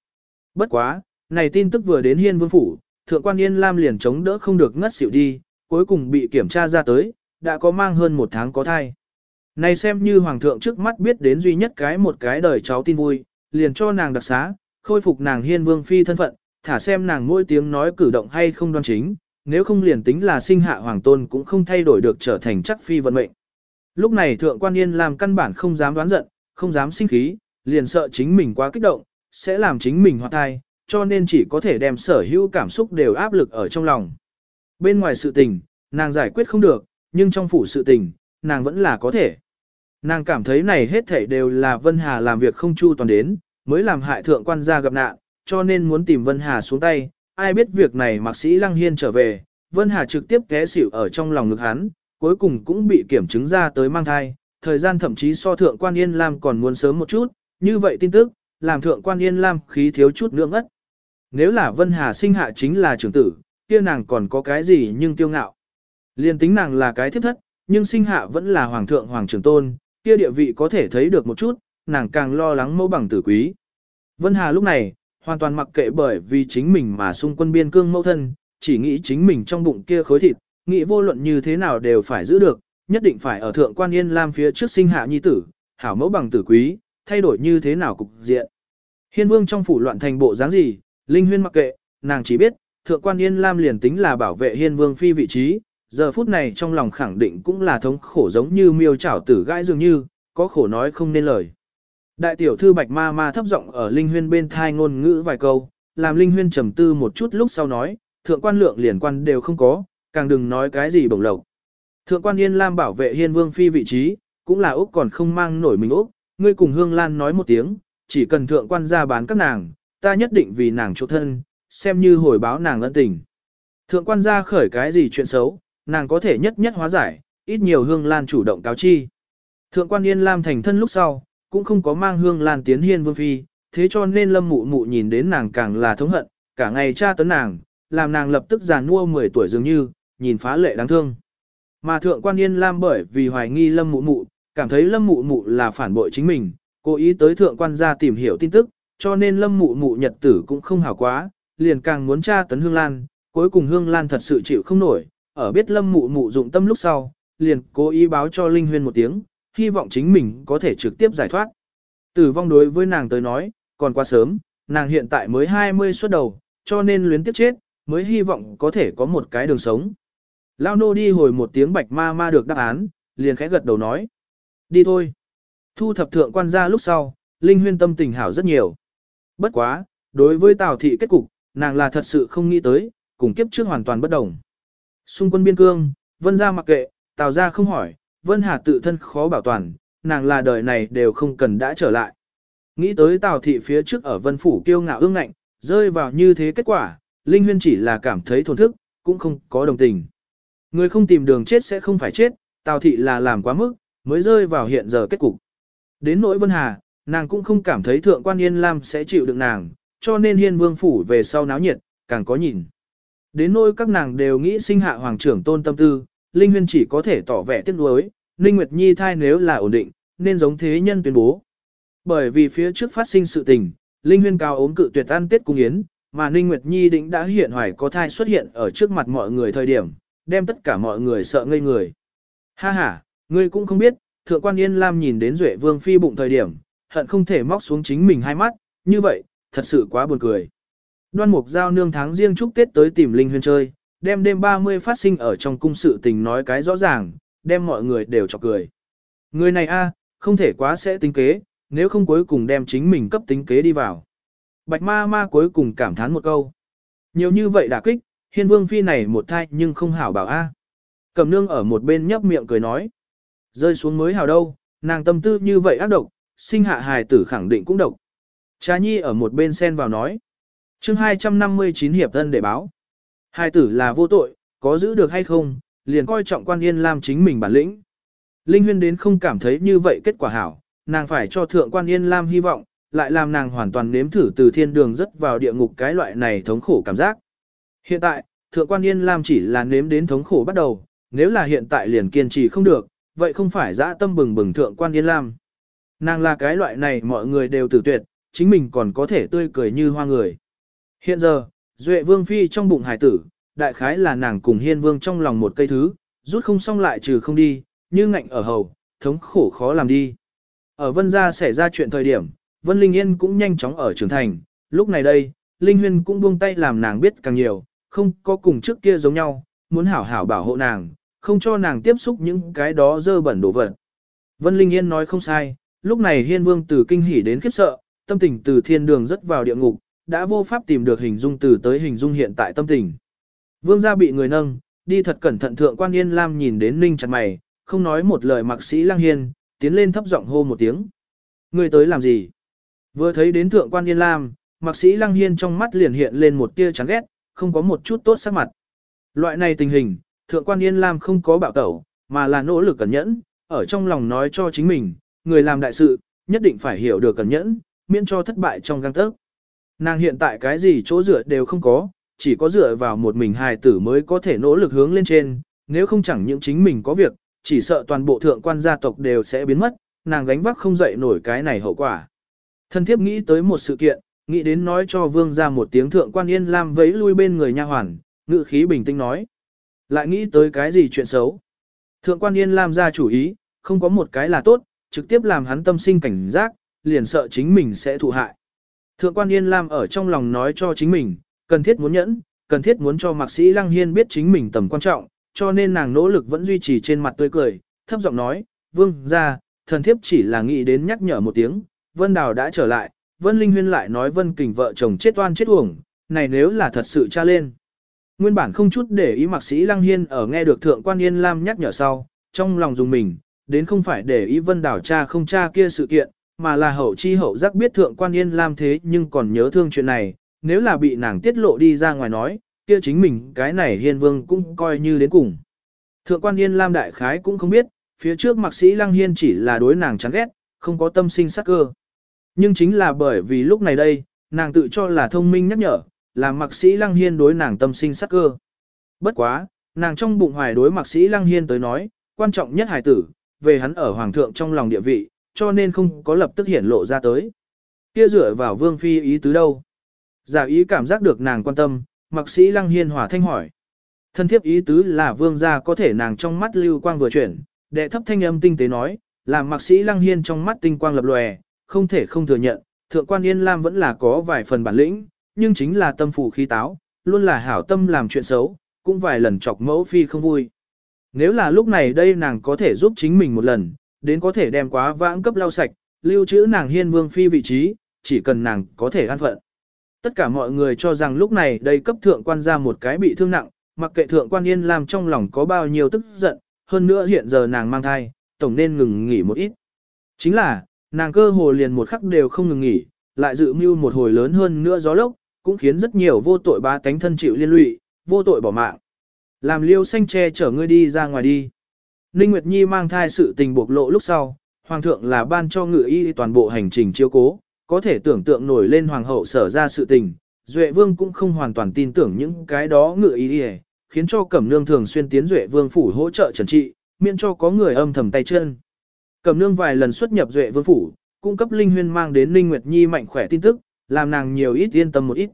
Bất quá, này tin tức vừa đến hiên vương phủ, thượng quan yên lam liền chống đỡ không được ngất xỉu đi, cuối cùng bị kiểm tra ra tới, đã có mang hơn một tháng có thai. Này xem như hoàng thượng trước mắt biết đến duy nhất cái một cái đời cháu tin vui, liền cho nàng đặc xá, khôi phục nàng hiên vương phi thân phận, thả xem nàng mỗi tiếng nói cử động hay không đoan chính, nếu không liền tính là sinh hạ hoàng tôn cũng không thay đổi được trở thành chắc phi vận mệnh. Lúc này thượng quan yên làm căn bản không dám đoán giận, không dám sinh khí, liền sợ chính mình quá kích động, sẽ làm chính mình hoạt thai, cho nên chỉ có thể đem sở hữu cảm xúc đều áp lực ở trong lòng. Bên ngoài sự tình, nàng giải quyết không được, nhưng trong phủ sự tình, nàng vẫn là có thể. Nàng cảm thấy này hết thảy đều là Vân Hà làm việc không chu toàn đến, mới làm hại thượng quan gia gặp nạn, cho nên muốn tìm Vân Hà xuống tay. Ai biết việc này mạc sĩ Lăng Hiên trở về, Vân Hà trực tiếp té xỉu ở trong lòng ngực hắn, cuối cùng cũng bị kiểm chứng ra tới mang thai, thời gian thậm chí so thượng quan Yên Lam còn muốn sớm một chút, như vậy tin tức, làm thượng quan Yên Lam khí thiếu chút nữa ngất. Nếu là Vân Hà sinh hạ chính là trưởng tử, kia nàng còn có cái gì nhưng tiêu ngạo. Liên tính nàng là cái thiếp thất, nhưng sinh hạ vẫn là hoàng thượng hoàng trưởng tôn, kia địa vị có thể thấy được một chút, nàng càng lo lắng mẫu bằng tử quý. Vân Hà lúc này, hoàn toàn mặc kệ bởi vì chính mình mà xung quân biên cương mẫu thân, chỉ nghĩ chính mình trong bụng kia khối thịt, nghĩ vô luận như thế nào đều phải giữ được, nhất định phải ở thượng quan yên lam phía trước sinh hạ nhi tử, hảo mẫu bằng tử quý, thay đổi như thế nào cục diện. Hiên vương trong phủ loạn thành bộ dáng gì, Linh Huyên mặc kệ, nàng chỉ biết, thượng quan yên lam liền tính là bảo vệ hiên vương phi vị trí, giờ phút này trong lòng khẳng định cũng là thống khổ giống như miêu chảo tử gãi dường như, có khổ nói không nên lời. Đại tiểu thư bạch ma ma thấp giọng ở Linh Huyên bên thai ngôn ngữ vài câu, làm Linh Huyên trầm tư một chút lúc sau nói, thượng quan lượng liền quan đều không có, càng đừng nói cái gì bổng lộc. Thượng quan Yên Lam bảo vệ hiên vương phi vị trí, cũng là Úc còn không mang nổi mình Úc, ngươi cùng Hương Lan nói một tiếng, chỉ cần thượng quan ra bán các nàng, ta nhất định vì nàng chỗ thân, xem như hồi báo nàng ân tình. Thượng quan ra khởi cái gì chuyện xấu, nàng có thể nhất nhất hóa giải, ít nhiều Hương Lan chủ động cáo chi. Thượng quan Yên Lam thành thân lúc sau, cũng không có mang Hương Lan tiến hiên vương phi, thế cho nên lâm mụ mụ nhìn đến nàng càng là thống hận, cả ngày tra tấn nàng, làm nàng lập tức già nua 10 tuổi dường như, nhìn phá lệ đáng thương. Mà thượng quan Yên Lam bởi vì hoài nghi lâm mụ mụ, cảm thấy lâm mụ mụ là phản bội chính mình, cố ý tới thượng quan gia tìm hiểu tin tức, cho nên lâm mụ mụ nhật tử cũng không hảo quá, liền càng muốn tra tấn Hương Lan, cuối cùng Hương Lan thật sự chịu không nổi, ở biết lâm mụ mụ dụng tâm lúc sau, liền cố ý báo cho Linh Huyên một tiếng, hy vọng chính mình có thể trực tiếp giải thoát. Tử vong đối với nàng tới nói, còn quá sớm, nàng hiện tại mới 20 xuất đầu, cho nên luyến tiếp chết, mới hy vọng có thể có một cái đường sống. Lao nô đi hồi một tiếng bạch ma ma được đáp án, liền khẽ gật đầu nói. Đi thôi. Thu thập thượng quan gia lúc sau, Linh Huyên tâm tình hảo rất nhiều. Bất quá, đối với Tào thị kết cục, nàng là thật sự không nghĩ tới, cùng kiếp trước hoàn toàn bất đồng. Xung quân biên cương, Vân gia mặc kệ, Tào gia không hỏi, Vân Hà tự thân khó bảo toàn, nàng là đời này đều không cần đã trở lại. Nghĩ tới Tào thị phía trước ở Vân phủ kiêu ngạo ương ngạnh, rơi vào như thế kết quả, Linh Huyên chỉ là cảm thấy thổn thức, cũng không có đồng tình. Người không tìm đường chết sẽ không phải chết, Tào thị là làm quá mức, mới rơi vào hiện giờ kết cục. Đến nỗi Vân Hà, nàng cũng không cảm thấy thượng quan Yên Lam sẽ chịu được nàng, cho nên hiên vương phủ về sau náo nhiệt, càng có nhìn. Đến nỗi các nàng đều nghĩ sinh hạ hoàng trưởng tôn tâm tư, Linh Huyên chỉ có thể tỏ vẻ tiếc nuối, Ninh Nguyệt Nhi thai nếu là ổn định, nên giống thế nhân tuyên bố. Bởi vì phía trước phát sinh sự tình, Linh Huyên cao ốm cự tuyệt ăn Tết cung yến, mà Ninh Nguyệt Nhi định đã hiện hoài có thai xuất hiện ở trước mặt mọi người thời điểm, đem tất cả mọi người sợ ngây người. Ha ha, ngươi cũng không biết, thượng quan Yên Lam nhìn đến Duệ Vương Phi bụng thời điểm, hận không thể móc xuống chính mình hai mắt, như vậy, thật sự quá buồn cười. Đoan Mục Giao nương tháng riêng chúc Tết tới tìm Linh Huyên chơi, đem đêm 30 phát sinh ở trong cung sự tình nói cái rõ ràng, đem mọi người đều chọc cười. Người này a, không thể quá sẽ tính kế, nếu không cuối cùng đem chính mình cấp tính kế đi vào. Bạch ma ma cuối cùng cảm thán một câu. Nhiều như vậy đả kích, hiên vương phi này một thai nhưng không hảo bảo a. Cầm nương ở một bên nhấp miệng cười nói. Rơi xuống mới hảo đâu, nàng tâm tư như vậy ác độc, sinh hạ hài tử khẳng định cũng độc. Trà nhi ở một bên xen vào nói. chương 259 hiệp thân để báo. Hài tử là vô tội, có giữ được hay không, liền coi trọng quan yên lam chính mình bản lĩnh. Linh huyên đến không cảm thấy như vậy kết quả hảo, nàng phải cho thượng quan yên lam hy vọng, lại làm nàng hoàn toàn nếm thử từ thiên đường rất vào địa ngục cái loại này thống khổ cảm giác. Hiện tại, thượng quan yên lam chỉ là nếm đến thống khổ bắt đầu, nếu là hiện tại liền kiên trì không được, vậy không phải dã tâm bừng bừng thượng quan yên lam. Nàng là cái loại này mọi người đều tử tuyệt, chính mình còn có thể tươi cười như hoa người. Hiện giờ, Duệ Vương Phi trong bụng hải tử, đại khái là nàng cùng Hiên Vương trong lòng một cây thứ, rút không xong lại trừ không đi, như ngạnh ở hầu, thống khổ khó làm đi. Ở Vân Gia xảy ra chuyện thời điểm, Vân Linh Yên cũng nhanh chóng ở trưởng thành, lúc này đây, Linh Huyên cũng buông tay làm nàng biết càng nhiều, không có cùng trước kia giống nhau, muốn hảo hảo bảo hộ nàng, không cho nàng tiếp xúc những cái đó dơ bẩn đổ vật. Vân Linh Yên nói không sai, lúc này Hiên Vương từ kinh hỉ đến khiếp sợ, tâm tình từ thiên đường rất vào địa ngục, đã vô pháp tìm được hình dung từ tới hình dung hiện tại tâm tình. Vương gia bị người nâng, đi thật cẩn thận thượng quan Yên Lam nhìn đến Ninh chặt mày, không nói một lời mặc sĩ Lang Hiên, tiến lên thấp giọng hô một tiếng. Người tới làm gì? Vừa thấy đến thượng quan Yên Lam, mặc sĩ Lang Hiên trong mắt liền hiện lên một tia chán ghét, không có một chút tốt sắc mặt. Loại này tình hình, thượng quan Yên Lam không có bạo tẩu, mà là nỗ lực cẩn nhẫn, ở trong lòng nói cho chính mình, người làm đại sự, nhất định phải hiểu được cẩn nhẫn, miễn cho thất bại trong găng tớc. Nàng hiện tại cái gì chỗ dựa đều không có, chỉ có dựa vào một mình hài tử mới có thể nỗ lực hướng lên trên, nếu không chẳng những chính mình có việc, chỉ sợ toàn bộ thượng quan gia tộc đều sẽ biến mất, nàng gánh vác không dậy nổi cái này hậu quả. Thân thiếp nghĩ tới một sự kiện, nghĩ đến nói cho vương ra một tiếng thượng quan yên lam vẫy lui bên người nha hoàn, ngự khí bình tĩnh nói. Lại nghĩ tới cái gì chuyện xấu. Thượng quan yên lam ra chủ ý, không có một cái là tốt, trực tiếp làm hắn tâm sinh cảnh giác, liền sợ chính mình sẽ thụ hại. Thượng quan yên lam ở trong lòng nói cho chính mình, cần thiết muốn nhẫn, cần thiết muốn cho mạc sĩ lăng hiên biết chính mình tầm quan trọng, cho nên nàng nỗ lực vẫn duy trì trên mặt tươi cười, thấp giọng nói, vương ra, thần thiếp chỉ là nghĩ đến nhắc nhở một tiếng, vân đào đã trở lại, vân linh huyên lại nói vân kình vợ chồng chết oan chết uổng, này nếu là thật sự tra lên. Nguyên bản không chút để ý mạc sĩ lăng hiên ở nghe được thượng quan yên lam nhắc nhở sau, trong lòng dùng mình, đến không phải để ý vân đào cha không cha kia sự kiện, mà là hậu chi hậu giác biết thượng quan yên lam thế nhưng còn nhớ thương chuyện này, nếu là bị nàng tiết lộ đi ra ngoài nói, kia chính mình cái này hiên vương cũng coi như đến cùng. Thượng quan yên lam đại khái cũng không biết, phía trước mạc sĩ lăng hiên chỉ là đối nàng chán ghét, không có tâm sinh sắc cơ. Nhưng chính là bởi vì lúc này đây, nàng tự cho là thông minh nhắc nhở, làm mạc sĩ lăng hiên đối nàng tâm sinh sắc cơ. Bất quá, nàng trong bụng hoài đối mạc sĩ lăng hiên tới nói, quan trọng nhất hài tử, về hắn ở hoàng thượng trong lòng địa vị, cho nên không có lập tức hiển lộ ra tới. Kia dựa vào vương phi ý tứ đâu? Giả ý cảm giác được nàng quan tâm, mạc sĩ lăng hiên hỏa thanh hỏi. Thân thiếp ý tứ là vương gia có thể nàng trong mắt lưu quang vừa chuyển, đệ thấp thanh âm tinh tế nói, làm mạc sĩ lăng hiên trong mắt tinh quang lập lòe, không thể không thừa nhận, thượng quan yên lam vẫn là có vài phần bản lĩnh, nhưng chính là tâm phủ khí táo, luôn là hảo tâm làm chuyện xấu, cũng vài lần chọc mẫu phi không vui. Nếu là lúc này đây nàng có thể giúp chính mình một lần, đến có thể đem quá vãng cấp lau sạch, lưu trữ nàng hiên vương phi vị trí, chỉ cần nàng có thể an phận. Tất cả mọi người cho rằng lúc này đây cấp thượng quan ra một cái bị thương nặng, mặc kệ thượng quan yên làm trong lòng có bao nhiêu tức giận, hơn nữa hiện giờ nàng mang thai, tổng nên ngừng nghỉ một ít. Chính là, nàng cơ hồ liền một khắc đều không ngừng nghỉ, lại dự mưu một hồi lớn hơn nữa gió lốc, cũng khiến rất nhiều vô tội ba tánh thân chịu liên lụy, vô tội bỏ mạng. Làm liêu xanh che chở ngươi đi ra ngoài đi. Ninh Nguyệt Nhi mang thai sự tình bộc lộ lúc sau, Hoàng thượng là ban cho ngự y toàn bộ hành trình chiếu cố, có thể tưởng tượng nổi lên Hoàng hậu sở ra sự tình. Duệ Vương cũng không hoàn toàn tin tưởng những cái đó ngựa ý đi khiến cho Cẩm Nương thường xuyên tiến Duệ Vương phủ hỗ trợ trần trị, miễn cho có người âm thầm tay chân. Cẩm Nương vài lần xuất nhập Duệ Vương phủ, cung cấp Linh Huyên mang đến linh Nguyệt Nhi mạnh khỏe tin tức, làm nàng nhiều ít yên tâm một ít.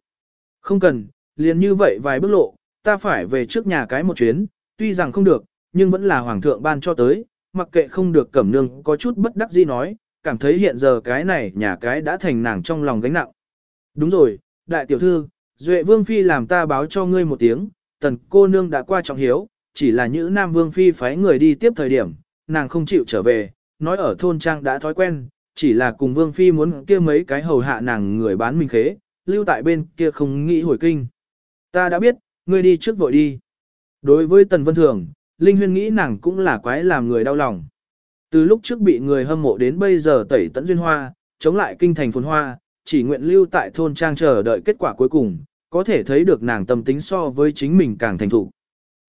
Không cần, liền như vậy vài bước lộ, ta phải về trước nhà cái một chuyến, tuy rằng không được, nhưng vẫn là hoàng thượng ban cho tới, mặc kệ không được cẩm nương có chút bất đắc dĩ nói, cảm thấy hiện giờ cái này nhà cái đã thành nàng trong lòng gánh nặng. Đúng rồi, đại tiểu thư, Duệ Vương Phi làm ta báo cho ngươi một tiếng, tần cô nương đã qua trọng hiếu, chỉ là những Nam Vương Phi phái người đi tiếp thời điểm, nàng không chịu trở về, nói ở thôn trang đã thói quen, chỉ là cùng Vương Phi muốn kia mấy cái hầu hạ nàng người bán mình khế, lưu tại bên kia không nghĩ hồi kinh. Ta đã biết, ngươi đi trước vội đi. Đối với Tần Vân Thường, Linh Huyên nghĩ nàng cũng là quái làm người đau lòng. Từ lúc trước bị người hâm mộ đến bây giờ tẩy tận duyên hoa, chống lại kinh thành phồn hoa, chỉ nguyện lưu tại thôn trang chờ đợi kết quả cuối cùng, có thể thấy được nàng tâm tính so với chính mình càng thành thủ.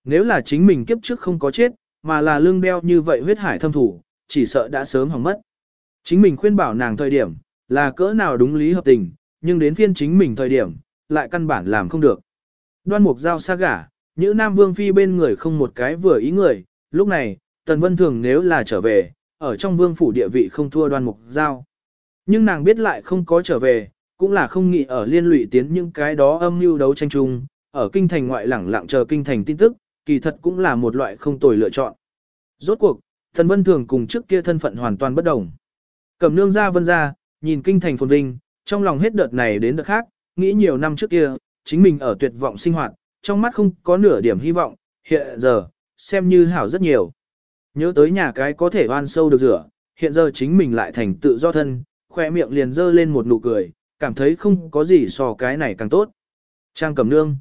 Nếu là chính mình kiếp trước không có chết, mà là lương đeo như vậy huyết hải thâm thủ, chỉ sợ đã sớm hỏng mất. Chính mình khuyên bảo nàng thời điểm, là cỡ nào đúng lý hợp tình, nhưng đến phiên chính mình thời điểm, lại căn bản làm không được. Đoan mục giao xa gả, những nam vương phi bên người không một cái vừa ý người, lúc này, tần vân thường nếu là trở về, ở trong vương phủ địa vị không thua đoan mục giao. Nhưng nàng biết lại không có trở về, cũng là không nghĩ ở liên lụy tiến những cái đó âm mưu đấu tranh chung, ở kinh thành ngoại lẳng lặng chờ kinh thành tin tức, kỳ thật cũng là một loại không tồi lựa chọn. Rốt cuộc, Tần vân thường cùng trước kia thân phận hoàn toàn bất đồng. Cầm nương ra vân ra, nhìn kinh thành phồn vinh, trong lòng hết đợt này đến đợt khác, nghĩ nhiều năm trước kia, chính mình ở tuyệt vọng sinh hoạt, trong mắt không có nửa điểm hy vọng, hiện giờ, xem như hảo rất nhiều. Nhớ tới nhà cái có thể oan sâu được rửa, hiện giờ chính mình lại thành tự do thân, khoe miệng liền dơ lên một nụ cười, cảm thấy không có gì so cái này càng tốt. Trang cẩm nương.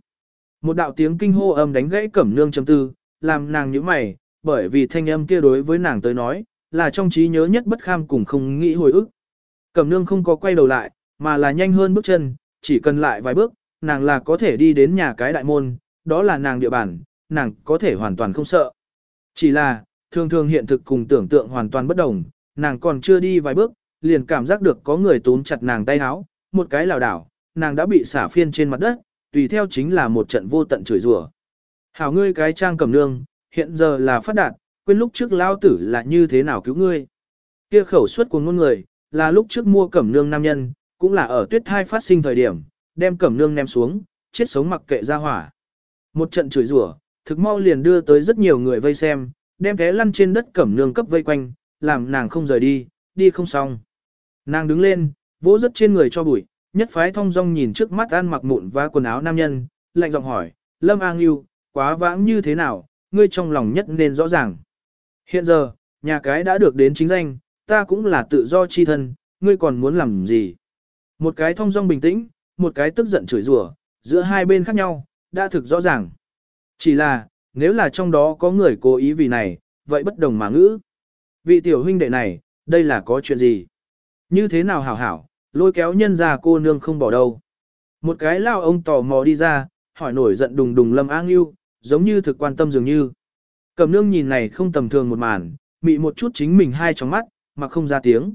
Một đạo tiếng kinh hô âm đánh gãy cẩm nương chấm tư, làm nàng nhíu mày, bởi vì thanh âm kia đối với nàng tới nói, là trong trí nhớ nhất bất kham cùng không nghĩ hồi ức. Cẩm nương không có quay đầu lại, mà là nhanh hơn bước chân, chỉ cần lại vài bước, nàng là có thể đi đến nhà cái đại môn, đó là nàng địa bàn, nàng có thể hoàn toàn không sợ. Chỉ là, thường thường hiện thực cùng tưởng tượng hoàn toàn bất đồng, nàng còn chưa đi vài bước, liền cảm giác được có người túm chặt nàng tay áo, một cái lảo đảo, nàng đã bị xả phiên trên mặt đất, tùy theo chính là một trận vô tận chửi rủa. Hảo ngươi cái trang cầm nương, hiện giờ là phát đạt, quên lúc trước lao tử là như thế nào cứu ngươi. Kia khẩu suất của ngôn người, là lúc trước mua cẩm nương nam nhân, cũng là ở tuyết thai phát sinh thời điểm, đem cẩm nương ném xuống, chết sống mặc kệ ra hỏa. Một trận chửi rủa, thực mau liền đưa tới rất nhiều người vây xem, đem té lăn trên đất cẩm nương cấp vây quanh, làm nàng không rời đi, đi không xong. Nàng đứng lên, vỗ rất trên người cho bụi, nhất phái thông dong nhìn trước mắt ăn mặc mụn và quần áo nam nhân, lạnh giọng hỏi, Lâm An Yêu, quá vãng như thế nào, ngươi trong lòng nhất nên rõ ràng. Hiện giờ, nhà cái đã được đến chính danh, ta cũng là tự do chi thân, ngươi còn muốn làm gì? Một cái thông dong bình tĩnh, một cái tức giận chửi rủa, giữa hai bên khác nhau, đã thực rõ ràng. Chỉ là, nếu là trong đó có người cố ý vì này, vậy bất đồng mà ngữ. Vị tiểu huynh đệ này, đây là có chuyện gì? Như thế nào hảo hảo, lôi kéo nhân ra cô nương không bỏ đâu. Một cái lao ông tò mò đi ra, hỏi nổi giận đùng đùng lâm áng yêu, giống như thực quan tâm dường như. Cầm nương nhìn này không tầm thường một màn, mị một chút chính mình hai trong mắt, mà không ra tiếng.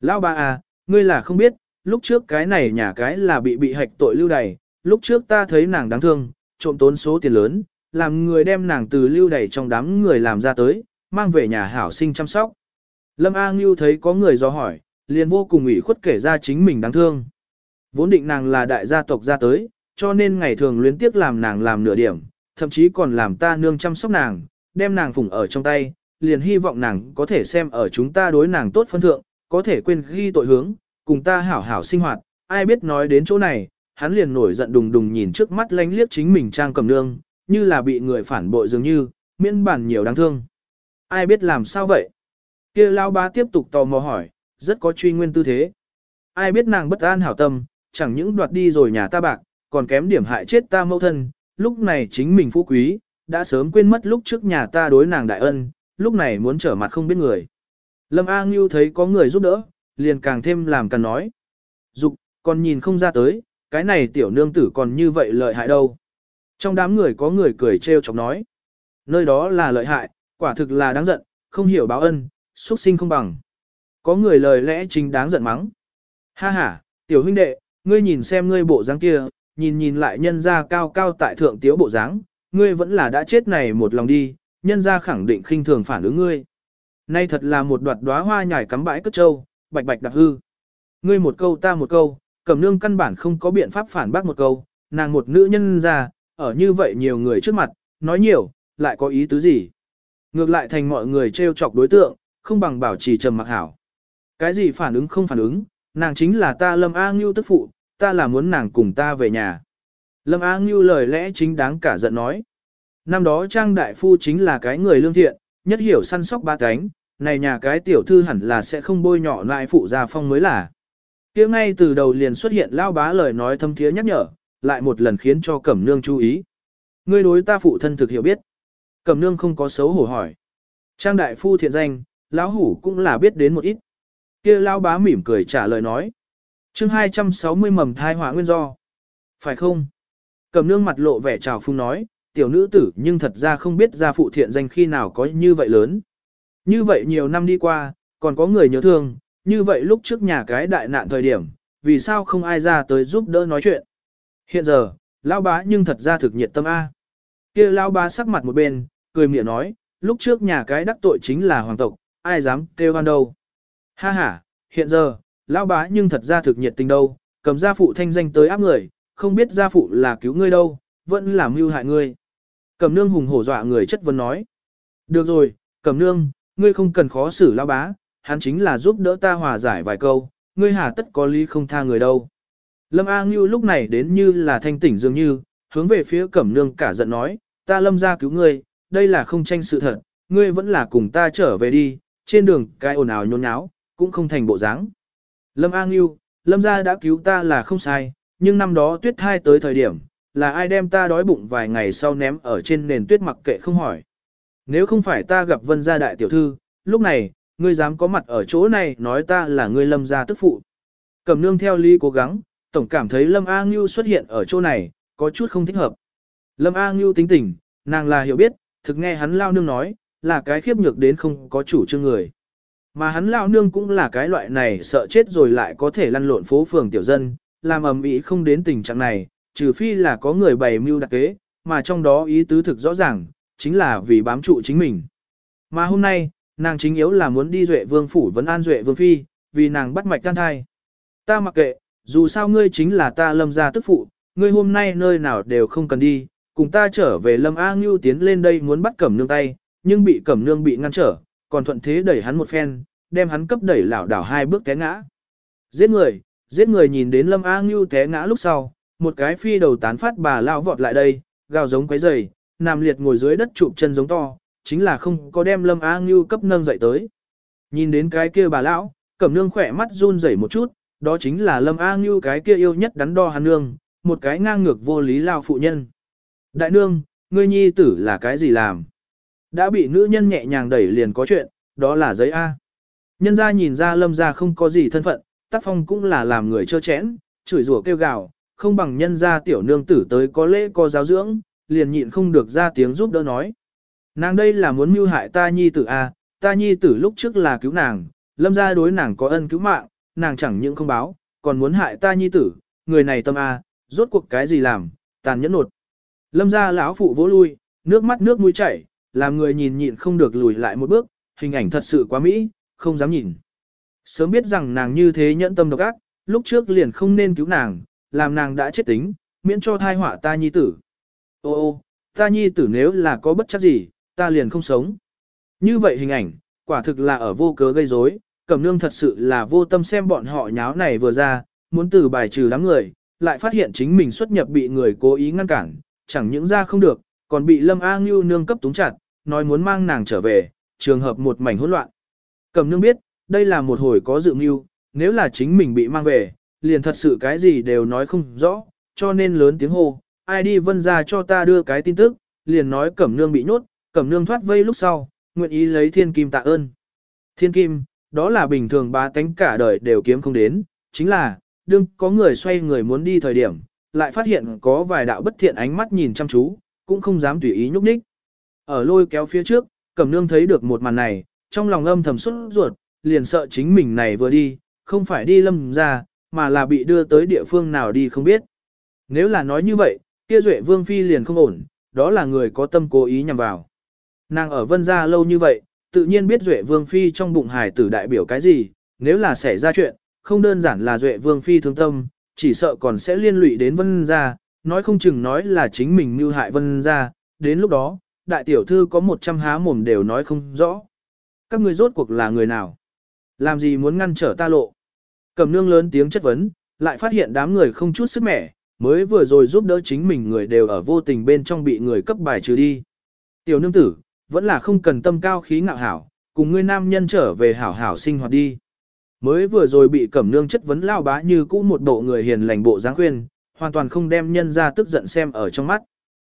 Lão ba à, ngươi là không biết, lúc trước cái này nhà cái là bị bị hạch tội lưu đày, lúc trước ta thấy nàng đáng thương, trộm tốn số tiền lớn, làm người đem nàng từ lưu đẩy trong đám người làm ra tới, mang về nhà hảo sinh chăm sóc. Lâm A Ngưu thấy có người do hỏi, liền vô cùng ủy khuất kể ra chính mình đáng thương. Vốn định nàng là đại gia tộc ra tới, cho nên ngày thường luyến tiếc làm nàng làm nửa điểm, thậm chí còn làm ta nương chăm sóc nàng, đem nàng phụng ở trong tay, liền hy vọng nàng có thể xem ở chúng ta đối nàng tốt phân thượng, có thể quên ghi tội hướng, cùng ta hảo hảo sinh hoạt, ai biết nói đến chỗ này, hắn liền nổi giận đùng đùng nhìn trước mắt lánh liếc chính mình trang cầm nương, như là bị người phản bội dường như, miễn bản nhiều đáng thương. Ai biết làm sao vậy? kia lao bá tiếp tục tò mò hỏi, rất có truy nguyên tư thế. Ai biết nàng bất an hảo tâm, chẳng những đoạt đi rồi nhà ta bạc, còn kém điểm hại chết ta mẫu thân, lúc này chính mình phú quý, đã sớm quên mất lúc trước nhà ta đối nàng đại ân, lúc này muốn trở mặt không biết người. Lâm A Ngưu thấy có người giúp đỡ, liền càng thêm làm càng nói. Dục, còn nhìn không ra tới, cái này tiểu nương tử còn như vậy lợi hại đâu. Trong đám người có người cười trêu chọc nói. Nơi đó là lợi hại, quả thực là đáng giận, không hiểu báo ân, xuất sinh không bằng. Có người lời lẽ chính đáng giận mắng. Ha ha, tiểu huynh đệ, ngươi nhìn xem ngươi bộ dáng kia, nhìn nhìn lại nhân ra cao cao tại thượng tiếu bộ dáng, ngươi vẫn là đã chết này một lòng đi, nhân ra khẳng định khinh thường phản ứng ngươi. Nay thật là một đoạt đóa hoa nhài cắm bãi cất trâu, bạch bạch đặc hư. Ngươi một câu ta một câu, cẩm nương căn bản không có biện pháp phản bác một câu, nàng một nữ nhân ra, ở như vậy nhiều người trước mặt, nói nhiều, lại có ý tứ gì. Ngược lại thành mọi người trêu chọc đối tượng, không bằng bảo trì trầm mặc hảo. Cái gì phản ứng không phản ứng, nàng chính là ta Lâm A Ngưu tức phụ, ta là muốn nàng cùng ta về nhà. Lâm A Ngưu lời lẽ chính đáng cả giận nói. Năm đó Trang Đại Phu chính là cái người lương thiện, nhất hiểu săn sóc ba cánh, này nhà cái tiểu thư hẳn là sẽ không bôi nhỏ lại phụ gia phong mới là. kia ngay từ đầu liền xuất hiện lao bá lời nói thâm thiế nhắc nhở, lại một lần khiến cho Cẩm Nương chú ý. Ngươi đối ta phụ thân thực hiểu biết. Cẩm Nương không có xấu hổ hỏi. Trang Đại Phu thiện danh, lão hủ cũng là biết đến một ít. kia lão bá mỉm cười trả lời nói. chương 260 mầm thai hỏa nguyên do. Phải không? Cẩm Nương mặt lộ vẻ trào phung nói, tiểu nữ tử nhưng thật ra không biết gia phụ thiện danh khi nào có như vậy lớn. Như vậy nhiều năm đi qua, còn có người nhớ thương, như vậy lúc trước nhà cái đại nạn thời điểm, vì sao không ai ra tới giúp đỡ nói chuyện. Hiện giờ, lão bá nhưng thật ra thực nhiệt tâm A. kia lão bá sắc mặt một bên, cười miệng nói, lúc trước nhà cái đắc tội chính là hoàng tộc, ai dám kêu hoan đâu. Ha ha, hiện giờ, lão bá nhưng thật ra thực nhiệt tình đâu, cầm gia phụ thanh danh tới áp người, không biết gia phụ là cứu ngươi đâu, vẫn là mưu hại ngươi. cầm nương hùng hổ dọa người chất vấn nói. Được rồi, cầm nương, ngươi không cần khó xử lão bá, hắn chính là giúp đỡ ta hòa giải vài câu, ngươi hà tất có lý không tha người đâu. Lâm A Ngưu lúc này đến như là thanh tỉnh dường như, hướng về phía cẩm nương cả giận nói, ta lâm ra cứu ngươi, đây là không tranh sự thật, ngươi vẫn là cùng ta trở về đi, trên đường cái ồn ào nhôn nháo, cũng không thành bộ dáng. Lâm A Ngưu, lâm ra đã cứu ta là không sai, nhưng năm đó tuyết thai tới thời điểm, là ai đem ta đói bụng vài ngày sau ném ở trên nền tuyết mặc kệ không hỏi. Nếu không phải ta gặp vân gia đại tiểu thư, lúc này, ngươi dám có mặt ở chỗ này nói ta là ngươi lâm gia tức phụ. Cẩm nương theo lý cố gắng, tổng cảm thấy lâm A Ngưu xuất hiện ở chỗ này, có chút không thích hợp. Lâm A Ngưu tính tình, nàng là hiểu biết, thực nghe hắn lao nương nói, là cái khiếp nhược đến không có chủ trương người. Mà hắn lao nương cũng là cái loại này sợ chết rồi lại có thể lăn lộn phố phường tiểu dân, làm ầm ĩ không đến tình trạng này, trừ phi là có người bày mưu đặc kế, mà trong đó ý tứ thực rõ ràng, chính là vì bám trụ chính mình. Mà hôm nay, nàng chính yếu là muốn đi duệ vương phủ vấn an duệ vương phi, vì nàng bắt mạch can thai. Ta mặc kệ, dù sao ngươi chính là ta lâm gia tức phụ, ngươi hôm nay nơi nào đều không cần đi, cùng ta trở về lâm A Ngưu tiến lên đây muốn bắt cẩm nương tay, nhưng bị cẩm nương bị ngăn trở, còn thuận thế đẩy hắn một phen, đem hắn cấp đẩy lảo đảo hai bước té ngã. Giết người, giết người nhìn đến lâm A Ngưu té ngã lúc sau, một cái phi đầu tán phát bà lao vọt lại đây, gào giống quấy rầy, nằm liệt ngồi dưới đất chụp chân giống to, chính là không có đem lâm A Ngưu cấp nâng dậy tới. Nhìn đến cái kia bà lão, cẩm nương khỏe mắt run rẩy một chút, đó chính là lâm A Ngưu cái kia yêu nhất đắn đo hắn nương, một cái ngang ngược vô lý lao phụ nhân. Đại nương, ngươi nhi tử là cái gì làm? Đã bị nữ nhân nhẹ nhàng đẩy liền có chuyện, đó là giấy A. Nhân ra nhìn ra lâm ra không có gì thân phận, tác phong cũng là làm người chơ chẽn, chửi rủa kêu gào, không bằng nhân ra tiểu nương tử tới có lễ có giáo dưỡng, liền nhịn không được ra tiếng giúp đỡ nói. Nàng đây là muốn mưu hại ta nhi tử A, ta nhi tử lúc trước là cứu nàng, lâm ra đối nàng có ân cứu mạng, nàng chẳng những không báo, còn muốn hại ta nhi tử, người này tâm A, rốt cuộc cái gì làm, tàn nhẫn nột. Lâm gia lão phụ vỗ lui, nước mắt nước mũi chảy, làm người nhìn nhịn không được lùi lại một bước, hình ảnh thật sự quá mỹ, không dám nhìn. Sớm biết rằng nàng như thế nhẫn tâm độc ác, lúc trước liền không nên cứu nàng, làm nàng đã chết tính, miễn cho thai họa ta nhi tử. Ô ô, ta nhi tử nếu là có bất chắc gì, ta liền không sống. Như vậy hình ảnh, quả thực là ở vô cớ gây rối, cẩm nương thật sự là vô tâm xem bọn họ nháo này vừa ra, muốn từ bài trừ đám người, lại phát hiện chính mình xuất nhập bị người cố ý ngăn cản, chẳng những ra không được, còn bị Lâm A Ngưu nương cấp túng chặt, nói muốn mang nàng trở về, trường hợp một mảnh hỗn loạn. Cẩm nương biết, đây là một hồi có dự mưu, nếu là chính mình bị mang về, liền thật sự cái gì đều nói không rõ, cho nên lớn tiếng hô, ai đi vân ra cho ta đưa cái tin tức, liền nói cẩm nương bị nhốt, cẩm nương thoát vây lúc sau, nguyện ý lấy thiên kim tạ ơn. Thiên kim, đó là bình thường ba tánh cả đời đều kiếm không đến, chính là, đương có người xoay người muốn đi thời điểm, lại phát hiện có vài đạo bất thiện ánh mắt nhìn chăm chú, cũng không dám tùy ý nhúc nhích. Ở lôi kéo phía trước, Cẩm Nương thấy được một màn này, trong lòng âm thầm xuất ruột, liền sợ chính mình này vừa đi, không phải đi lâm ra, mà là bị đưa tới địa phương nào đi không biết. Nếu là nói như vậy, kia Duệ Vương Phi liền không ổn, đó là người có tâm cố ý nhằm vào. Nàng ở vân gia lâu như vậy, tự nhiên biết Duệ Vương Phi trong bụng hài tử đại biểu cái gì, nếu là xảy ra chuyện, không đơn giản là Duệ Vương Phi thương tâm, chỉ sợ còn sẽ liên lụy đến vân gia, nói không chừng nói là chính mình mưu hại vân gia, đến lúc đó, đại tiểu thư có một trăm há mồm đều nói không rõ. Các người rốt cuộc là người nào? Làm gì muốn ngăn trở ta lộ? Cầm nương lớn tiếng chất vấn, lại phát hiện đám người không chút sức mẻ, mới vừa rồi giúp đỡ chính mình người đều ở vô tình bên trong bị người cấp bài trừ đi. Tiểu nương tử, vẫn là không cần tâm cao khí ngạo hảo, cùng ngươi nam nhân trở về hảo hảo sinh hoạt đi. Mới vừa rồi bị cẩm nương chất vấn lao bá như cũ một bộ người hiền lành bộ dáng khuyên, hoàn toàn không đem nhân ra tức giận xem ở trong mắt.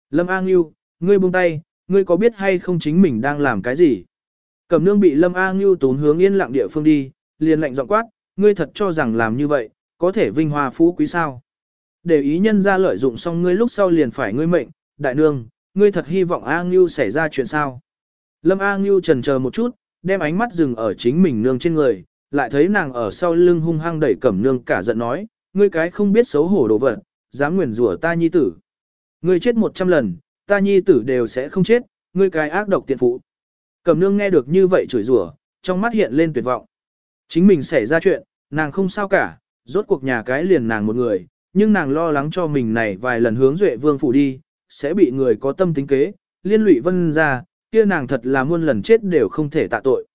Lâm A Ngưu, ngươi buông tay, ngươi có biết hay không chính mình đang làm cái gì? Cẩm nương bị Lâm A Ngưu tốn hướng yên lặng địa phương đi, liền lạnh giọng quát, ngươi thật cho rằng làm như vậy, có thể vinh hoa phú quý sao? Để ý nhân ra lợi dụng xong ngươi lúc sau liền phải ngươi mệnh, đại nương, ngươi thật hy vọng A Ngưu xảy ra chuyện sao? Lâm A Ngưu trần chờ một chút, đem ánh mắt dừng ở chính mình nương trên người, lại thấy nàng ở sau lưng hung hăng đẩy cẩm nương cả giận nói, ngươi cái không biết xấu hổ đồ vật, dám nguyền rủa ta nhi tử. Ngươi chết một trăm lần, ta nhi tử đều sẽ không chết, ngươi cái ác độc tiện phụ. Cẩm nương nghe được như vậy chửi rủa, trong mắt hiện lên tuyệt vọng. Chính mình xảy ra chuyện, nàng không sao cả, rốt cuộc nhà cái liền nàng một người, nhưng nàng lo lắng cho mình này vài lần hướng duệ vương phủ đi, sẽ bị người có tâm tính kế, liên lụy vân ra, kia nàng thật là muôn lần chết đều không thể tạ tội.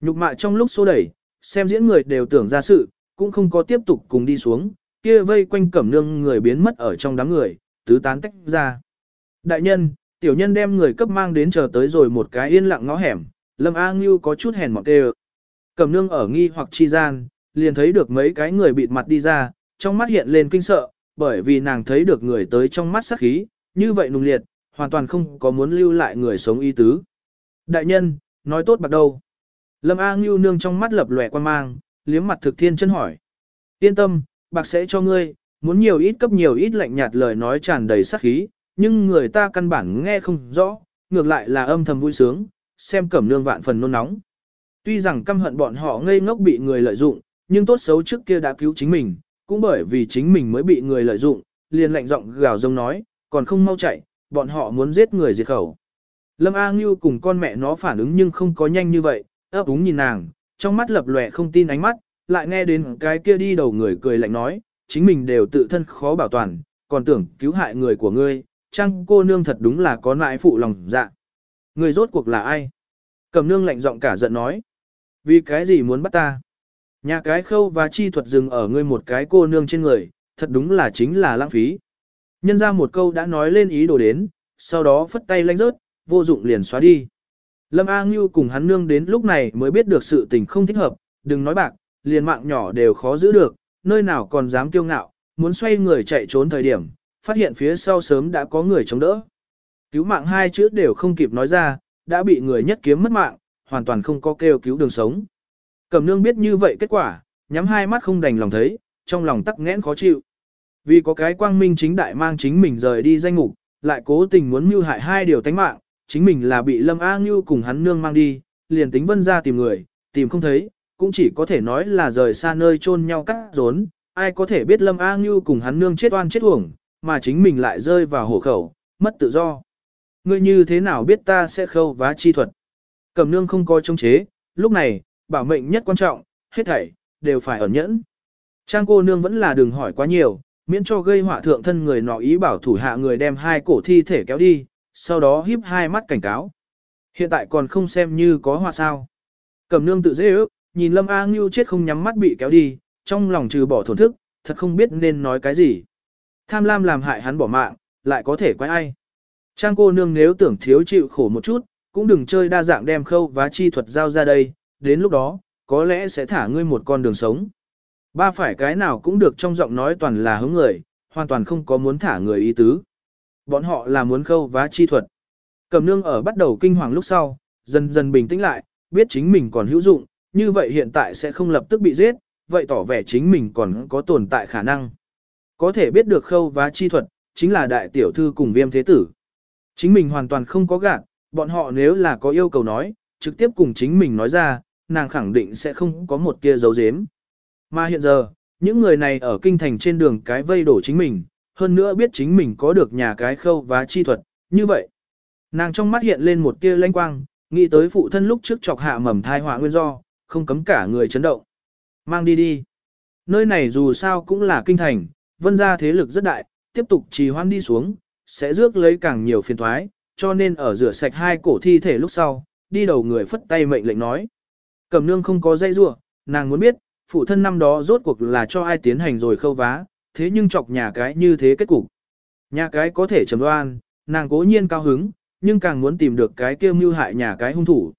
Nhục mạ trong lúc xô đẩy, xem diễn người đều tưởng ra sự, cũng không có tiếp tục cùng đi xuống, kia vây quanh cẩm nương người biến mất ở trong đám người, tứ tán tách ra. Đại nhân, tiểu nhân đem người cấp mang đến chờ tới rồi một cái yên lặng ngõ hẻm, Lâm A Ngưu có chút hèn mọc đê Cẩm nương ở nghi hoặc chi gian, liền thấy được mấy cái người bịt mặt đi ra, trong mắt hiện lên kinh sợ, bởi vì nàng thấy được người tới trong mắt sắc khí, như vậy nung liệt, hoàn toàn không có muốn lưu lại người sống y tứ. Đại nhân, nói tốt bạc đâu? Lâm A Ngưu nương trong mắt lập lòe quan mang, liếm mặt thực thiên chân hỏi. Yên tâm, bạc sẽ cho ngươi, muốn nhiều ít cấp nhiều ít lạnh nhạt lời nói tràn đầy sát khí, nhưng người ta căn bản nghe không rõ, ngược lại là âm thầm vui sướng, xem cẩm nương vạn phần nôn nóng. Tuy rằng căm hận bọn họ ngây ngốc bị người lợi dụng, nhưng tốt xấu trước kia đã cứu chính mình, cũng bởi vì chính mình mới bị người lợi dụng, liền lạnh giọng gào rông nói, còn không mau chạy, bọn họ muốn giết người diệt khẩu. Lâm A Ngưu cùng con mẹ nó phản ứng nhưng không có nhanh như vậy, ấp úng nhìn nàng, trong mắt lập lòe không tin ánh mắt, lại nghe đến cái kia đi đầu người cười lạnh nói, chính mình đều tự thân khó bảo toàn, còn tưởng cứu hại người của ngươi, chăng cô nương thật đúng là có nại phụ lòng dạ. Người rốt cuộc là ai? Cầm nương lạnh giọng cả giận nói. Vì cái gì muốn bắt ta? Nhà cái khâu và chi thuật dừng ở ngươi một cái cô nương trên người, thật đúng là chính là lãng phí. Nhân ra một câu đã nói lên ý đồ đến, sau đó phất tay lanh rớt, vô dụng liền xóa đi. Lâm A Ngưu cùng hắn nương đến lúc này mới biết được sự tình không thích hợp, đừng nói bạc, liền mạng nhỏ đều khó giữ được, nơi nào còn dám kiêu ngạo, muốn xoay người chạy trốn thời điểm, phát hiện phía sau sớm đã có người chống đỡ. Cứu mạng hai chữ đều không kịp nói ra, đã bị người nhất kiếm mất mạng, hoàn toàn không có kêu cứu đường sống. Cẩm nương biết như vậy kết quả, nhắm hai mắt không đành lòng thấy, trong lòng tắc nghẽn khó chịu. Vì có cái quang minh chính đại mang chính mình rời đi danh ngục, lại cố tình muốn mưu hại hai điều tánh mạng, chính mình là bị Lâm A Ngưu cùng hắn nương mang đi, liền tính vân ra tìm người, tìm không thấy, cũng chỉ có thể nói là rời xa nơi chôn nhau cắt rốn, ai có thể biết Lâm A Ngưu cùng hắn nương chết oan chết uổng, mà chính mình lại rơi vào hổ khẩu, mất tự do. Ngươi như thế nào biết ta sẽ khâu vá chi thuật? Cẩm nương không có chống chế, lúc này, bảo mệnh nhất quan trọng, hết thảy, đều phải ẩn nhẫn. Trang cô nương vẫn là đừng hỏi quá nhiều, miễn cho gây họa thượng thân người nọ ý bảo thủ hạ người đem hai cổ thi thể kéo đi, sau đó híp hai mắt cảnh cáo. Hiện tại còn không xem như có họa sao. Cẩm nương tự dễ ước, nhìn Lâm A Ngưu chết không nhắm mắt bị kéo đi, trong lòng trừ bỏ thổn thức, thật không biết nên nói cái gì. Tham lam làm hại hắn bỏ mạng, lại có thể quay ai. Trang cô nương nếu tưởng thiếu chịu khổ một chút, cũng đừng chơi đa dạng đem khâu và chi thuật giao ra đây, đến lúc đó, có lẽ sẽ thả ngươi một con đường sống. Ba phải cái nào cũng được trong giọng nói toàn là hướng người, hoàn toàn không có muốn thả người ý tứ. Bọn họ là muốn khâu vá chi thuật. Cầm nương ở bắt đầu kinh hoàng lúc sau, dần dần bình tĩnh lại, biết chính mình còn hữu dụng, như vậy hiện tại sẽ không lập tức bị giết, vậy tỏ vẻ chính mình còn có tồn tại khả năng. Có thể biết được khâu vá chi thuật, chính là đại tiểu thư cùng viêm thế tử. Chính mình hoàn toàn không có gạt, bọn họ nếu là có yêu cầu nói, trực tiếp cùng chính mình nói ra, nàng khẳng định sẽ không có một tia dấu dếm. Mà hiện giờ, những người này ở kinh thành trên đường cái vây đổ chính mình, hơn nữa biết chính mình có được nhà cái khâu và chi thuật, như vậy. Nàng trong mắt hiện lên một tia lanh quang, nghĩ tới phụ thân lúc trước chọc hạ mầm thai họa nguyên do, không cấm cả người chấn động. Mang đi đi. Nơi này dù sao cũng là kinh thành, vân ra thế lực rất đại, tiếp tục trì hoãn đi xuống, sẽ rước lấy càng nhiều phiền thoái, cho nên ở rửa sạch hai cổ thi thể lúc sau, đi đầu người phất tay mệnh lệnh nói. Cẩm nương không có dây rua, nàng muốn biết, phụ thân năm đó rốt cuộc là cho ai tiến hành rồi khâu vá, thế nhưng chọc nhà cái như thế kết cục. Nhà cái có thể trầm đoan, nàng cố nhiên cao hứng, nhưng càng muốn tìm được cái kia mưu hại nhà cái hung thủ.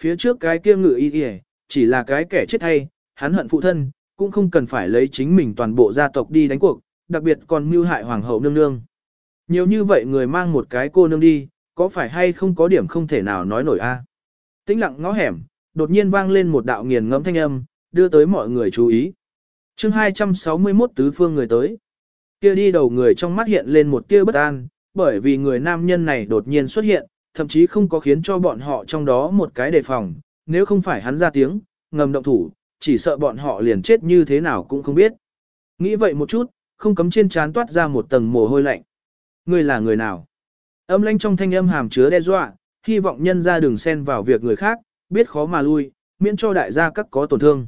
Phía trước cái kia ngự y y, chỉ là cái kẻ chết hay, hắn hận phụ thân, cũng không cần phải lấy chính mình toàn bộ gia tộc đi đánh cuộc, đặc biệt còn mưu hại hoàng hậu nương nương. Nhiều như vậy người mang một cái cô nương đi, có phải hay không có điểm không thể nào nói nổi a? Tĩnh lặng ngõ hẻm, đột nhiên vang lên một đạo nghiền ngẫm thanh âm, đưa tới mọi người chú ý. Chương 261 tứ phương người tới. Kia đi đầu người trong mắt hiện lên một tia bất an, bởi vì người nam nhân này đột nhiên xuất hiện, thậm chí không có khiến cho bọn họ trong đó một cái đề phòng, nếu không phải hắn ra tiếng, ngầm động thủ, chỉ sợ bọn họ liền chết như thế nào cũng không biết. Nghĩ vậy một chút, không cấm trên trán toát ra một tầng mồ hôi lạnh. Ngươi là người nào? Âm lãnh trong thanh âm hàm chứa đe dọa, hy vọng nhân ra đừng xen vào việc người khác, biết khó mà lui, miễn cho đại gia các có tổn thương.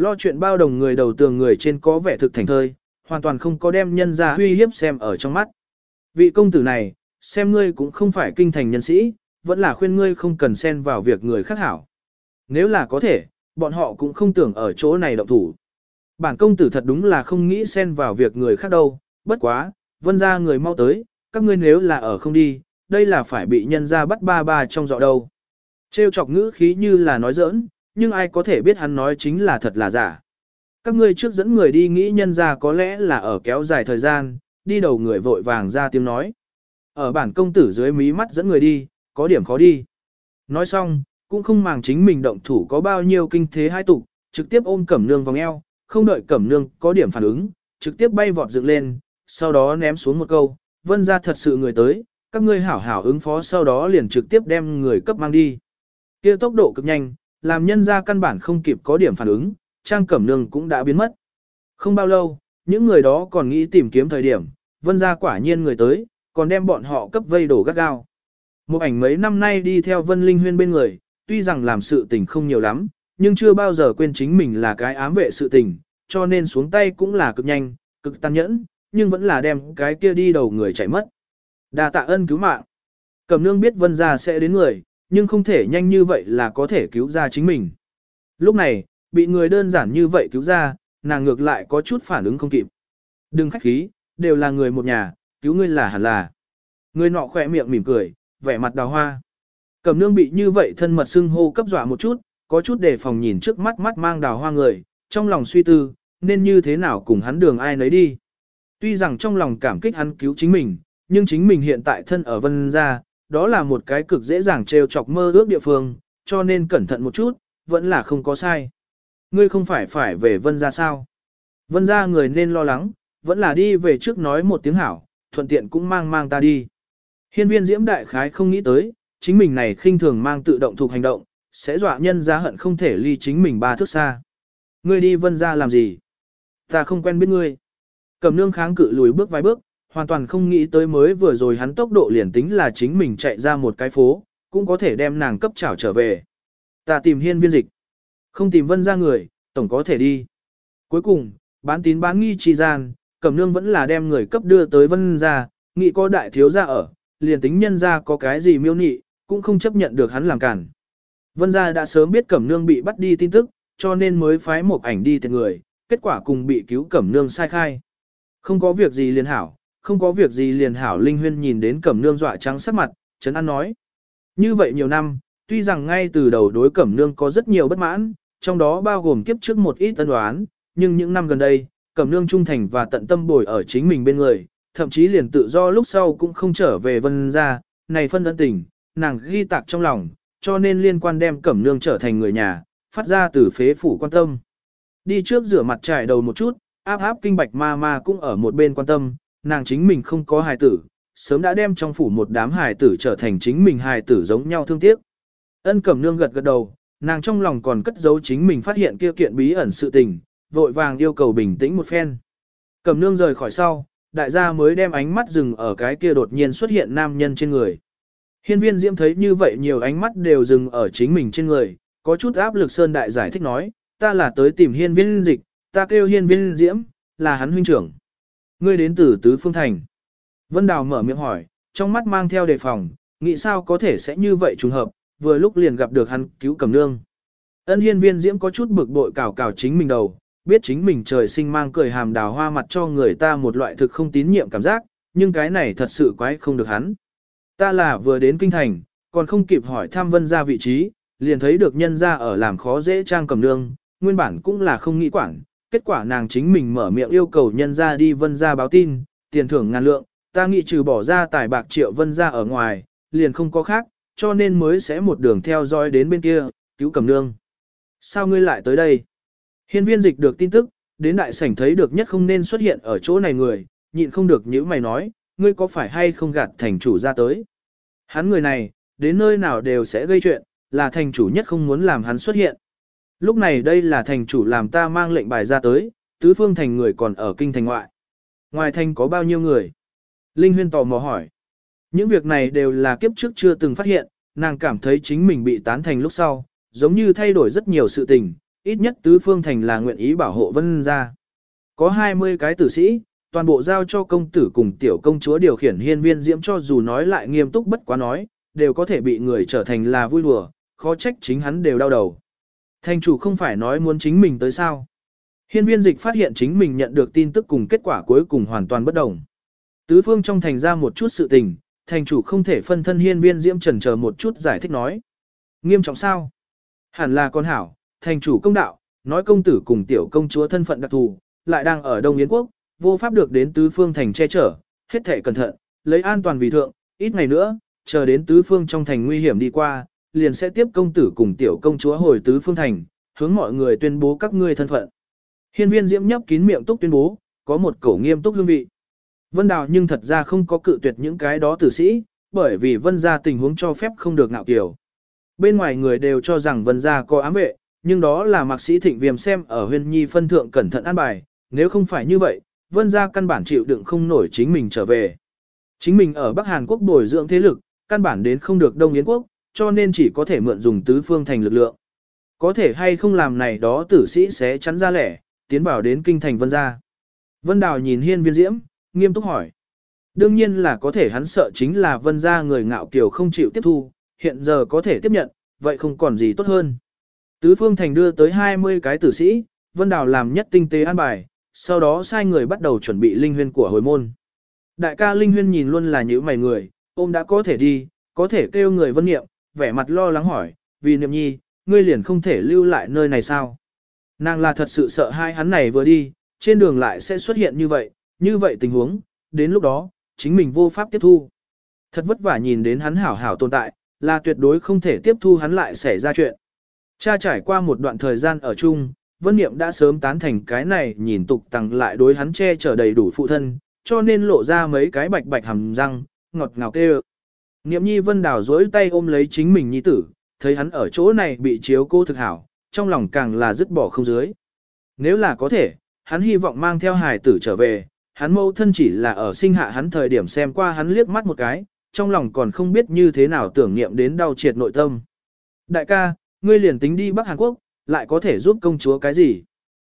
Lo chuyện bao đồng người đầu tường người trên có vẻ thực thành thơi, hoàn toàn không có đem nhân ra huy hiếp xem ở trong mắt. Vị công tử này, xem ngươi cũng không phải kinh thành nhân sĩ, vẫn là khuyên ngươi không cần xen vào việc người khác hảo. Nếu là có thể, bọn họ cũng không tưởng ở chỗ này động thủ. Bản công tử thật đúng là không nghĩ xen vào việc người khác đâu, bất quá, vân ra người mau tới, các ngươi nếu là ở không đi, đây là phải bị nhân ra bắt ba ba trong dọ đâu. Trêu chọc ngữ khí như là nói giỡn, nhưng ai có thể biết hắn nói chính là thật là giả. Các ngươi trước dẫn người đi nghĩ nhân ra có lẽ là ở kéo dài thời gian, đi đầu người vội vàng ra tiếng nói. Ở bản công tử dưới mí mắt dẫn người đi, có điểm khó đi. Nói xong, cũng không màng chính mình động thủ có bao nhiêu kinh thế hai tục, trực tiếp ôm cẩm nương vòng eo, không đợi cẩm nương có điểm phản ứng, trực tiếp bay vọt dựng lên, sau đó ném xuống một câu, vân ra thật sự người tới, các ngươi hảo hảo ứng phó sau đó liền trực tiếp đem người cấp mang đi. Kia tốc độ cực nhanh, làm nhân ra căn bản không kịp có điểm phản ứng, Trang Cẩm Nương cũng đã biến mất. Không bao lâu, những người đó còn nghĩ tìm kiếm thời điểm, vân ra quả nhiên người tới, còn đem bọn họ cấp vây đổ gắt gao. Một ảnh mấy năm nay đi theo Vân Linh Huyên bên người, tuy rằng làm sự tình không nhiều lắm, nhưng chưa bao giờ quên chính mình là cái ám vệ sự tình, cho nên xuống tay cũng là cực nhanh, cực tàn nhẫn, nhưng vẫn là đem cái kia đi đầu người chạy mất. Đa tạ ân cứu mạng. Cẩm nương biết vân gia sẽ đến người, nhưng không thể nhanh như vậy là có thể cứu ra chính mình. Lúc này, bị người đơn giản như vậy cứu ra, nàng ngược lại có chút phản ứng không kịp. Đừng khách khí, đều là người một nhà, cứu ngươi là hẳn là. Người nọ khỏe miệng mỉm cười, vẻ mặt đào hoa. Cẩm nương bị như vậy thân mật xưng hô cấp dọa một chút, có chút đề phòng nhìn trước mắt mắt mang đào hoa người, trong lòng suy tư, nên như thế nào cùng hắn đường ai nấy đi. Tuy rằng trong lòng cảm kích hắn cứu chính mình, nhưng chính mình hiện tại thân ở vân gia, đó là một cái cực dễ dàng trêu chọc mơ ước địa phương, cho nên cẩn thận một chút, vẫn là không có sai. Ngươi không phải phải về vân gia sao? Vân gia người nên lo lắng, vẫn là đi về trước nói một tiếng hảo, thuận tiện cũng mang mang ta đi. Hiên viên diễm đại khái không nghĩ tới, chính mình này khinh thường mang tự động thuộc hành động, sẽ dọa nhân ra hận không thể ly chính mình ba thước xa. Ngươi đi vân ra làm gì? Ta không quen biết ngươi. Cầm nương kháng cự lùi bước vài bước, hoàn toàn không nghĩ tới mới vừa rồi hắn tốc độ liền tính là chính mình chạy ra một cái phố, cũng có thể đem nàng cấp trảo trở về. Ta tìm hiên viên dịch. Không tìm vân ra người, tổng có thể đi. Cuối cùng, bán tín bán nghi chi gian, cẩm nương vẫn là đem người cấp đưa tới vân ra, nghĩ có đại thiếu ra ở, liền tính nhân ra có cái gì miêu nị, cũng không chấp nhận được hắn làm cản. Vân gia đã sớm biết cẩm nương bị bắt đi tin tức, cho nên mới phái một ảnh đi tiền người, kết quả cùng bị cứu cẩm nương sai khai. Không có việc gì liền hảo, không có việc gì liền hảo Linh Huyên nhìn đến cẩm nương dọa trắng sắc mặt, Trấn An nói. Như vậy nhiều năm, tuy rằng ngay từ đầu đối cẩm nương có rất nhiều bất mãn, trong đó bao gồm kiếp trước một ít tân đoán, nhưng những năm gần đây, cẩm nương trung thành và tận tâm bồi ở chính mình bên người, thậm chí liền tự do lúc sau cũng không trở về vân ra, này phân ân tình, nàng ghi tạc trong lòng, cho nên liên quan đem cẩm nương trở thành người nhà, phát ra từ phế phủ quan tâm. Đi trước rửa mặt trải đầu một chút, áp áp kinh bạch ma ma cũng ở một bên quan tâm, nàng chính mình không có hài tử, sớm đã đem trong phủ một đám hài tử trở thành chính mình hài tử giống nhau thương tiếc. Ân cẩm nương gật gật đầu, nàng trong lòng còn cất giấu chính mình phát hiện kia kiện bí ẩn sự tình, vội vàng yêu cầu bình tĩnh một phen. Cẩm nương rời khỏi sau, đại gia mới đem ánh mắt dừng ở cái kia đột nhiên xuất hiện nam nhân trên người. Hiên viên Diễm thấy như vậy nhiều ánh mắt đều dừng ở chính mình trên người, có chút áp lực Sơn Đại giải thích nói, ta là tới tìm hiên viên dịch, ta kêu hiên viên Diễm, là hắn huynh trưởng. Ngươi đến từ Tứ Phương Thành. Vân Đào mở miệng hỏi, trong mắt mang theo đề phòng, nghĩ sao có thể sẽ như vậy trùng hợp, vừa lúc liền gặp được hắn cứu cầm nương. Ân hiên viên Diễm có chút bực bội cào cào chính mình đầu, biết chính mình trời sinh mang cười hàm đào hoa mặt cho người ta một loại thực không tín nhiệm cảm giác, nhưng cái này thật sự quái không được hắn. Ta là vừa đến kinh thành, còn không kịp hỏi thăm vân ra vị trí, liền thấy được nhân ra ở làm khó dễ trang cầm nương, nguyên bản cũng là không nghĩ quản, kết quả nàng chính mình mở miệng yêu cầu nhân ra đi vân ra báo tin, tiền thưởng ngàn lượng, ta nghĩ trừ bỏ ra tài bạc triệu vân ra ở ngoài, liền không có khác, cho nên mới sẽ một đường theo dõi đến bên kia, cứu cầm nương. Sao ngươi lại tới đây? Hiên viên dịch được tin tức, đến đại sảnh thấy được nhất không nên xuất hiện ở chỗ này người, nhịn không được những mày nói, ngươi có phải hay không gạt thành chủ ra tới. Hắn người này, đến nơi nào đều sẽ gây chuyện, là thành chủ nhất không muốn làm hắn xuất hiện. Lúc này đây là thành chủ làm ta mang lệnh bài ra tới, tứ phương thành người còn ở kinh thành ngoại. Ngoài thành có bao nhiêu người? Linh huyên tò mò hỏi. Những việc này đều là kiếp trước chưa từng phát hiện, nàng cảm thấy chính mình bị tán thành lúc sau, giống như thay đổi rất nhiều sự tình, ít nhất tứ phương thành là nguyện ý bảo hộ vân gia. Có 20 cái tử sĩ, toàn bộ giao cho công tử cùng tiểu công chúa điều khiển hiên viên diễm cho dù nói lại nghiêm túc bất quá nói, đều có thể bị người trở thành là vui đùa, khó trách chính hắn đều đau đầu. Thành chủ không phải nói muốn chính mình tới sao. Hiên viên dịch phát hiện chính mình nhận được tin tức cùng kết quả cuối cùng hoàn toàn bất đồng. Tứ phương trong thành ra một chút sự tình, thành chủ không thể phân thân hiên viên diễm trần chờ một chút giải thích nói. Nghiêm trọng sao? Hẳn là con hảo, thành chủ công đạo, nói công tử cùng tiểu công chúa thân phận đặc thù, lại đang ở Đông Yến Quốc, vô pháp được đến tứ phương thành che chở, hết thể cẩn thận, lấy an toàn vì thượng, ít ngày nữa, chờ đến tứ phương trong thành nguy hiểm đi qua, liền sẽ tiếp công tử cùng tiểu công chúa hồi tứ phương thành, hướng mọi người tuyên bố các ngươi thân phận. Hiên viên diễm nhấp kín miệng túc tuyên bố, có một cổ nghiêm túc hương vị. Vân Đào nhưng thật ra không có cự tuyệt những cái đó tử sĩ, bởi vì vân gia tình huống cho phép không được ngạo kiểu. Bên ngoài người đều cho rằng vân gia có ám vệ, nhưng đó là mạc sĩ thịnh viêm xem ở huyên nhi phân thượng cẩn thận an bài, nếu không phải như vậy, vân gia căn bản chịu đựng không nổi chính mình trở về. Chính mình ở Bắc Hàn Quốc bồi dưỡng thế lực, căn bản đến không được Đông Yến Quốc, cho nên chỉ có thể mượn dùng tứ phương thành lực lượng. Có thể hay không làm này đó tử sĩ sẽ chắn ra lẻ, tiến vào đến kinh thành vân gia. Vân Đào nhìn hiên viên diễm, nghiêm túc hỏi. Đương nhiên là có thể hắn sợ chính là vân gia người ngạo kiều không chịu tiếp thu, hiện giờ có thể tiếp nhận, vậy không còn gì tốt hơn. Tứ phương thành đưa tới 20 cái tử sĩ, Vân Đào làm nhất tinh tế an bài, sau đó sai người bắt đầu chuẩn bị linh huyên của hồi môn. Đại ca linh huyên nhìn luôn là những mày người, ôm đã có thể đi, có thể kêu người vân niệm, vẻ mặt lo lắng hỏi, vì niệm nhi, ngươi liền không thể lưu lại nơi này sao? Nàng là thật sự sợ hai hắn này vừa đi, trên đường lại sẽ xuất hiện như vậy, như vậy tình huống, đến lúc đó, chính mình vô pháp tiếp thu. Thật vất vả nhìn đến hắn hảo hảo tồn tại, là tuyệt đối không thể tiếp thu hắn lại xảy ra chuyện. Cha trải qua một đoạn thời gian ở chung, Vân Niệm đã sớm tán thành cái này nhìn tục tăng lại đối hắn che chở đầy đủ phụ thân, cho nên lộ ra mấy cái bạch bạch hàm răng, ngọt ngào kêu. Niệm nhi Vân Đào dối tay ôm lấy chính mình nhi tử, thấy hắn ở chỗ này bị chiếu cô thực hảo, trong lòng càng là dứt bỏ không dưới. Nếu là có thể, hắn hy vọng mang theo hài tử trở về, hắn mâu thân chỉ là ở sinh hạ hắn thời điểm xem qua hắn liếc mắt một cái, trong lòng còn không biết như thế nào tưởng niệm đến đau triệt nội tâm. Đại ca, ngươi liền tính đi Bắc Hàn Quốc, lại có thể giúp công chúa cái gì?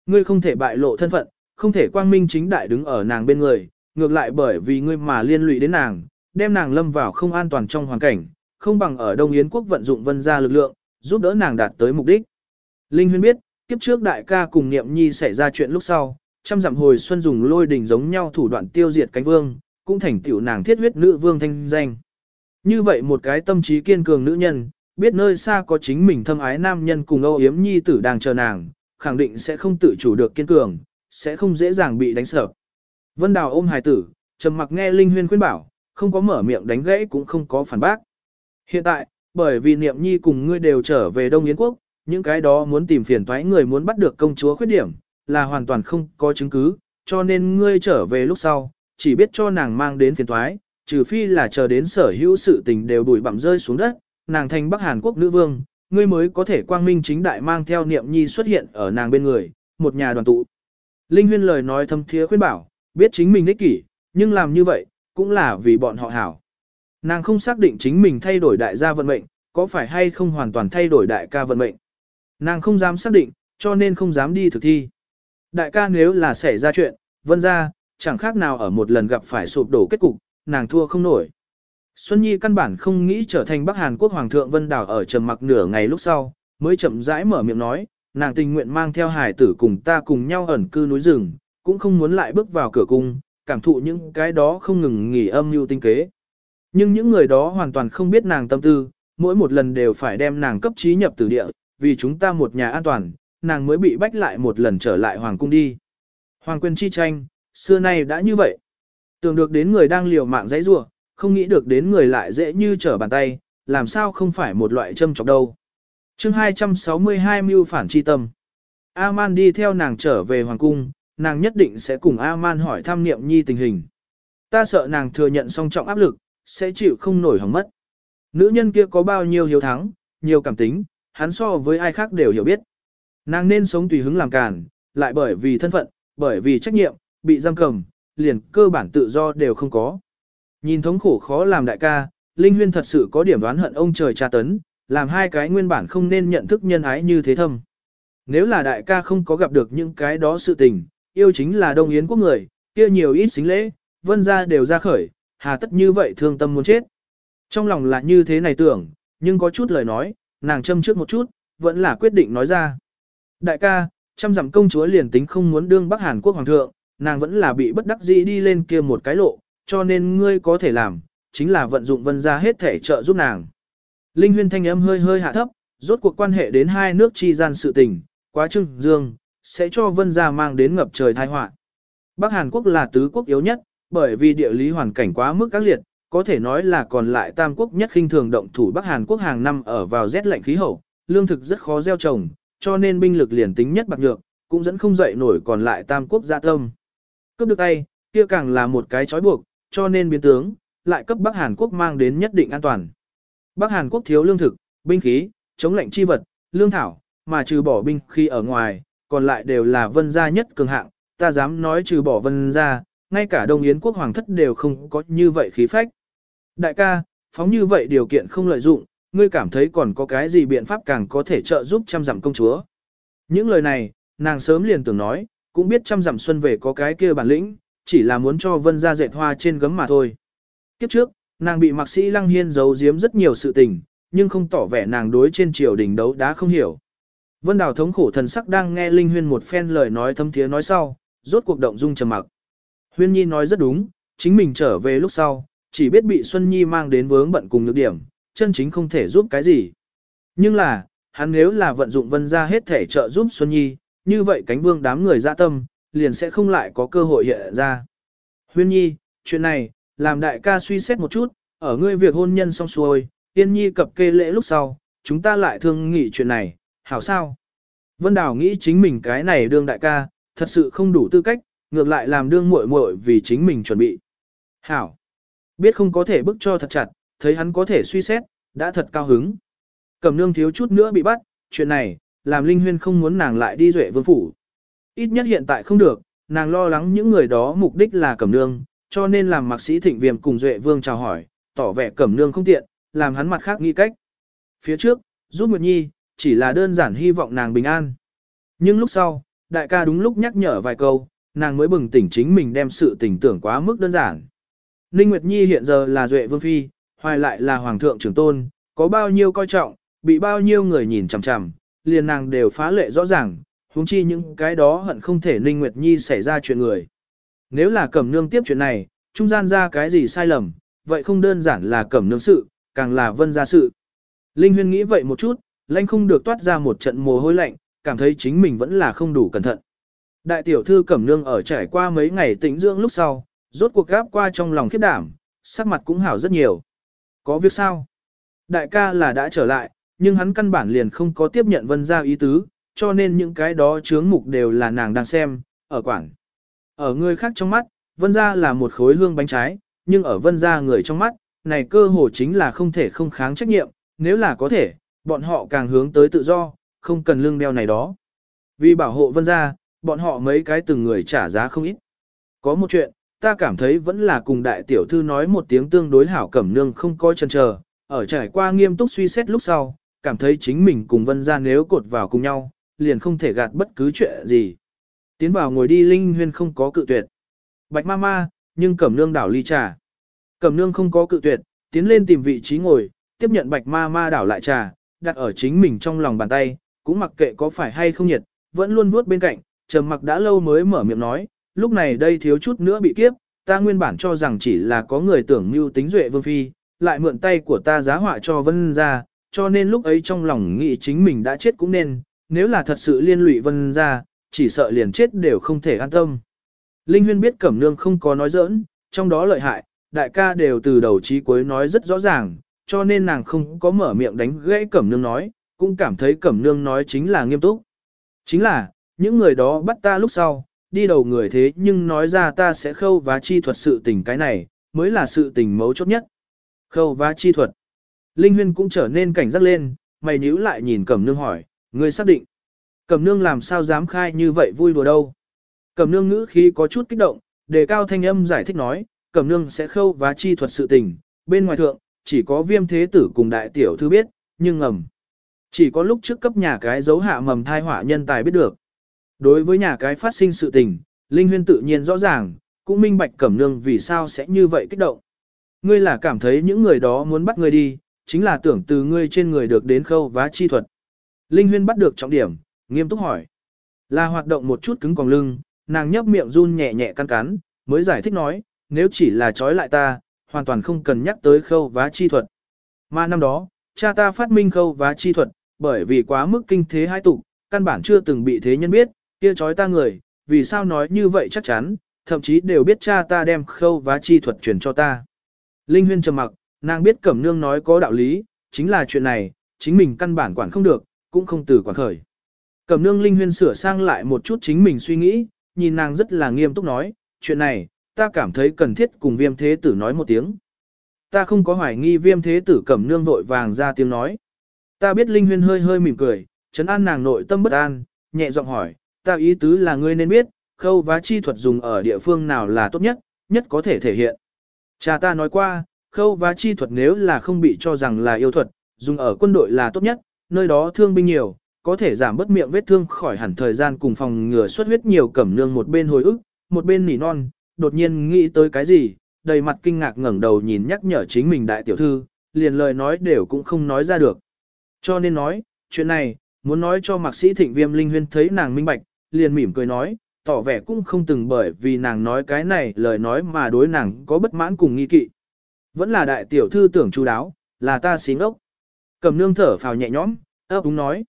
Ngươi không thể bại lộ thân phận, không thể quang minh chính đại đứng ở nàng bên người, ngược lại bởi vì ngươi mà liên lụy đến nàng, đem nàng lâm vào không an toàn trong hoàn cảnh, không bằng ở Đông Yến quốc vận dụng vân gia lực lượng, giúp đỡ nàng đạt tới mục đích. Linh Huyên biết, kiếp trước đại ca cùng Niệm Nhi xảy ra chuyện lúc sau, trăm dặm hồi xuân dùng lôi đỉnh giống nhau thủ đoạn tiêu diệt cánh vương, cũng thành tiểu nàng thiết huyết nữ vương thanh danh. Như vậy một cái tâm trí kiên cường nữ nhân, biết nơi xa có chính mình thâm ái nam nhân cùng âu yếm nhi tử đang chờ nàng, khẳng định sẽ không tự chủ được kiên cường, sẽ không dễ dàng bị đánh sợ. Vân Đào ôm hài tử, trầm mặc nghe Linh Huyên khuyên bảo, không có mở miệng đánh gãy cũng không có phản bác. Hiện tại, bởi vì Niệm Nhi cùng ngươi đều trở về Đông Yến Quốc, những cái đó muốn tìm phiền toái người muốn bắt được công chúa khuyết điểm, là hoàn toàn không có chứng cứ, cho nên ngươi trở về lúc sau, chỉ biết cho nàng mang đến phiền toái, trừ phi là chờ đến sở hữu sự tình đều đuổi bặm rơi xuống đất, nàng thành Bắc Hàn Quốc nữ vương, ngươi mới có thể quang minh chính đại mang theo niệm nhi xuất hiện ở nàng bên người, một nhà đoàn tụ. Linh Huyên lời nói thâm thiế khuyên bảo, biết chính mình ích kỷ, nhưng làm như vậy, cũng là vì bọn họ hảo. Nàng không xác định chính mình thay đổi đại gia vận mệnh, có phải hay không hoàn toàn thay đổi đại ca vận mệnh. Nàng không dám xác định, cho nên không dám đi thực thi. Đại ca nếu là xảy ra chuyện, vân ra, chẳng khác nào ở một lần gặp phải sụp đổ kết cục, nàng thua không nổi. Xuân Nhi căn bản không nghĩ trở thành Bắc Hàn Quốc Hoàng thượng Vân đảo ở trầm mặc nửa ngày lúc sau, mới chậm rãi mở miệng nói, nàng tình nguyện mang theo hải tử cùng ta cùng nhau ẩn cư núi rừng, cũng không muốn lại bước vào cửa cung, cảm thụ những cái đó không ngừng nghỉ âm mưu tinh kế. Nhưng những người đó hoàn toàn không biết nàng tâm tư, mỗi một lần đều phải đem nàng cấp trí nhập tử địa, vì chúng ta một nhà an toàn, nàng mới bị bách lại một lần trở lại hoàng cung đi. Hoàng quyền chi tranh, xưa nay đã như vậy. Tưởng được đến người đang liều mạng dãy rua, không nghĩ được đến người lại dễ như trở bàn tay, làm sao không phải một loại châm chọc đâu. chương 262 mưu phản chi tâm. A-man đi theo nàng trở về hoàng cung, nàng nhất định sẽ cùng A-man hỏi thăm niệm nhi tình hình. Ta sợ nàng thừa nhận song trọng áp lực, sẽ chịu không nổi hỏng mất. Nữ nhân kia có bao nhiêu hiếu thắng, nhiều cảm tính, hắn so với ai khác đều hiểu biết. Nàng nên sống tùy hứng làm càn, lại bởi vì thân phận, bởi vì trách nhiệm, bị giam cầm, liền cơ bản tự do đều không có. Nhìn thống khổ khó làm đại ca, Linh Huyên thật sự có điểm đoán hận ông trời tra tấn, làm hai cái nguyên bản không nên nhận thức nhân ái như thế thâm. Nếu là đại ca không có gặp được những cái đó sự tình, yêu chính là Đông Yến quốc người, kia nhiều ít xính lễ, vân ra đều ra khởi, hà tất như vậy thương tâm muốn chết. Trong lòng là như thế này tưởng, nhưng có chút lời nói, nàng châm trước một chút, vẫn là quyết định nói ra. Đại ca, trăm dặm công chúa liền tính không muốn đương Bắc Hàn Quốc hoàng thượng, nàng vẫn là bị bất đắc dĩ đi lên kia một cái lộ, cho nên ngươi có thể làm, chính là vận dụng vân ra hết thể trợ giúp nàng. Linh huyên thanh âm hơi hơi hạ thấp, rốt cuộc quan hệ đến hai nước chi gian sự tình, quá trưng dương, sẽ cho vân gia mang đến ngập trời tai họa. Bắc Hàn Quốc là tứ quốc yếu nhất, bởi vì địa lý hoàn cảnh quá mức các liệt, có thể nói là còn lại tam quốc nhất khinh thường động thủ Bắc Hàn Quốc hàng năm ở vào rét lạnh khí hậu, lương thực rất khó gieo trồng, cho nên binh lực liền tính nhất bạc nhược, cũng dẫn không dậy nổi còn lại tam quốc gia tâm. Cướp được tay, kia càng là một cái chói buộc, cho nên biến tướng, lại cấp Bắc Hàn Quốc mang đến nhất định an toàn. Bắc Hàn Quốc thiếu lương thực, binh khí, chống lệnh chi vật, lương thảo, mà trừ bỏ binh khí ở ngoài, còn lại đều là vân gia nhất cường hạng, ta dám nói trừ bỏ vân gia, ngay cả Đông Yến quốc hoàng thất đều không có như vậy khí phách. Đại ca, phóng như vậy điều kiện không lợi dụng, ngươi cảm thấy còn có cái gì biện pháp càng có thể trợ giúp trăm dặm công chúa. Những lời này, nàng sớm liền tưởng nói, cũng biết trăm dặm xuân về có cái kia bản lĩnh, chỉ là muốn cho vân ra dệt hoa trên gấm mà thôi. Kiếp trước, nàng bị mạc sĩ lăng hiên giấu giếm rất nhiều sự tình, nhưng không tỏ vẻ nàng đối trên triều đình đấu đá không hiểu. Vân Đào thống khổ thần sắc đang nghe Linh Huyên một phen lời nói thâm thiế nói sau, rốt cuộc động dung trầm mặc. Huyên Nhi nói rất đúng, chính mình trở về lúc sau, chỉ biết bị Xuân Nhi mang đến vướng bận cùng nhược điểm, chân chính không thể giúp cái gì. Nhưng là, hắn nếu là vận dụng vân ra hết thể trợ giúp Xuân Nhi, như vậy cánh vương đám người dạ tâm, liền sẽ không lại có cơ hội hiện ra. Huyên Nhi, chuyện này, làm đại ca suy xét một chút, ở ngươi việc hôn nhân xong xuôi, tiên nhi cập kê lễ lúc sau, chúng ta lại thương nghị chuyện này, hảo sao? Vân Đào nghĩ chính mình cái này đương đại ca, thật sự không đủ tư cách, ngược lại làm đương muội muội vì chính mình chuẩn bị. Hảo! Biết không có thể bức cho thật chặt, thấy hắn có thể suy xét, đã thật cao hứng. Cẩm nương thiếu chút nữa bị bắt, chuyện này, làm Linh Huyên không muốn nàng lại đi duệ vương phủ. Ít nhất hiện tại không được, nàng lo lắng những người đó mục đích là Cẩm nương, cho nên làm mạc sĩ thịnh viêm cùng duệ vương chào hỏi, tỏ vẻ Cẩm nương không tiện, làm hắn mặt khác nghĩ cách. Phía trước, giúp Nguyệt Nhi, chỉ là đơn giản hy vọng nàng bình an. Nhưng lúc sau, đại ca đúng lúc nhắc nhở vài câu, nàng mới bừng tỉnh chính mình đem sự tình tưởng quá mức đơn giản. Ninh Nguyệt Nhi hiện giờ là duệ vương phi, hoài lại là hoàng thượng trưởng tôn, có bao nhiêu coi trọng, bị bao nhiêu người nhìn chằm chằm, liền nàng đều phá lệ rõ ràng, huống chi những cái đó hận không thể Ninh Nguyệt Nhi xảy ra chuyện người. Nếu là cẩm nương tiếp chuyện này, trung gian ra cái gì sai lầm, vậy không đơn giản là cẩm nương sự, càng là vân gia sự. Linh Huyên nghĩ vậy một chút, Lanh không được toát ra một trận mồ hôi lạnh, cảm thấy chính mình vẫn là không đủ cẩn thận. Đại tiểu thư cẩm nương ở trải qua mấy ngày tĩnh dưỡng lúc sau, rốt cuộc gáp qua trong lòng khiếp đảm, sắc mặt cũng hảo rất nhiều. Có việc sao? Đại ca là đã trở lại, nhưng hắn căn bản liền không có tiếp nhận vân gia ý tứ, cho nên những cái đó chướng mục đều là nàng đang xem, ở quảng. Ở người khác trong mắt, vân gia là một khối lương bánh trái, nhưng ở vân gia người trong mắt, này cơ hồ chính là không thể không kháng trách nhiệm, nếu là có thể, bọn họ càng hướng tới tự do, không cần lương đeo này đó. Vì bảo hộ vân gia, bọn họ mấy cái từng người trả giá không ít. Có một chuyện, ta cảm thấy vẫn là cùng đại tiểu thư nói một tiếng tương đối hảo cẩm nương không coi chân chờ, ở trải qua nghiêm túc suy xét lúc sau, cảm thấy chính mình cùng vân gia nếu cột vào cùng nhau, liền không thể gạt bất cứ chuyện gì. Tiến vào ngồi đi linh huyên không có cự tuyệt. Bạch ma ma, nhưng cẩm nương đảo ly trà. Cẩm nương không có cự tuyệt, tiến lên tìm vị trí ngồi, tiếp nhận bạch ma ma đảo lại trà, đặt ở chính mình trong lòng bàn tay, cũng mặc kệ có phải hay không nhiệt, vẫn luôn vuốt bên cạnh, trầm mặc đã lâu mới mở miệng nói, lúc này đây thiếu chút nữa bị kiếp, ta nguyên bản cho rằng chỉ là có người tưởng mưu tính duệ vương phi, lại mượn tay của ta giá họa cho vân ra, cho nên lúc ấy trong lòng nghĩ chính mình đã chết cũng nên, nếu là thật sự liên lụy vân ra, chỉ sợ liền chết đều không thể an tâm. Linh huyên biết cẩm nương không có nói giỡn, trong đó lợi hại, đại ca đều từ đầu chí cuối nói rất rõ ràng, cho nên nàng không có mở miệng đánh gãy cẩm nương nói, cũng cảm thấy cẩm nương nói chính là nghiêm túc. Chính là, những người đó bắt ta lúc sau, đi đầu người thế nhưng nói ra ta sẽ khâu và chi thuật sự tình cái này, mới là sự tình mấu chốt nhất. Khâu và chi thuật. Linh Huyên cũng trở nên cảnh giác lên, mày nhíu lại nhìn Cẩm Nương hỏi, ngươi xác định. Cẩm Nương làm sao dám khai như vậy vui đùa đâu. Cẩm Nương ngữ khí có chút kích động, đề cao thanh âm giải thích nói, Cẩm Nương sẽ khâu và chi thuật sự tình, bên ngoài thượng, chỉ có viêm thế tử cùng đại tiểu thư biết, nhưng ngầm. Chỉ có lúc trước cấp nhà cái dấu hạ mầm thai họa nhân tài biết được. Đối với nhà cái phát sinh sự tình, Linh Huyên tự nhiên rõ ràng, cũng minh bạch Cẩm Nương vì sao sẽ như vậy kích động. Ngươi là cảm thấy những người đó muốn bắt ngươi đi, chính là tưởng từ ngươi trên người được đến khâu vá chi thuật. Linh Huyên bắt được trọng điểm, nghiêm túc hỏi. Là hoạt động một chút cứng còng lưng, nàng nhấp miệng run nhẹ nhẹ căn cắn, mới giải thích nói, nếu chỉ là trói lại ta, hoàn toàn không cần nhắc tới khâu vá chi thuật. Mà năm đó, cha ta phát minh khâu vá chi thuật, bởi vì quá mức kinh thế hai tục, căn bản chưa từng bị thế nhân biết, kia chói ta người, vì sao nói như vậy chắc chắn, thậm chí đều biết cha ta đem khâu vá chi thuật truyền cho ta. Linh huyên trầm mặc, nàng biết cẩm nương nói có đạo lý, chính là chuyện này, chính mình căn bản quản không được, cũng không từ quản khởi. Cẩm nương linh huyên sửa sang lại một chút chính mình suy nghĩ, nhìn nàng rất là nghiêm túc nói, chuyện này, ta cảm thấy cần thiết cùng viêm thế tử nói một tiếng. Ta không có hoài nghi viêm thế tử cẩm nương vội vàng ra tiếng nói. Ta biết Linh Huyên hơi hơi mỉm cười, chấn an nàng nội tâm bất an, nhẹ giọng hỏi, ta ý tứ là ngươi nên biết, khâu vá chi thuật dùng ở địa phương nào là tốt nhất, nhất có thể thể hiện. Cha ta nói qua, khâu vá chi thuật nếu là không bị cho rằng là yêu thuật, dùng ở quân đội là tốt nhất, nơi đó thương binh nhiều, có thể giảm bớt miệng vết thương khỏi hẳn thời gian cùng phòng ngừa xuất huyết nhiều cẩm nương một bên hồi ức, một bên nỉ non, đột nhiên nghĩ tới cái gì, đầy mặt kinh ngạc ngẩng đầu nhìn nhắc nhở chính mình đại tiểu thư, liền lời nói đều cũng không nói ra được. Cho nên nói, chuyện này, muốn nói cho mạc sĩ thịnh viêm linh huyên thấy nàng minh bạch, liền mỉm cười nói, tỏ vẻ cũng không từng bởi vì nàng nói cái này lời nói mà đối nàng có bất mãn cùng nghi kỵ. Vẫn là đại tiểu thư tưởng chú đáo, là ta xí ngốc. Cầm nương thở phào nhẹ nhõm, ấp úng nói.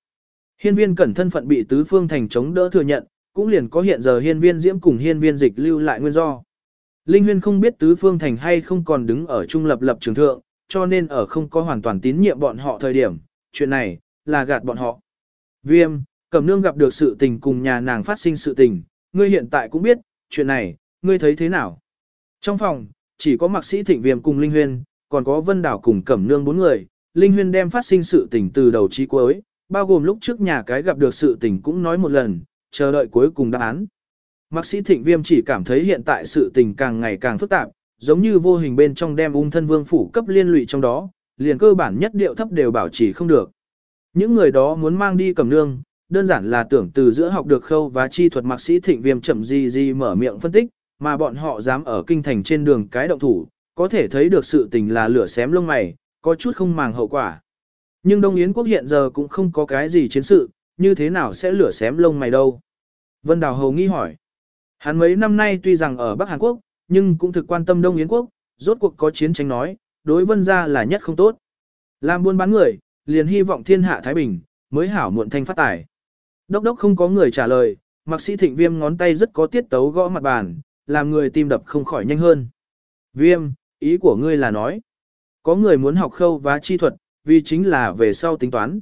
Hiên viên cẩn thân phận bị tứ phương thành chống đỡ thừa nhận, cũng liền có hiện giờ hiên viên diễm cùng hiên viên dịch lưu lại nguyên do. Linh huyên không biết tứ phương thành hay không còn đứng ở trung lập lập trường thượng, cho nên ở không có hoàn toàn tín nhiệm bọn họ thời điểm, chuyện này, là gạt bọn họ. Viêm, cẩm nương gặp được sự tình cùng nhà nàng phát sinh sự tình, ngươi hiện tại cũng biết, chuyện này, ngươi thấy thế nào? Trong phòng, chỉ có mạc sĩ thịnh viêm cùng Linh huyên, còn có vân đảo cùng cẩm nương bốn người, Linh huyên đem phát sinh sự tình từ đầu chí cuối, bao gồm lúc trước nhà cái gặp được sự tình cũng nói một lần, chờ đợi cuối cùng đáp án. Mạc sĩ thịnh viêm chỉ cảm thấy hiện tại sự tình càng ngày càng phức tạp, giống như vô hình bên trong đem ung thân vương phủ cấp liên lụy trong đó, liền cơ bản nhất điệu thấp đều bảo trì không được. Những người đó muốn mang đi cầm nương, đơn giản là tưởng từ giữa học được khâu và chi thuật mạc sĩ thịnh viêm chậm gì gì mở miệng phân tích, mà bọn họ dám ở kinh thành trên đường cái động thủ, có thể thấy được sự tình là lửa xém lông mày, có chút không màng hậu quả. Nhưng Đông Yến quốc hiện giờ cũng không có cái gì chiến sự, như thế nào sẽ lửa xém lông mày đâu. Vân Đào Hầu nghi hỏi. Hắn mấy năm nay tuy rằng ở Bắc Hàn Quốc, nhưng cũng thực quan tâm Đông Yến quốc, rốt cuộc có chiến tranh nói, đối vân gia là nhất không tốt. Làm buôn bán người, liền hy vọng thiên hạ Thái Bình, mới hảo muộn thanh phát tài. Đốc đốc không có người trả lời, mạc sĩ thịnh viêm ngón tay rất có tiết tấu gõ mặt bàn, làm người tim đập không khỏi nhanh hơn. Viêm, ý của ngươi là nói, có người muốn học khâu và chi thuật, vì chính là về sau tính toán.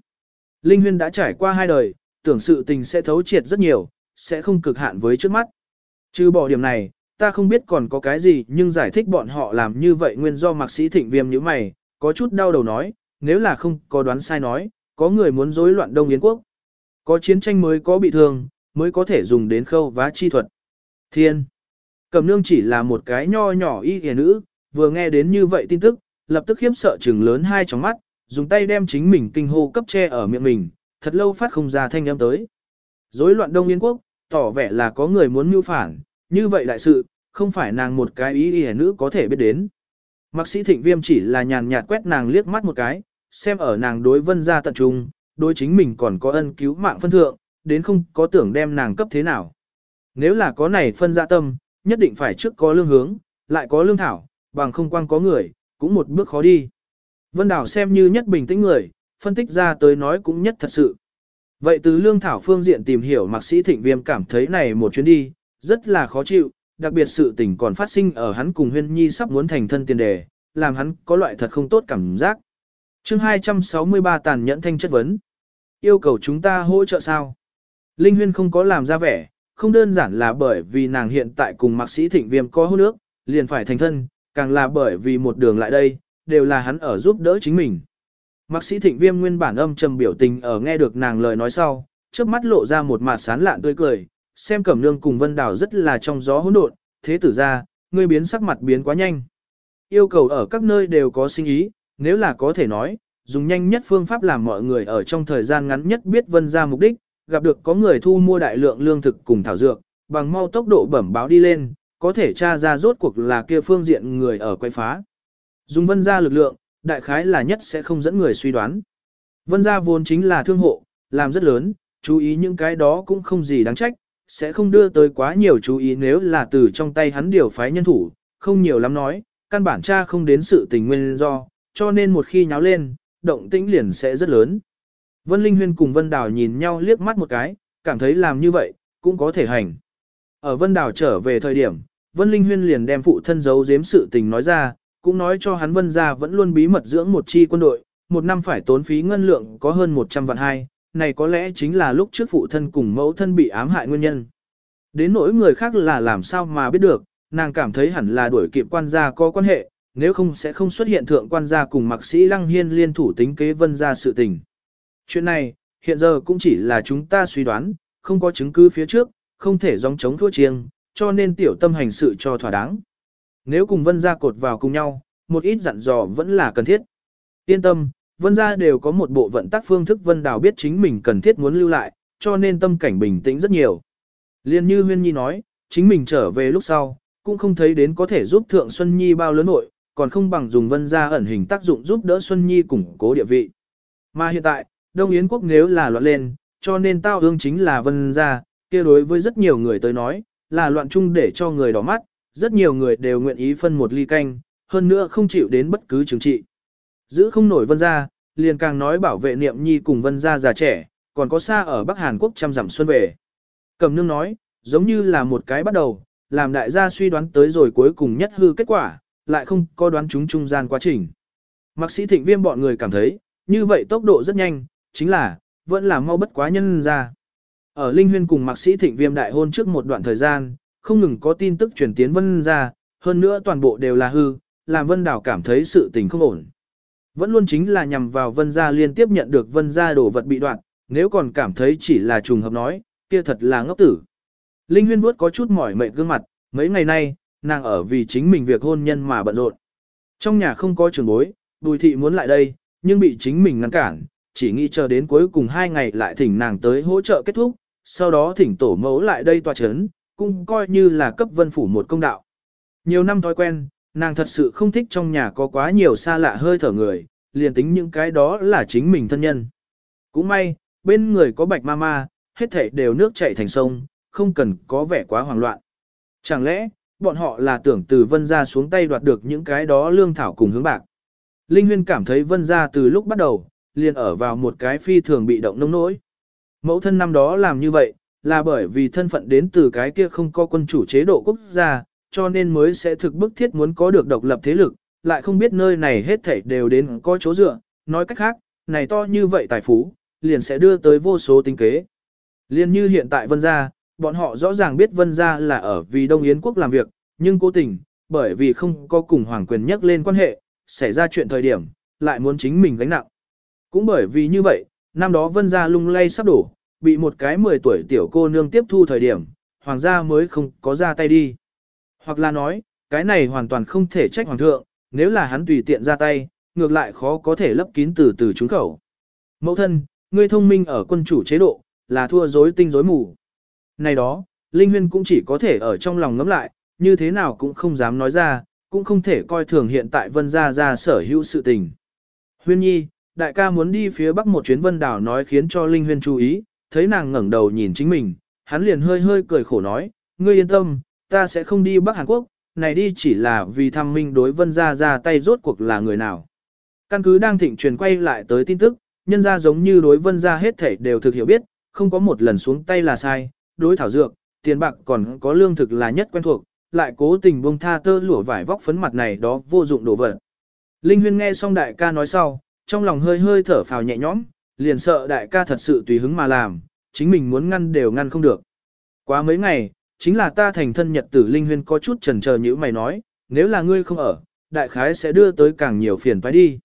Linh huyên đã trải qua hai đời, tưởng sự tình sẽ thấu triệt rất nhiều, sẽ không cực hạn với trước mắt. Trừ bỏ điểm này, ta không biết còn có cái gì nhưng giải thích bọn họ làm như vậy nguyên do mạc sĩ thịnh viêm như mày, có chút đau đầu nói, nếu là không có đoán sai nói, có người muốn rối loạn Đông Yến quốc. Có chiến tranh mới có bị thương, mới có thể dùng đến khâu vá chi thuật. Thiên. Cầm nương chỉ là một cái nho nhỏ y hề nữ, vừa nghe đến như vậy tin tức, lập tức khiếp sợ trừng lớn hai tròng mắt, dùng tay đem chính mình kinh hô cấp che ở miệng mình, thật lâu phát không ra thanh âm tới. Rối loạn Đông Yên quốc, tỏ vẻ là có người muốn mưu phản, như vậy đại sự, không phải nàng một cái ý y nữ có thể biết đến. Mạc sĩ thịnh viêm chỉ là nhàn nhạt quét nàng liếc mắt một cái, xem ở nàng đối vân ra tận trung, đối chính mình còn có ân cứu mạng phân thượng, đến không có tưởng đem nàng cấp thế nào. Nếu là có này phân dạ tâm, nhất định phải trước có lương hướng, lại có lương thảo, bằng không quang có người, cũng một bước khó đi. Vân Đào xem như nhất bình tĩnh người, phân tích ra tới nói cũng nhất thật sự. Vậy từ lương thảo phương diện tìm hiểu mạc sĩ thịnh viêm cảm thấy này một chuyến đi, rất là khó chịu, đặc biệt sự tình còn phát sinh ở hắn cùng huyên nhi sắp muốn thành thân tiền đề, làm hắn có loại thật không tốt cảm giác. chương 263 tàn nhẫn thanh chất vấn. Yêu cầu chúng ta hỗ trợ sao? Linh huyên không có làm ra vẻ, không đơn giản là bởi vì nàng hiện tại cùng mạc sĩ thịnh viêm có hôn nước, liền phải thành thân, càng là bởi vì một đường lại đây, đều là hắn ở giúp đỡ chính mình. Mạc sĩ thịnh viêm nguyên bản âm trầm biểu tình ở nghe được nàng lời nói sau, trước mắt lộ ra một mặt sán lạn tươi cười, xem cẩm nương cùng vân đảo rất là trong gió hỗn độn, thế tử ra, ngươi biến sắc mặt biến quá nhanh. Yêu cầu ở các nơi đều có sinh ý, nếu là có thể nói, dùng nhanh nhất phương pháp làm mọi người ở trong thời gian ngắn nhất biết vân ra mục đích, gặp được có người thu mua đại lượng lương thực cùng thảo dược, bằng mau tốc độ bẩm báo đi lên, có thể tra ra rốt cuộc là kia phương diện người ở quay phá. Dùng vân gia lực lượng, đại khái là nhất sẽ không dẫn người suy đoán. Vân gia vốn chính là thương hộ, làm rất lớn, chú ý những cái đó cũng không gì đáng trách, sẽ không đưa tới quá nhiều chú ý nếu là từ trong tay hắn điều phái nhân thủ, không nhiều lắm nói, căn bản cha không đến sự tình nguyên do, cho nên một khi nháo lên, động tĩnh liền sẽ rất lớn. Vân Linh Huyên cùng Vân Đào nhìn nhau liếc mắt một cái, cảm thấy làm như vậy, cũng có thể hành. Ở Vân Đào trở về thời điểm, Vân Linh Huyên liền đem phụ thân giấu giếm sự tình nói ra, cũng nói cho hắn Vân gia vẫn luôn bí mật dưỡng một chi quân đội, một năm phải tốn phí ngân lượng có hơn 100 vạn hai, này có lẽ chính là lúc trước phụ thân cùng mẫu thân bị ám hại nguyên nhân. Đến nỗi người khác là làm sao mà biết được, nàng cảm thấy hẳn là đuổi kịp quan gia có quan hệ, nếu không sẽ không xuất hiện thượng quan gia cùng mạc sĩ Lăng Hiên liên thủ tính kế Vân gia sự tình. Chuyện này, hiện giờ cũng chỉ là chúng ta suy đoán, không có chứng cứ phía trước, không thể dòng chống thua chiêng, cho nên tiểu tâm hành sự cho thỏa đáng. Nếu cùng vân gia cột vào cùng nhau, một ít dặn dò vẫn là cần thiết. Yên tâm, vân gia đều có một bộ vận tác phương thức vân đào biết chính mình cần thiết muốn lưu lại, cho nên tâm cảnh bình tĩnh rất nhiều. Liên như huyên nhi nói, chính mình trở về lúc sau, cũng không thấy đến có thể giúp thượng Xuân Nhi bao lớn nội, còn không bằng dùng vân gia ẩn hình tác dụng giúp đỡ Xuân Nhi củng cố địa vị. Mà hiện tại, Đông Yến quốc nếu là loạn lên, cho nên tao ương chính là vân gia, kia đối với rất nhiều người tới nói, là loạn chung để cho người đỏ mắt, rất nhiều người đều nguyện ý phân một ly canh, hơn nữa không chịu đến bất cứ chứng trị. Giữ không nổi vân gia, liền càng nói bảo vệ niệm nhi cùng vân gia già trẻ, còn có xa ở Bắc Hàn Quốc trăm dặm xuân về. Cầm nương nói, giống như là một cái bắt đầu, làm đại gia suy đoán tới rồi cuối cùng nhất hư kết quả, lại không có đoán chúng trung gian quá trình. Mạc sĩ thịnh viêm bọn người cảm thấy, như vậy tốc độ rất nhanh, chính là, vẫn là mau bất quá nhân ra. Ở Linh Huyên cùng Mạc sĩ thịnh viêm đại hôn trước một đoạn thời gian, không ngừng có tin tức truyền tiến vân ra, hơn nữa toàn bộ đều là hư, làm vân đảo cảm thấy sự tình không ổn. Vẫn luôn chính là nhằm vào vân gia liên tiếp nhận được vân gia đồ vật bị đoạn, nếu còn cảm thấy chỉ là trùng hợp nói, kia thật là ngốc tử. Linh Huyên vuốt có chút mỏi mệt gương mặt, mấy ngày nay, nàng ở vì chính mình việc hôn nhân mà bận rộn. Trong nhà không có trường bối, Bùi thị muốn lại đây, nhưng bị chính mình ngăn cản, chỉ nghĩ chờ đến cuối cùng hai ngày lại thỉnh nàng tới hỗ trợ kết thúc, sau đó thỉnh tổ mẫu lại đây tòa chấn, cũng coi như là cấp vân phủ một công đạo. Nhiều năm thói quen, nàng thật sự không thích trong nhà có quá nhiều xa lạ hơi thở người, liền tính những cái đó là chính mình thân nhân. Cũng may, bên người có bạch ma ma, hết thảy đều nước chảy thành sông, không cần có vẻ quá hoảng loạn. Chẳng lẽ, bọn họ là tưởng từ vân ra xuống tay đoạt được những cái đó lương thảo cùng hướng bạc. Linh Huyên cảm thấy vân ra từ lúc bắt đầu, liền ở vào một cái phi thường bị động nông nỗi. Mẫu thân năm đó làm như vậy, là bởi vì thân phận đến từ cái kia không có quân chủ chế độ quốc gia, cho nên mới sẽ thực bức thiết muốn có được độc lập thế lực, lại không biết nơi này hết thảy đều đến có chỗ dựa, nói cách khác, này to như vậy tài phú, liền sẽ đưa tới vô số tinh kế. Liên như hiện tại vân gia, bọn họ rõ ràng biết vân gia là ở vì Đông Yến quốc làm việc, nhưng cố tình, bởi vì không có cùng hoàng quyền nhắc lên quan hệ, xảy ra chuyện thời điểm, lại muốn chính mình gánh nặng. Cũng bởi vì như vậy, năm đó vân gia lung lay sắp đổ, bị một cái 10 tuổi tiểu cô nương tiếp thu thời điểm, hoàng gia mới không có ra tay đi. Hoặc là nói, cái này hoàn toàn không thể trách hoàng thượng, nếu là hắn tùy tiện ra tay, ngược lại khó có thể lấp kín từ từ trúng khẩu. Mẫu thân, ngươi thông minh ở quân chủ chế độ, là thua dối tinh dối mù. Này đó, Linh Huyên cũng chỉ có thể ở trong lòng ngẫm lại, như thế nào cũng không dám nói ra, cũng không thể coi thường hiện tại vân gia gia sở hữu sự tình. Huyên nhi, đại ca muốn đi phía bắc một chuyến vân đảo nói khiến cho Linh Huyên chú ý, thấy nàng ngẩng đầu nhìn chính mình, hắn liền hơi hơi cười khổ nói, ngươi yên tâm, ta sẽ không đi Bắc Hàn Quốc, này đi chỉ là vì thăm minh đối vân gia ra tay rốt cuộc là người nào. Căn cứ đang thịnh truyền quay lại tới tin tức, nhân gia giống như đối vân gia hết thảy đều thực hiểu biết, không có một lần xuống tay là sai, đối thảo dược, tiền bạc còn có lương thực là nhất quen thuộc, lại cố tình buông tha tơ lụa vải vóc phấn mặt này đó vô dụng đồ vật. Linh Huyên nghe xong đại ca nói sau, trong lòng hơi hơi thở phào nhẹ nhõm, liền sợ đại ca thật sự tùy hứng mà làm, chính mình muốn ngăn đều ngăn không được. Quá mấy ngày, chính là ta thành thân nhật tử Linh Huyên có chút chần chờ như mày nói, nếu là ngươi không ở, đại khái sẽ đưa tới càng nhiều phiền phải đi.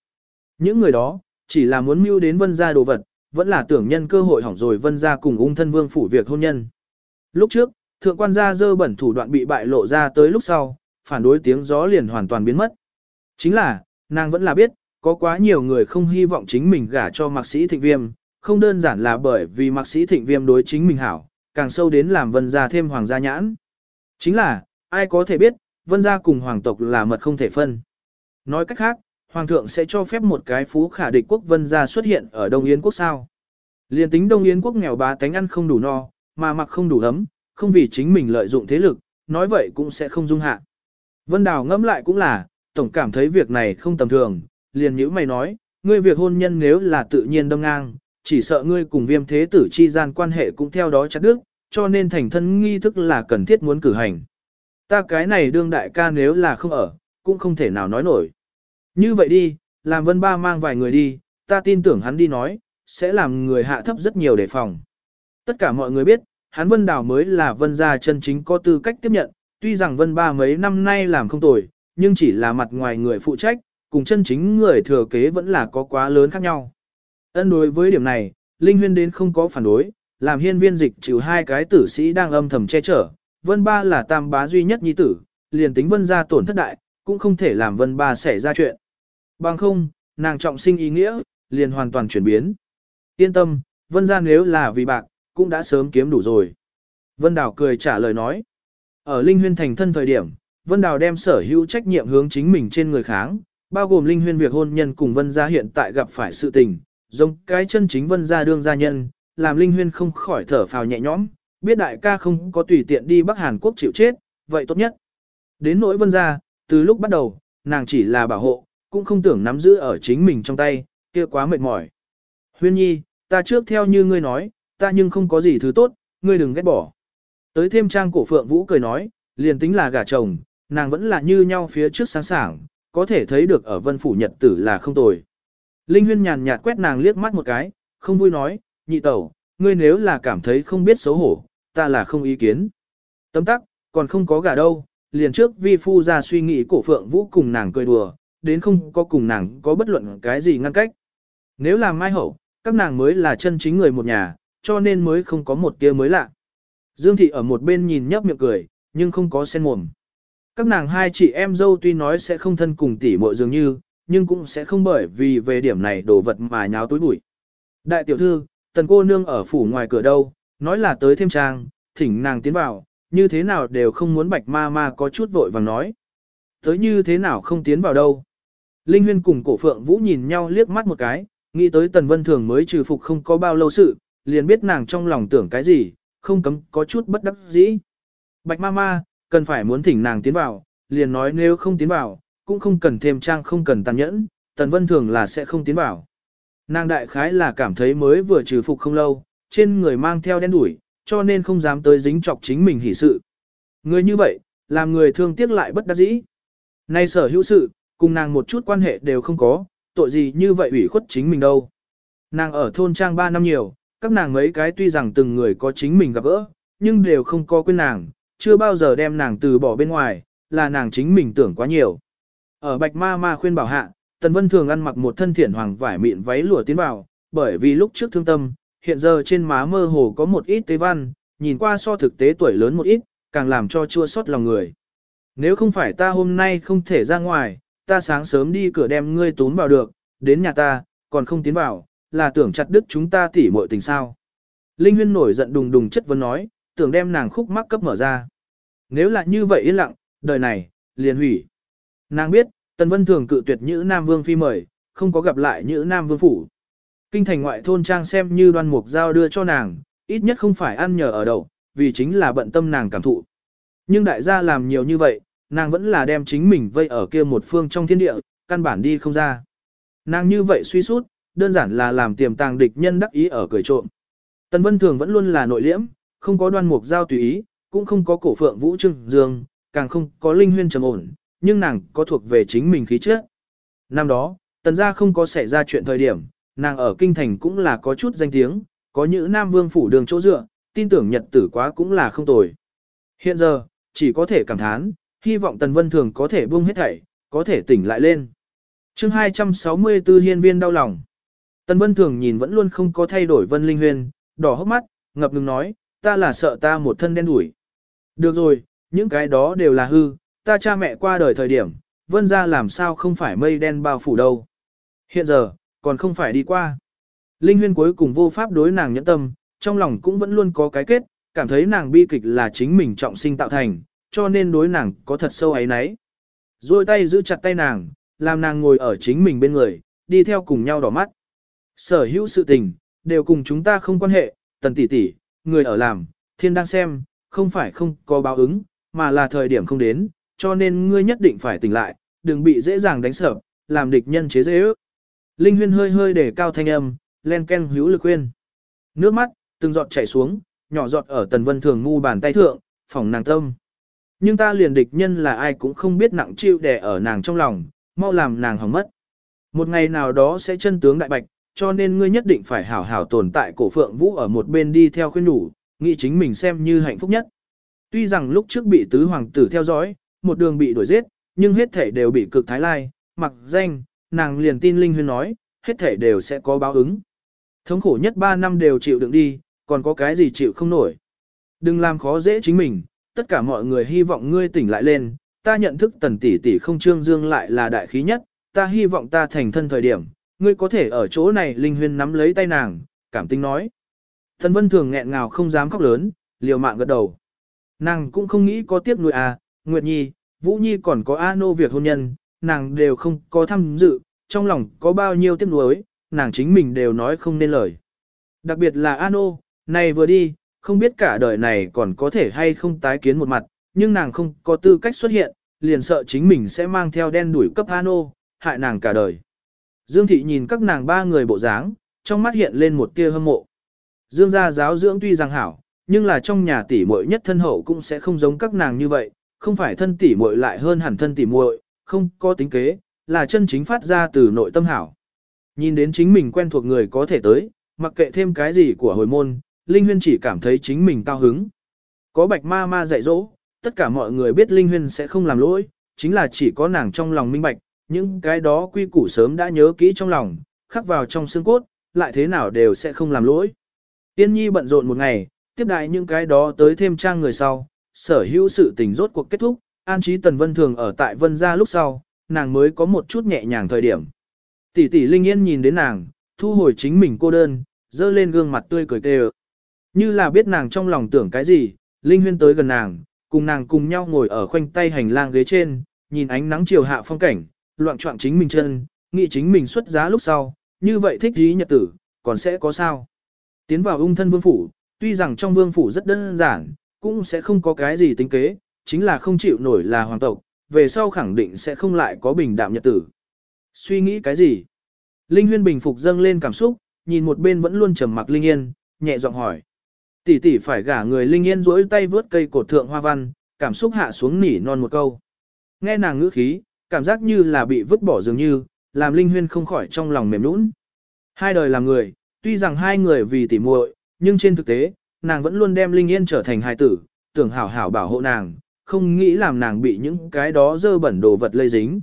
Những người đó, chỉ là muốn mưu đến vân gia đồ vật, vẫn là tưởng nhân cơ hội hỏng rồi vân gia cùng ung thân vương phủ việc hôn nhân. Lúc trước, thượng quan gia dơ bẩn thủ đoạn bị bại lộ ra tới lúc sau, phản đối tiếng gió liền hoàn toàn biến mất. Chính là, nàng vẫn là biết, có quá nhiều người không hy vọng chính mình gả cho mạc sĩ thịnh viêm, không đơn giản là bởi vì mạc sĩ thịnh viêm đối chính mình hảo, càng sâu đến làm vân gia thêm hoàng gia nhãn. Chính là, ai có thể biết, vân gia cùng hoàng tộc là mật không thể phân. Nói cách khác, hoàng thượng sẽ cho phép một cái phú khả địch quốc vân gia xuất hiện ở Đông Yến quốc sao. Liên tính Đông Yến quốc nghèo bá tánh ăn không đủ no, mà mặc không đủ ấm, không vì chính mình lợi dụng thế lực, nói vậy cũng sẽ không dung hạ. Vân Đào ngẫm lại cũng là, tổng cảm thấy việc này không tầm thường, liền nhữ mày nói, ngươi việc hôn nhân nếu là tự nhiên đông ngang, chỉ sợ ngươi cùng viêm thế tử chi gian quan hệ cũng theo đó chặt đứt, cho nên thành thân nghi thức là cần thiết muốn cử hành. Ta cái này đương đại ca nếu là không ở, cũng không thể nào nói nổi. Như vậy đi, làm vân ba mang vài người đi, ta tin tưởng hắn đi nói, sẽ làm người hạ thấp rất nhiều đề phòng. Tất cả mọi người biết, hắn vân đảo mới là vân gia chân chính có tư cách tiếp nhận, tuy rằng vân ba mấy năm nay làm không tồi, nhưng chỉ là mặt ngoài người phụ trách, cùng chân chính người thừa kế vẫn là có quá lớn khác nhau. Ân đối với điểm này, Linh Huyên đến không có phản đối, làm hiên viên dịch trừ hai cái tử sĩ đang âm thầm che chở, vân ba là tam bá duy nhất nhi tử, liền tính vân ra tổn thất đại, cũng không thể làm vân ba xảy ra chuyện. Bằng không, nàng trọng sinh ý nghĩa, liền hoàn toàn chuyển biến. Yên tâm, vân ra nếu là vì bạc, cũng đã sớm kiếm đủ rồi. Vân Đào cười trả lời nói. Ở Linh Huyên thành thân thời điểm, Vân Đào đem sở hữu trách nhiệm hướng chính mình trên người kháng, bao gồm Linh Huyên việc hôn nhân cùng Vân gia hiện tại gặp phải sự tình, giống cái chân chính Vân gia đương gia nhân, làm Linh Huyên không khỏi thở phào nhẹ nhõm, biết đại ca không có tùy tiện đi Bắc Hàn Quốc chịu chết, vậy tốt nhất. Đến nỗi Vân gia, từ lúc bắt đầu, nàng chỉ là bảo hộ, cũng không tưởng nắm giữ ở chính mình trong tay, kia quá mệt mỏi. Huyên nhi, ta trước theo như ngươi nói, ta nhưng không có gì thứ tốt, ngươi đừng ghét bỏ. Tới thêm trang cổ phượng vũ cười nói, liền tính là gả chồng, nàng vẫn là như nhau phía trước sáng sảng, có thể thấy được ở vân phủ nhật tử là không tồi. Linh huyên nhàn nhạt quét nàng liếc mắt một cái, không vui nói, nhị tẩu, ngươi nếu là cảm thấy không biết xấu hổ, ta là không ý kiến. Tấm tắc, còn không có gả đâu, liền trước vi phu ra suy nghĩ cổ phượng vũ cùng nàng cười đùa, đến không có cùng nàng có bất luận cái gì ngăn cách. Nếu là mai hậu, các nàng mới là chân chính người một nhà, cho nên mới không có một tia mới lạ. Dương thị ở một bên nhìn nhấp miệng cười, nhưng không có sen mồm. Các nàng hai chị em dâu tuy nói sẽ không thân cùng tỷ muội dường như, nhưng cũng sẽ không bởi vì về điểm này đồ vật mà nháo tối bụi. Đại tiểu thư, tần cô nương ở phủ ngoài cửa đâu, nói là tới thêm trang, thỉnh nàng tiến vào, như thế nào đều không muốn bạch ma ma có chút vội vàng nói. Tới như thế nào không tiến vào đâu. Linh Huyên cùng cổ phượng vũ nhìn nhau liếc mắt một cái, nghĩ tới tần vân thường mới trừ phục không có bao lâu sự, liền biết nàng trong lòng tưởng cái gì, không cấm có chút bất đắc dĩ. Bạch ma ma, cần phải muốn thỉnh nàng tiến vào, liền nói nếu không tiến vào, cũng không cần thêm trang không cần tàn nhẫn, tần vân thường là sẽ không tiến vào. Nàng đại khái là cảm thấy mới vừa trừ phục không lâu, trên người mang theo đen đuổi, cho nên không dám tới dính chọc chính mình hỉ sự. Người như vậy, làm người thương tiếc lại bất đắc dĩ. Nay sở hữu sự, cùng nàng một chút quan hệ đều không có, tội gì như vậy ủy khuất chính mình đâu. Nàng ở thôn trang 3 năm nhiều, các nàng mấy cái tuy rằng từng người có chính mình gặp gỡ, nhưng đều không có quên nàng, chưa bao giờ đem nàng từ bỏ bên ngoài, là nàng chính mình tưởng quá nhiều. Ở bạch ma ma khuyên bảo hạ, Tần Vân thường ăn mặc một thân thiển hoàng vải mịn váy lụa tiến vào, bởi vì lúc trước thương tâm, hiện giờ trên má mơ hồ có một ít tế văn, nhìn qua so thực tế tuổi lớn một ít, càng làm cho chua xót lòng người. Nếu không phải ta hôm nay không thể ra ngoài, ta sáng sớm đi cửa đem ngươi tún vào được, đến nhà ta, còn không tiến vào, là tưởng chặt đứt chúng ta tỉ muội tình sao. Linh Huyên nổi giận đùng đùng chất vấn nói, tưởng đem nàng khúc mắc cấp mở ra. Nếu là như vậy yên lặng, đời này, liền hủy. Nàng biết, Tần Vân thường cự tuyệt Nhữ Nam Vương phi mời, không có gặp lại Nhữ Nam Vương phủ. Kinh thành ngoại thôn trang xem như đoan mục giao đưa cho nàng, ít nhất không phải ăn nhờ ở đậu, vì chính là bận tâm nàng cảm thụ. Nhưng đại gia làm nhiều như vậy, nàng vẫn là đem chính mình vây ở kia một phương trong thiên địa, căn bản đi không ra. Nàng như vậy suy sút, đơn giản là làm tiềm tàng địch nhân đắc ý ở cười trộm. Tần Vân Thường vẫn luôn là nội liễm, không có đoan mục giao tùy ý, cũng không có cổ phượng vũ trưng dương, càng không có linh huyên trầm ổn, nhưng nàng có thuộc về chính mình khí chất. Năm đó, tần gia không có xảy ra chuyện thời điểm, nàng ở kinh thành cũng là có chút danh tiếng, có những nam vương phủ đường chỗ dựa, tin tưởng nhật tử quá cũng là không tồi. Hiện giờ, chỉ có thể cảm thán, hy vọng tần vân thường có thể buông hết thảy, có thể tỉnh lại lên. chương 264 hiên viên đau lòng. Tần vân thường nhìn vẫn luôn không có thay đổi vân linh huyền, đỏ hốc mắt, ngập ngừng nói, ta là sợ ta một thân đen đủi. Được rồi, những cái đó đều là hư, ta cha mẹ qua đời thời điểm, vân ra làm sao không phải mây đen bao phủ đâu. Hiện giờ, còn không phải đi qua. Linh huyên cuối cùng vô pháp đối nàng nhẫn tâm, trong lòng cũng vẫn luôn có cái kết, cảm thấy nàng bi kịch là chính mình trọng sinh tạo thành, cho nên đối nàng có thật sâu ấy nấy. Rồi tay giữ chặt tay nàng, làm nàng ngồi ở chính mình bên người, đi theo cùng nhau đỏ mắt. Sở hữu sự tình, đều cùng chúng ta không quan hệ, tần tỷ tỷ, người ở làm, thiên đang xem, không phải không có báo ứng, mà là thời điểm không đến, cho nên ngươi nhất định phải tỉnh lại, đừng bị dễ dàng đánh sợ, làm địch nhân chế dễ ước. Linh huyên hơi hơi để cao thanh âm, len ken hữu lực khuyên. Nước mắt, từng giọt chảy xuống, nhỏ giọt ở tần vân thường ngu bàn tay thượng, phòng nàng tâm. Nhưng ta liền địch nhân là ai cũng không biết nặng chịu đè ở nàng trong lòng, mau làm nàng hỏng mất. Một ngày nào đó sẽ chân tướng đại bạch, cho nên ngươi nhất định phải hảo hảo tồn tại cổ phượng vũ ở một bên đi theo khuyên đủ, nghĩ chính mình xem như hạnh phúc nhất. Tuy rằng lúc trước bị tứ hoàng tử theo dõi, một đường bị đuổi giết, nhưng hết thể đều bị cực thái lai, mặc danh, nàng liền tin Linh Huyên nói, hết thể đều sẽ có báo ứng. Thống khổ nhất 3 năm đều chịu đựng đi, còn có cái gì chịu không nổi. Đừng làm khó dễ chính mình, tất cả mọi người hy vọng ngươi tỉnh lại lên, ta nhận thức tần tỷ tỷ không trương dương lại là đại khí nhất, ta hy vọng ta thành thân thời điểm, ngươi có thể ở chỗ này linh huyên nắm lấy tay nàng, cảm tính nói. Thần vân thường nghẹn ngào không dám khóc lớn, liều mạng gật đầu. Nàng cũng không nghĩ có tiếc nuôi à, Nguyệt Nhi, Vũ Nhi còn có A Nô việc hôn nhân, nàng đều không có tham dự, trong lòng có bao nhiêu tiếc nuối, nàng chính mình đều nói không nên lời. Đặc biệt là A Nô, này vừa đi, không biết cả đời này còn có thể hay không tái kiến một mặt, nhưng nàng không có tư cách xuất hiện, liền sợ chính mình sẽ mang theo đen đuổi cấp A Nô, hại nàng cả đời. Dương Thị nhìn các nàng ba người bộ dáng, trong mắt hiện lên một tia hâm mộ. Dương gia giáo dưỡng tuy rằng hảo, nhưng là trong nhà tỷ muội nhất thân hậu cũng sẽ không giống các nàng như vậy, không phải thân tỷ muội lại hơn hẳn thân tỷ muội, không có tính kế, là chân chính phát ra từ nội tâm hảo. Nhìn đến chính mình quen thuộc người có thể tới, mặc kệ thêm cái gì của hồi môn, Linh Huyên chỉ cảm thấy chính mình cao hứng. Có bạch ma ma dạy dỗ, tất cả mọi người biết Linh Huyên sẽ không làm lỗi, chính là chỉ có nàng trong lòng minh bạch, những cái đó quy củ sớm đã nhớ kỹ trong lòng, khắc vào trong xương cốt, lại thế nào đều sẽ không làm lỗi. Tiên nhi bận rộn một ngày, tiếp đại những cái đó tới thêm trang người sau, sở hữu sự tình rốt cuộc kết thúc, an trí tần vân thường ở tại vân gia lúc sau, nàng mới có một chút nhẹ nhàng thời điểm. Tỷ tỷ Linh Yên nhìn đến nàng, thu hồi chính mình cô đơn, dơ lên gương mặt tươi cười tê Như là biết nàng trong lòng tưởng cái gì, Linh Huyên tới gần nàng, cùng nàng cùng nhau ngồi ở khoanh tay hành lang ghế trên, nhìn ánh nắng chiều hạ phong cảnh, loạn trọng chính mình chân, nghĩ chính mình xuất giá lúc sau, như vậy thích ý nhật tử, còn sẽ có sao. Tiến vào ung thân vương phủ, tuy rằng trong vương phủ rất đơn giản, cũng sẽ không có cái gì tính kế, chính là không chịu nổi là hoàng tộc, về sau khẳng định sẽ không lại có bình đạm nhật tử. Suy nghĩ cái gì? Linh huyên bình phục dâng lên cảm xúc, nhìn một bên vẫn luôn trầm mặc Linh Yên, nhẹ giọng hỏi. Tỷ tỷ phải gả người Linh Yên duỗi tay vướt cây cột thượng hoa văn, cảm xúc hạ xuống nỉ non một câu. Nghe nàng ngữ khí, cảm giác như là bị vứt bỏ dường như, làm Linh Huyên không khỏi trong lòng mềm nũng. Hai đời làm người, tuy rằng hai người vì tỉ muội, nhưng trên thực tế, nàng vẫn luôn đem Linh Yên trở thành hài tử, tưởng hảo hảo bảo hộ nàng, không nghĩ làm nàng bị những cái đó dơ bẩn đồ vật lây dính.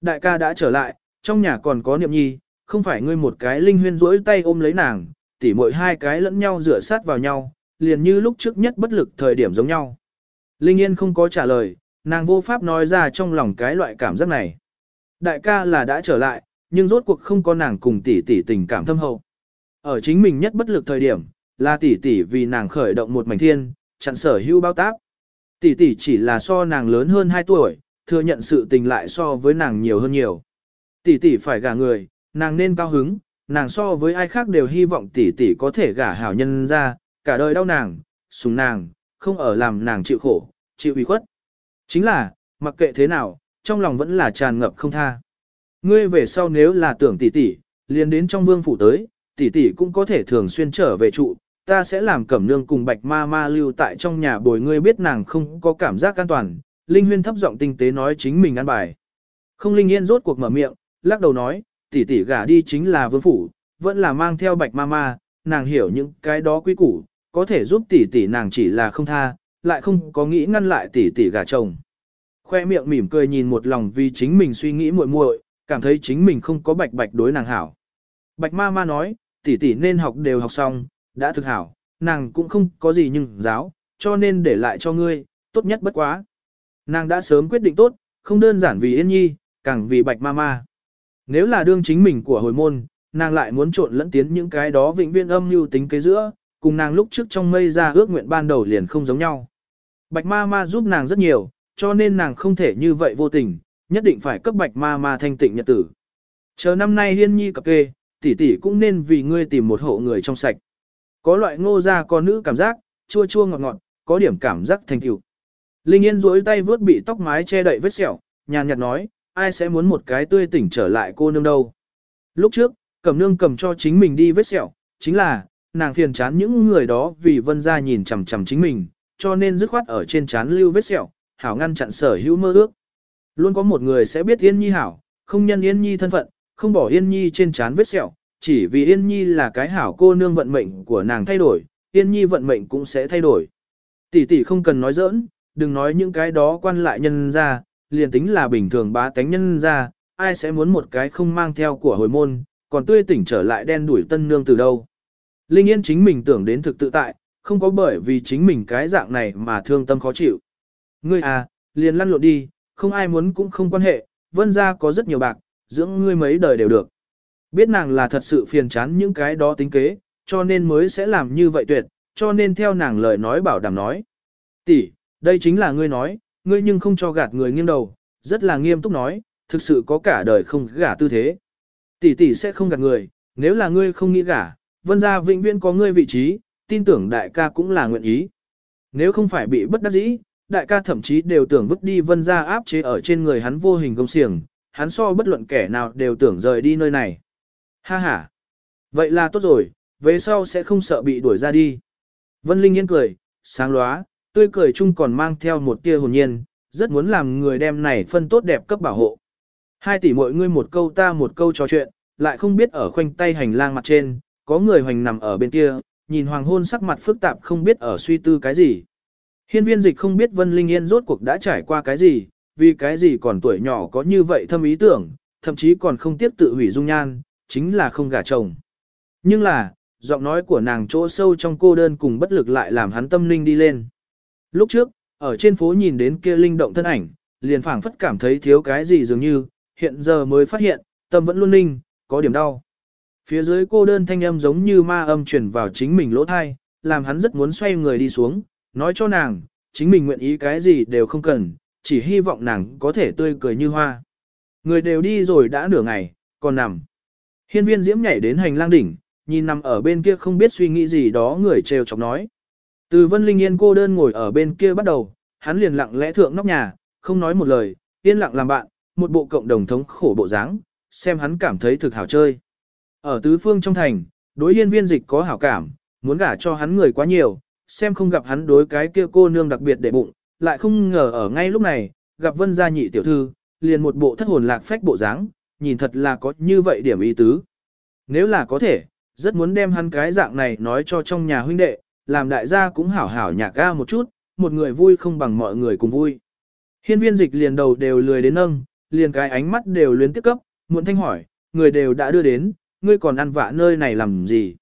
Đại ca đã trở lại, trong nhà còn có niệm nhi, không phải ngươi một cái Linh Huyên duỗi tay ôm lấy nàng, tỉ muội hai cái lẫn nhau rửa sát vào nhau, liền như lúc trước nhất bất lực thời điểm giống nhau. Linh Yên không có trả lời, nàng vô pháp nói ra trong lòng cái loại cảm giác này. Đại ca là đã trở lại, nhưng rốt cuộc không có nàng cùng tỷ tỷ tình cảm thâm hậu. Ở chính mình nhất bất lực thời điểm, là tỷ tỷ vì nàng khởi động một mảnh thiên, chặn sở hữu bao táp. Tỷ tỷ chỉ là so nàng lớn hơn 2 tuổi, thừa nhận sự tình lại so với nàng nhiều hơn nhiều. Tỷ tỷ phải gả người, nàng nên cao hứng, nàng so với ai khác đều hy vọng tỷ tỷ có thể gả hảo nhân ra, cả đời đau nàng, sùng nàng, không ở làm nàng chịu khổ, chịu ủy khuất. Chính là, mặc kệ thế nào, trong lòng vẫn là tràn ngập không tha. Ngươi về sau nếu là tưởng tỷ tỷ, liền đến trong vương phủ tới, tỷ tỷ cũng có thể thường xuyên trở về trụ, ta sẽ làm cẩm nương cùng bạch ma ma lưu tại trong nhà bồi ngươi biết nàng không có cảm giác an toàn. Linh huyên thấp giọng tinh tế nói chính mình ăn bài. Không linh yên rốt cuộc mở miệng, lắc đầu nói, tỷ tỷ gả đi chính là vương phủ, vẫn là mang theo bạch ma ma, nàng hiểu những cái đó quý củ, có thể giúp tỷ tỷ nàng chỉ là không tha, lại không có nghĩ ngăn lại tỷ tỷ gả chồng. Khoe miệng mỉm cười nhìn một lòng vì chính mình suy nghĩ muội muội, cảm thấy chính mình không có bạch bạch đối nàng hảo. Bạch ma ma nói, tỷ tỷ nên học đều học xong, đã thực hảo, nàng cũng không có gì nhưng giáo, cho nên để lại cho ngươi, tốt nhất bất quá. Nàng đã sớm quyết định tốt, không đơn giản vì Yên Nhi, càng vì bạch ma ma. Nếu là đương chính mình của hồi môn, nàng lại muốn trộn lẫn tiến những cái đó vĩnh viên âm mưu tính kế giữa, cùng nàng lúc trước trong mây ra ước nguyện ban đầu liền không giống nhau. Bạch ma ma giúp nàng rất nhiều, cho nên nàng không thể như vậy vô tình, nhất định phải cấp bạch ma ma thanh tịnh nhật tử. Chờ năm nay liên nhi cập kê, tỷ tỷ cũng nên vì ngươi tìm một hộ người trong sạch. Có loại ngô gia con nữ cảm giác, chua chua ngọt ngọt, có điểm cảm giác thành tựu. Linh Yên duỗi tay vướt bị tóc mái che đậy vết sẹo, nhàn nhạt nói, ai sẽ muốn một cái tươi tỉnh trở lại cô nương đâu. Lúc trước, cẩm nương cầm cho chính mình đi vết sẹo, chính là, nàng phiền chán những người đó vì vân ra nhìn chằm chằm chính mình, cho nên dứt khoát ở trên chán lưu vết sẹo, hảo ngăn chặn sở hữu mơ ước. Luôn có một người sẽ biết Yên Nhi hảo, không nhân Yên Nhi thân phận, không bỏ Yên Nhi trên chán vết sẹo, chỉ vì Yên Nhi là cái hảo cô nương vận mệnh của nàng thay đổi, Yên Nhi vận mệnh cũng sẽ thay đổi. Tỷ tỷ không cần nói giỡn, đừng nói những cái đó quan lại nhân ra, liền tính là bình thường bá tánh nhân ra, ai sẽ muốn một cái không mang theo của hồi môn, còn tươi tỉnh trở lại đen đuổi tân nương từ đâu. Linh Yên chính mình tưởng đến thực tự tại, không có bởi vì chính mình cái dạng này mà thương tâm khó chịu. Ngươi à, liền lăn lộn đi, không ai muốn cũng không quan hệ, vân ra có rất nhiều bạc, dưỡng ngươi mấy đời đều được. Biết nàng là thật sự phiền chán những cái đó tính kế, cho nên mới sẽ làm như vậy tuyệt, cho nên theo nàng lời nói bảo đảm nói. Tỷ, đây chính là ngươi nói, ngươi nhưng không cho gạt người nghiêng đầu, rất là nghiêm túc nói, thực sự có cả đời không gả tư thế. Tỷ tỷ sẽ không gạt người, nếu là ngươi không nghĩ gả, vân gia vĩnh viễn có ngươi vị trí, tin tưởng đại ca cũng là nguyện ý. Nếu không phải bị bất đắc dĩ, đại ca thậm chí đều tưởng vứt đi vân gia áp chế ở trên người hắn vô hình công xiềng, hắn so bất luận kẻ nào đều tưởng rời đi nơi này. Ha ha. Vậy là tốt rồi, về sau sẽ không sợ bị đuổi ra đi. Vân Linh Yên cười, sáng lóa, tươi cười chung còn mang theo một tia hồn nhiên, rất muốn làm người đem này phân tốt đẹp cấp bảo hộ. Hai tỷ mỗi ngươi một câu ta một câu trò chuyện, lại không biết ở khoanh tay hành lang mặt trên, có người hoành nằm ở bên kia, nhìn hoàng hôn sắc mặt phức tạp không biết ở suy tư cái gì. Hiên viên dịch không biết Vân Linh Yên rốt cuộc đã trải qua cái gì, vì cái gì còn tuổi nhỏ có như vậy thâm ý tưởng, thậm chí còn không tiếp tự hủy dung nhan, chính là không gả chồng. Nhưng là, giọng nói của nàng chỗ sâu trong cô đơn cùng bất lực lại làm hắn tâm linh đi lên. Lúc trước, ở trên phố nhìn đến kia linh động thân ảnh, liền phảng phất cảm thấy thiếu cái gì dường như, hiện giờ mới phát hiện, tâm vẫn luôn linh, có điểm đau. Phía dưới cô đơn thanh âm giống như ma âm truyền vào chính mình lỗ thai, làm hắn rất muốn xoay người đi xuống, nói cho nàng, chính mình nguyện ý cái gì đều không cần, chỉ hy vọng nàng có thể tươi cười như hoa. Người đều đi rồi đã nửa ngày, còn nằm. Hiên viên diễm nhảy đến hành lang đỉnh, nhìn nằm ở bên kia không biết suy nghĩ gì đó người trêu chọc nói. Từ Vân Linh Yên cô đơn ngồi ở bên kia bắt đầu, hắn liền lặng lẽ thượng nóc nhà, không nói một lời, yên lặng làm bạn, một bộ cộng đồng thống khổ bộ dáng, xem hắn cảm thấy thực hảo chơi. Ở tứ phương trong thành, đối hiên viên dịch có hảo cảm, muốn gả cho hắn người quá nhiều, xem không gặp hắn đối cái kia cô nương đặc biệt để bụng, lại không ngờ ở ngay lúc này, gặp vân gia nhị tiểu thư, liền một bộ thất hồn lạc phách bộ dáng, nhìn thật là có như vậy điểm ý tứ. Nếu là có thể, rất muốn đem hắn cái dạng này nói cho trong nhà huynh đệ, làm đại gia cũng hảo hảo nhạc ga một chút, một người vui không bằng mọi người cùng vui. Hiên viên dịch liền đầu đều lười đến nâng, liền cái ánh mắt đều luyến tiếp cấp, muộn thanh hỏi, người đều đã đưa đến, ngươi còn ăn vạ nơi này làm gì?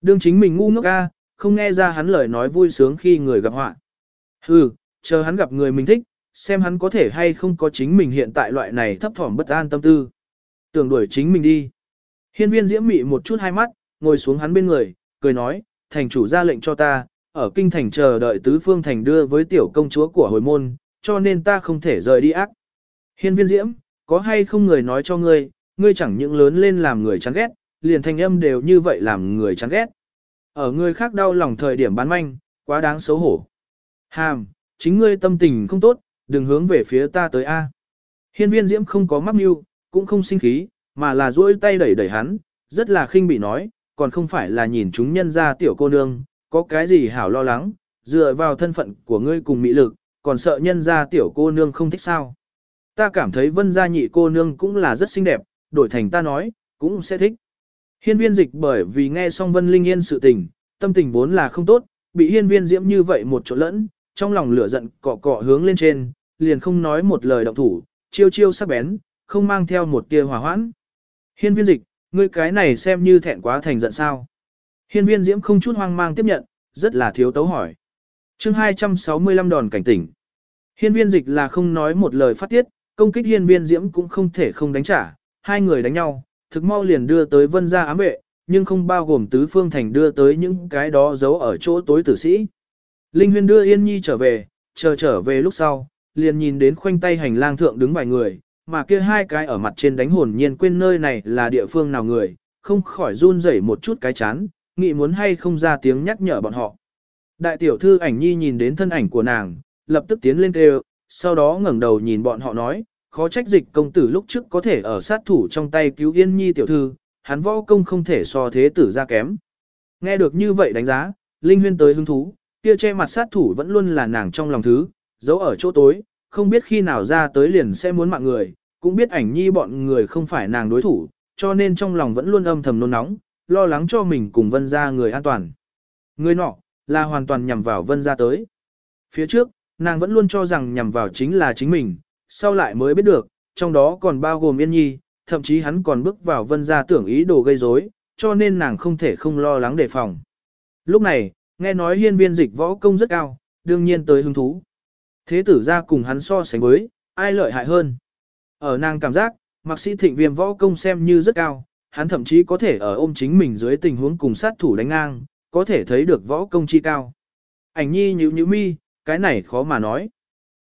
Đương chính mình ngu ngốc ca, không nghe ra hắn lời nói vui sướng khi người gặp họa. Hừ, chờ hắn gặp người mình thích, xem hắn có thể hay không có chính mình hiện tại loại này thấp thỏm bất an tâm tư. Tưởng đuổi chính mình đi. Hiên viên diễm mị một chút hai mắt, ngồi xuống hắn bên người, cười nói, thành chủ ra lệnh cho ta, ở kinh thành chờ đợi tứ phương thành đưa với tiểu công chúa của hồi môn, cho nên ta không thể rời đi ác. Hiên viên diễm, có hay không người nói cho ngươi, ngươi chẳng những lớn lên làm người chán ghét, liền thanh âm đều như vậy làm người chán ghét. Ở người khác đau lòng thời điểm bán manh, quá đáng xấu hổ. Hàm, chính ngươi tâm tình không tốt, đừng hướng về phía ta tới A. Hiên viên diễm không có mắc mưu, cũng không sinh khí, mà là duỗi tay đẩy đẩy hắn, rất là khinh bị nói, còn không phải là nhìn chúng nhân ra tiểu cô nương, có cái gì hảo lo lắng, dựa vào thân phận của ngươi cùng mỹ lực, còn sợ nhân ra tiểu cô nương không thích sao. Ta cảm thấy vân gia nhị cô nương cũng là rất xinh đẹp, đổi thành ta nói, cũng sẽ thích. Hiên viên dịch bởi vì nghe xong vân linh yên sự tình, tâm tình vốn là không tốt, bị hiên viên diễm như vậy một chỗ lẫn, trong lòng lửa giận cọ cọ hướng lên trên, liền không nói một lời động thủ, chiêu chiêu sắc bén, không mang theo một tia hòa hoãn. Hiên viên dịch, ngươi cái này xem như thẹn quá thành giận sao. Hiên viên diễm không chút hoang mang tiếp nhận, rất là thiếu tấu hỏi. chương 265 đòn cảnh tỉnh. Hiên viên dịch là không nói một lời phát tiết, công kích hiên viên diễm cũng không thể không đánh trả, hai người đánh nhau, thực mau liền đưa tới vân gia ám vệ, nhưng không bao gồm tứ phương thành đưa tới những cái đó giấu ở chỗ tối tử sĩ. Linh huyên đưa Yên Nhi trở về, chờ trở về lúc sau, liền nhìn đến khoanh tay hành lang thượng đứng vài người, mà kia hai cái ở mặt trên đánh hồn nhiên quên nơi này là địa phương nào người, không khỏi run rẩy một chút cái chán, nghĩ muốn hay không ra tiếng nhắc nhở bọn họ. Đại tiểu thư ảnh nhi nhìn đến thân ảnh của nàng, lập tức tiến lên kêu, sau đó ngẩng đầu nhìn bọn họ nói, khó trách dịch công tử lúc trước có thể ở sát thủ trong tay cứu yên nhi tiểu thư, hắn võ công không thể so thế tử ra kém. Nghe được như vậy đánh giá, Linh Huyên tới hứng thú, kia che mặt sát thủ vẫn luôn là nàng trong lòng thứ, giấu ở chỗ tối, không biết khi nào ra tới liền sẽ muốn mạng người, cũng biết ảnh nhi bọn người không phải nàng đối thủ, cho nên trong lòng vẫn luôn âm thầm nôn nóng, lo lắng cho mình cùng vân ra người an toàn. Người nọ, là hoàn toàn nhằm vào vân ra tới. Phía trước, nàng vẫn luôn cho rằng nhằm vào chính là chính mình, sau lại mới biết được, trong đó còn bao gồm yên nhi, thậm chí hắn còn bước vào vân ra tưởng ý đồ gây rối, cho nên nàng không thể không lo lắng đề phòng. Lúc này, nghe nói hiên viên dịch võ công rất cao, đương nhiên tới hứng thú. Thế tử ra cùng hắn so sánh với, ai lợi hại hơn. Ở nàng cảm giác, mạc sĩ thịnh viêm võ công xem như rất cao, hắn thậm chí có thể ở ôm chính mình dưới tình huống cùng sát thủ đánh ngang, có thể thấy được võ công chi cao. Ảnh nhi nhíu nhữ mi, cái này khó mà nói.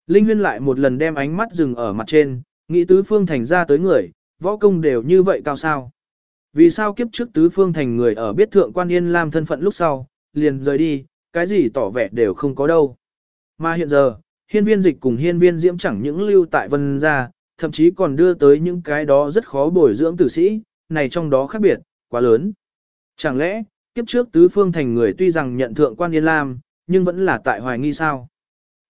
Linh huyên lại một lần đem ánh mắt dừng ở mặt trên, nghĩ tứ phương thành ra tới người, võ công đều như vậy cao sao. Vì sao kiếp trước tứ phương thành người ở biết thượng quan yên làm thân phận lúc sau, liền rời đi, cái gì tỏ vẻ đều không có đâu. Mà hiện giờ, hiên viên dịch cùng hiên viên diễm chẳng những lưu tại vân gia, thậm chí còn đưa tới những cái đó rất khó bồi dưỡng tử sĩ, này trong đó khác biệt, quá lớn. Chẳng lẽ, kiếp trước tứ phương thành người tuy rằng nhận thượng quan yên lam, nhưng vẫn là tại hoài nghi sao?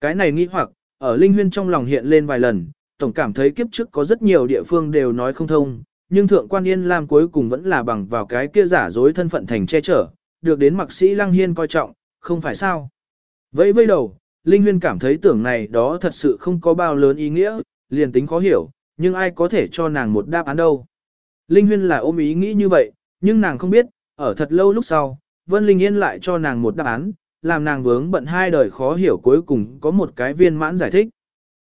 Cái này nghi hoặc, ở Linh Huyên trong lòng hiện lên vài lần, tổng cảm thấy kiếp trước có rất nhiều địa phương đều nói không thông, nhưng thượng quan yên lam cuối cùng vẫn là bằng vào cái kia giả dối thân phận thành che chở, được đến mặc sĩ lăng hiên coi trọng, không phải sao? Vẫy vây đầu, Linh Huyên cảm thấy tưởng này đó thật sự không có bao lớn ý nghĩa, liền tính khó hiểu, nhưng ai có thể cho nàng một đáp án đâu. Linh Huyên là ôm ý nghĩ như vậy, nhưng nàng không biết, ở thật lâu lúc sau, Vân Linh Yên lại cho nàng một đáp án, làm nàng vướng bận hai đời khó hiểu cuối cùng có một cái viên mãn giải thích.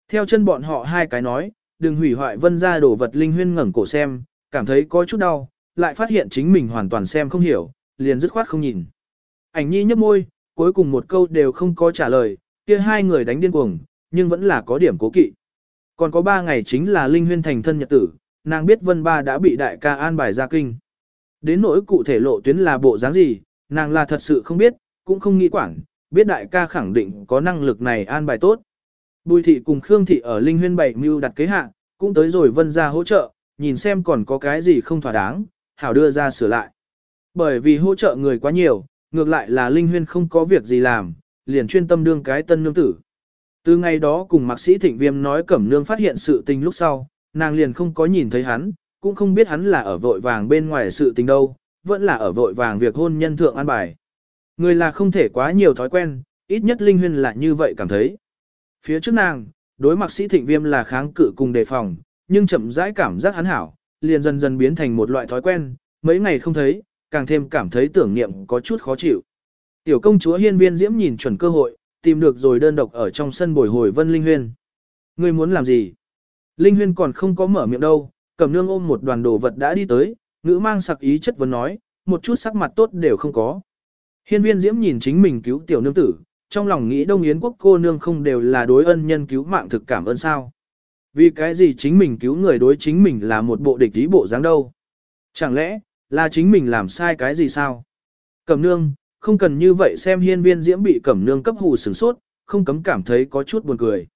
Theo chân bọn họ hai cái nói, đừng hủy hoại Vân ra đồ vật Linh Huyên ngẩng cổ xem, cảm thấy có chút đau, lại phát hiện chính mình hoàn toàn xem không hiểu, liền dứt khoát không nhìn. Ảnh nhi nhấp môi, cuối cùng một câu đều không có trả lời, kia hai người đánh điên cuồng, nhưng vẫn là có điểm cố kỵ. Còn có ba ngày chính là Linh Huyên thành thân nhật tử, nàng biết Vân Ba đã bị đại ca an bài ra kinh. Đến nỗi cụ thể lộ tuyến là bộ dáng gì, nàng là thật sự không biết, cũng không nghĩ quản, biết đại ca khẳng định có năng lực này an bài tốt. Bùi thị cùng Khương thị ở Linh Huyên bảy mưu đặt kế hạ, cũng tới rồi Vân ra hỗ trợ, nhìn xem còn có cái gì không thỏa đáng, hảo đưa ra sửa lại. Bởi vì hỗ trợ người quá nhiều, ngược lại là Linh Huyên không có việc gì làm, liền chuyên tâm đương cái tân nương tử. Từ ngày đó cùng mạc sĩ thịnh viêm nói cẩm nương phát hiện sự tình lúc sau, nàng liền không có nhìn thấy hắn, cũng không biết hắn là ở vội vàng bên ngoài sự tình đâu, vẫn là ở vội vàng việc hôn nhân thượng an bài. Người là không thể quá nhiều thói quen, ít nhất Linh Huyên là như vậy cảm thấy. Phía trước nàng, đối mặt sĩ thịnh viêm là kháng cự cùng đề phòng, nhưng chậm rãi cảm giác hắn hảo, liền dần dần biến thành một loại thói quen, mấy ngày không thấy, càng thêm cảm thấy tưởng niệm có chút khó chịu. Tiểu công chúa hiên viên diễm nhìn chuẩn cơ hội, tìm được rồi đơn độc ở trong sân bồi hồi Vân Linh Huyên. Ngươi muốn làm gì? Linh Huyên còn không có mở miệng đâu, cầm nương ôm một đoàn đồ vật đã đi tới, ngữ mang sặc ý chất vấn nói, một chút sắc mặt tốt đều không có. Hiên viên diễm nhìn chính mình cứu tiểu nương tử, trong lòng nghĩ Đông Yến quốc cô nương không đều là đối ân nhân cứu mạng thực cảm ơn sao. Vì cái gì chính mình cứu người đối chính mình là một bộ địch ý bộ dáng đâu. Chẳng lẽ, là chính mình làm sai cái gì sao? Cẩm nương, không cần như vậy xem hiên viên diễm bị cẩm nương cấp hù sửng sốt, không cấm cảm thấy có chút buồn cười.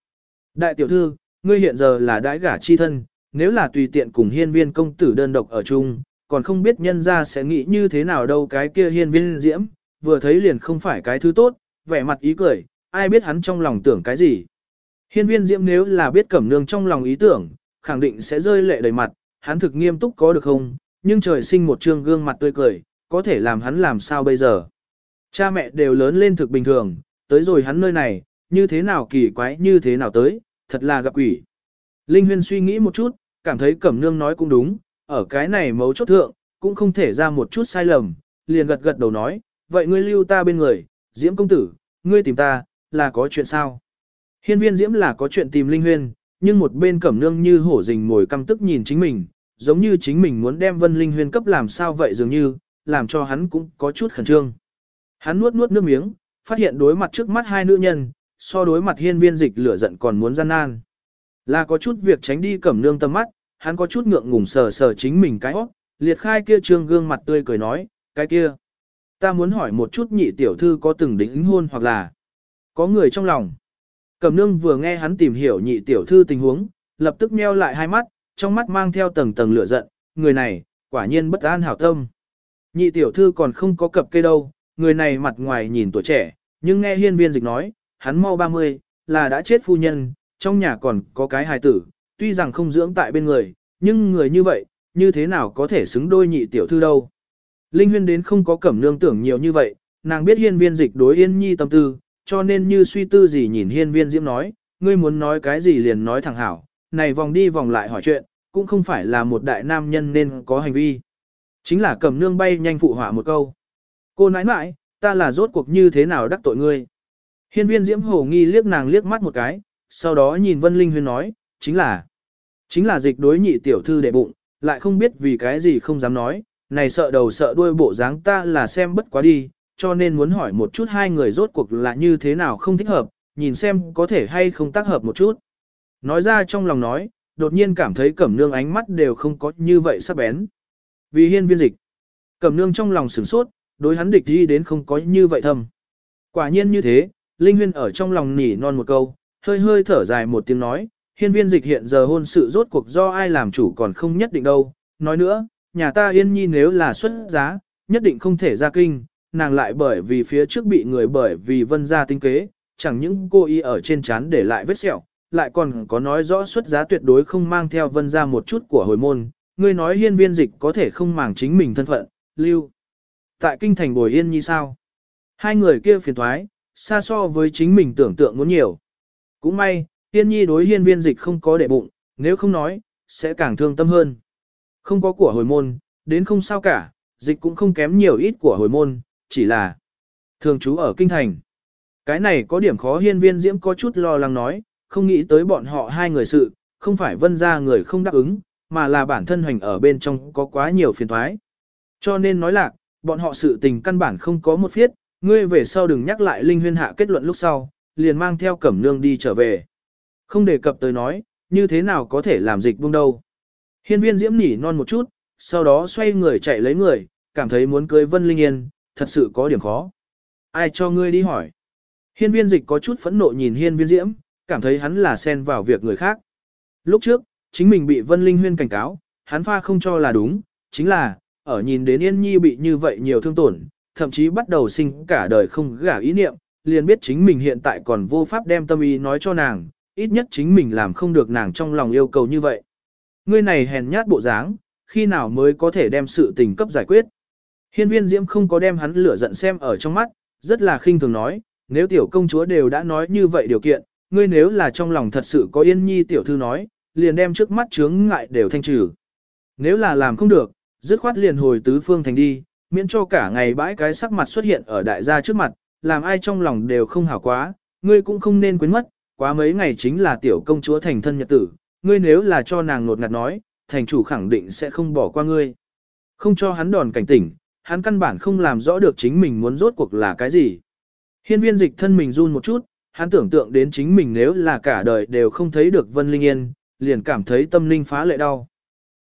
Đại tiểu thư, ngươi hiện giờ là đãi gả chi thân, nếu là tùy tiện cùng hiên viên công tử đơn độc ở chung, còn không biết nhân ra sẽ nghĩ như thế nào đâu cái kia hiên viên diễm, vừa thấy liền không phải cái thứ tốt, vẻ mặt ý cười, ai biết hắn trong lòng tưởng cái gì. Hiên viên diễm nếu là biết cẩm nương trong lòng ý tưởng, khẳng định sẽ rơi lệ đầy mặt, hắn thực nghiêm túc có được không, nhưng trời sinh một trương gương mặt tươi cười, có thể làm hắn làm sao bây giờ. Cha mẹ đều lớn lên thực bình thường, tới rồi hắn nơi này, như thế nào kỳ quái như thế nào tới, thật là gặp quỷ. Linh Huyên suy nghĩ một chút, cảm thấy Cẩm Nương nói cũng đúng, ở cái này mấu chốt thượng, cũng không thể ra một chút sai lầm, liền gật gật đầu nói, vậy ngươi lưu ta bên người, Diễm công tử, ngươi tìm ta, là có chuyện sao? Hiên viên Diễm là có chuyện tìm Linh Huyên, nhưng một bên Cẩm Nương như hổ rình ngồi căm tức nhìn chính mình, giống như chính mình muốn đem Vân Linh Huyên cấp làm sao vậy dường như, làm cho hắn cũng có chút khẩn trương. Hắn nuốt nuốt nước miếng, phát hiện đối mặt trước mắt hai nữ nhân, so đối mặt hiên viên dịch lửa giận còn muốn gian nan. Là có chút việc tránh đi cẩm nương tâm mắt, hắn có chút ngượng ngùng sờ sờ chính mình cái óc, liệt khai kia trương gương mặt tươi cười nói, cái kia. Ta muốn hỏi một chút nhị tiểu thư có từng đính hôn hoặc là có người trong lòng. Cẩm nương vừa nghe hắn tìm hiểu nhị tiểu thư tình huống, lập tức meo lại hai mắt, trong mắt mang theo tầng tầng lửa giận, người này, quả nhiên bất an hảo tâm. Nhị tiểu thư còn không có cập cây đâu, người này mặt ngoài nhìn tuổi trẻ, nhưng nghe hiên viên dịch nói, hắn mau 30, là đã chết phu nhân, trong nhà còn có cái hài tử, tuy rằng không dưỡng tại bên người, nhưng người như vậy, như thế nào có thể xứng đôi nhị tiểu thư đâu. Linh huyên đến không có cẩm nương tưởng nhiều như vậy, nàng biết hiên viên dịch đối yên nhi tâm tư, cho nên như suy tư gì nhìn hiên viên diễm nói, ngươi muốn nói cái gì liền nói thẳng hảo, này vòng đi vòng lại hỏi chuyện, cũng không phải là một đại nam nhân nên có hành vi. Chính là cẩm nương bay nhanh phụ họa một câu. Cô nãi nãi, ta là rốt cuộc như thế nào đắc tội ngươi. Hiên viên diễm hồ nghi liếc nàng liếc mắt một cái, sau đó nhìn Vân Linh Huyên nói, chính là, chính là dịch đối nhị tiểu thư đệ bụng, lại không biết vì cái gì không dám nói, này sợ đầu sợ đuôi bộ dáng ta là xem bất quá đi, cho nên muốn hỏi một chút hai người rốt cuộc là như thế nào không thích hợp, nhìn xem có thể hay không tác hợp một chút. Nói ra trong lòng nói, đột nhiên cảm thấy cẩm nương ánh mắt đều không có như vậy sắc bén. Vì hiên viên dịch, cẩm nương trong lòng sửng sốt, đối hắn địch đi đến không có như vậy thầm. Quả nhiên như thế, Linh Huyên ở trong lòng nỉ non một câu, hơi hơi thở dài một tiếng nói, hiên viên dịch hiện giờ hôn sự rốt cuộc do ai làm chủ còn không nhất định đâu. Nói nữa, nhà ta yên nhi nếu là xuất giá, nhất định không thể ra kinh, nàng lại bởi vì phía trước bị người bởi vì vân ra tinh kế, chẳng những cô y ở trên chán để lại vết sẹo, lại còn có nói rõ xuất giá tuyệt đối không mang theo vân ra một chút của hồi môn, ngươi nói hiên viên dịch có thể không màng chính mình thân phận, lưu. Tại kinh thành bồi yên như sao? Hai người kia phiền thoái, xa so với chính mình tưởng tượng muốn nhiều. Cũng may, yên nhi đối hiên viên dịch không có để bụng, nếu không nói, sẽ càng thương tâm hơn. Không có của hồi môn, đến không sao cả, dịch cũng không kém nhiều ít của hồi môn, chỉ là thường trú ở kinh thành. Cái này có điểm khó hiên viên diễm có chút lo lắng nói, không nghĩ tới bọn họ hai người sự, không phải vân ra người không đáp ứng, mà là bản thân hoành ở bên trong có quá nhiều phiền thoái. Cho nên nói lạc, bọn họ sự tình căn bản không có một phiết, ngươi về sau đừng nhắc lại Linh Huyên hạ kết luận lúc sau, liền mang theo Cẩm Nương đi trở về. Không đề cập tới nói, như thế nào có thể làm dịch buông đâu. Hiên viên diễm nỉ non một chút, sau đó xoay người chạy lấy người, cảm thấy muốn cưới Vân Linh Yên, thật sự có điểm khó. Ai cho ngươi đi hỏi? Hiên viên dịch có chút phẫn nộ nhìn hiên viên diễm, cảm thấy hắn là xen vào việc người khác. Lúc trước, chính mình bị Vân Linh Huyên cảnh cáo, hắn pha không cho là đúng, chính là, ở nhìn đến Yên Nhi bị như vậy nhiều thương tổn, thậm chí bắt đầu sinh cả đời không gả ý niệm, liền biết chính mình hiện tại còn vô pháp đem tâm ý nói cho nàng, ít nhất chính mình làm không được nàng trong lòng yêu cầu như vậy. Ngươi này hèn nhát bộ dáng, khi nào mới có thể đem sự tình cấp giải quyết. Hiên viên diễm không có đem hắn lửa giận xem ở trong mắt, rất là khinh thường nói, nếu tiểu công chúa đều đã nói như vậy điều kiện, ngươi nếu là trong lòng thật sự có yên nhi tiểu thư nói, liền đem trước mắt chướng ngại đều thanh trừ. Nếu là làm không được, dứt khoát liền hồi tứ phương thành đi, miễn cho cả ngày bãi cái sắc mặt xuất hiện ở đại gia trước mặt, làm ai trong lòng đều không hảo quá, ngươi cũng không nên quên mất, quá mấy ngày chính là tiểu công chúa thành thân nhật tử, ngươi nếu là cho nàng nột ngạt nói, thành chủ khẳng định sẽ không bỏ qua ngươi. Không cho hắn đòn cảnh tỉnh, hắn căn bản không làm rõ được chính mình muốn rốt cuộc là cái gì. Hiên viên dịch thân mình run một chút, hắn tưởng tượng đến chính mình nếu là cả đời đều không thấy được Vân Linh Yên, liền cảm thấy tâm linh phá lệ đau.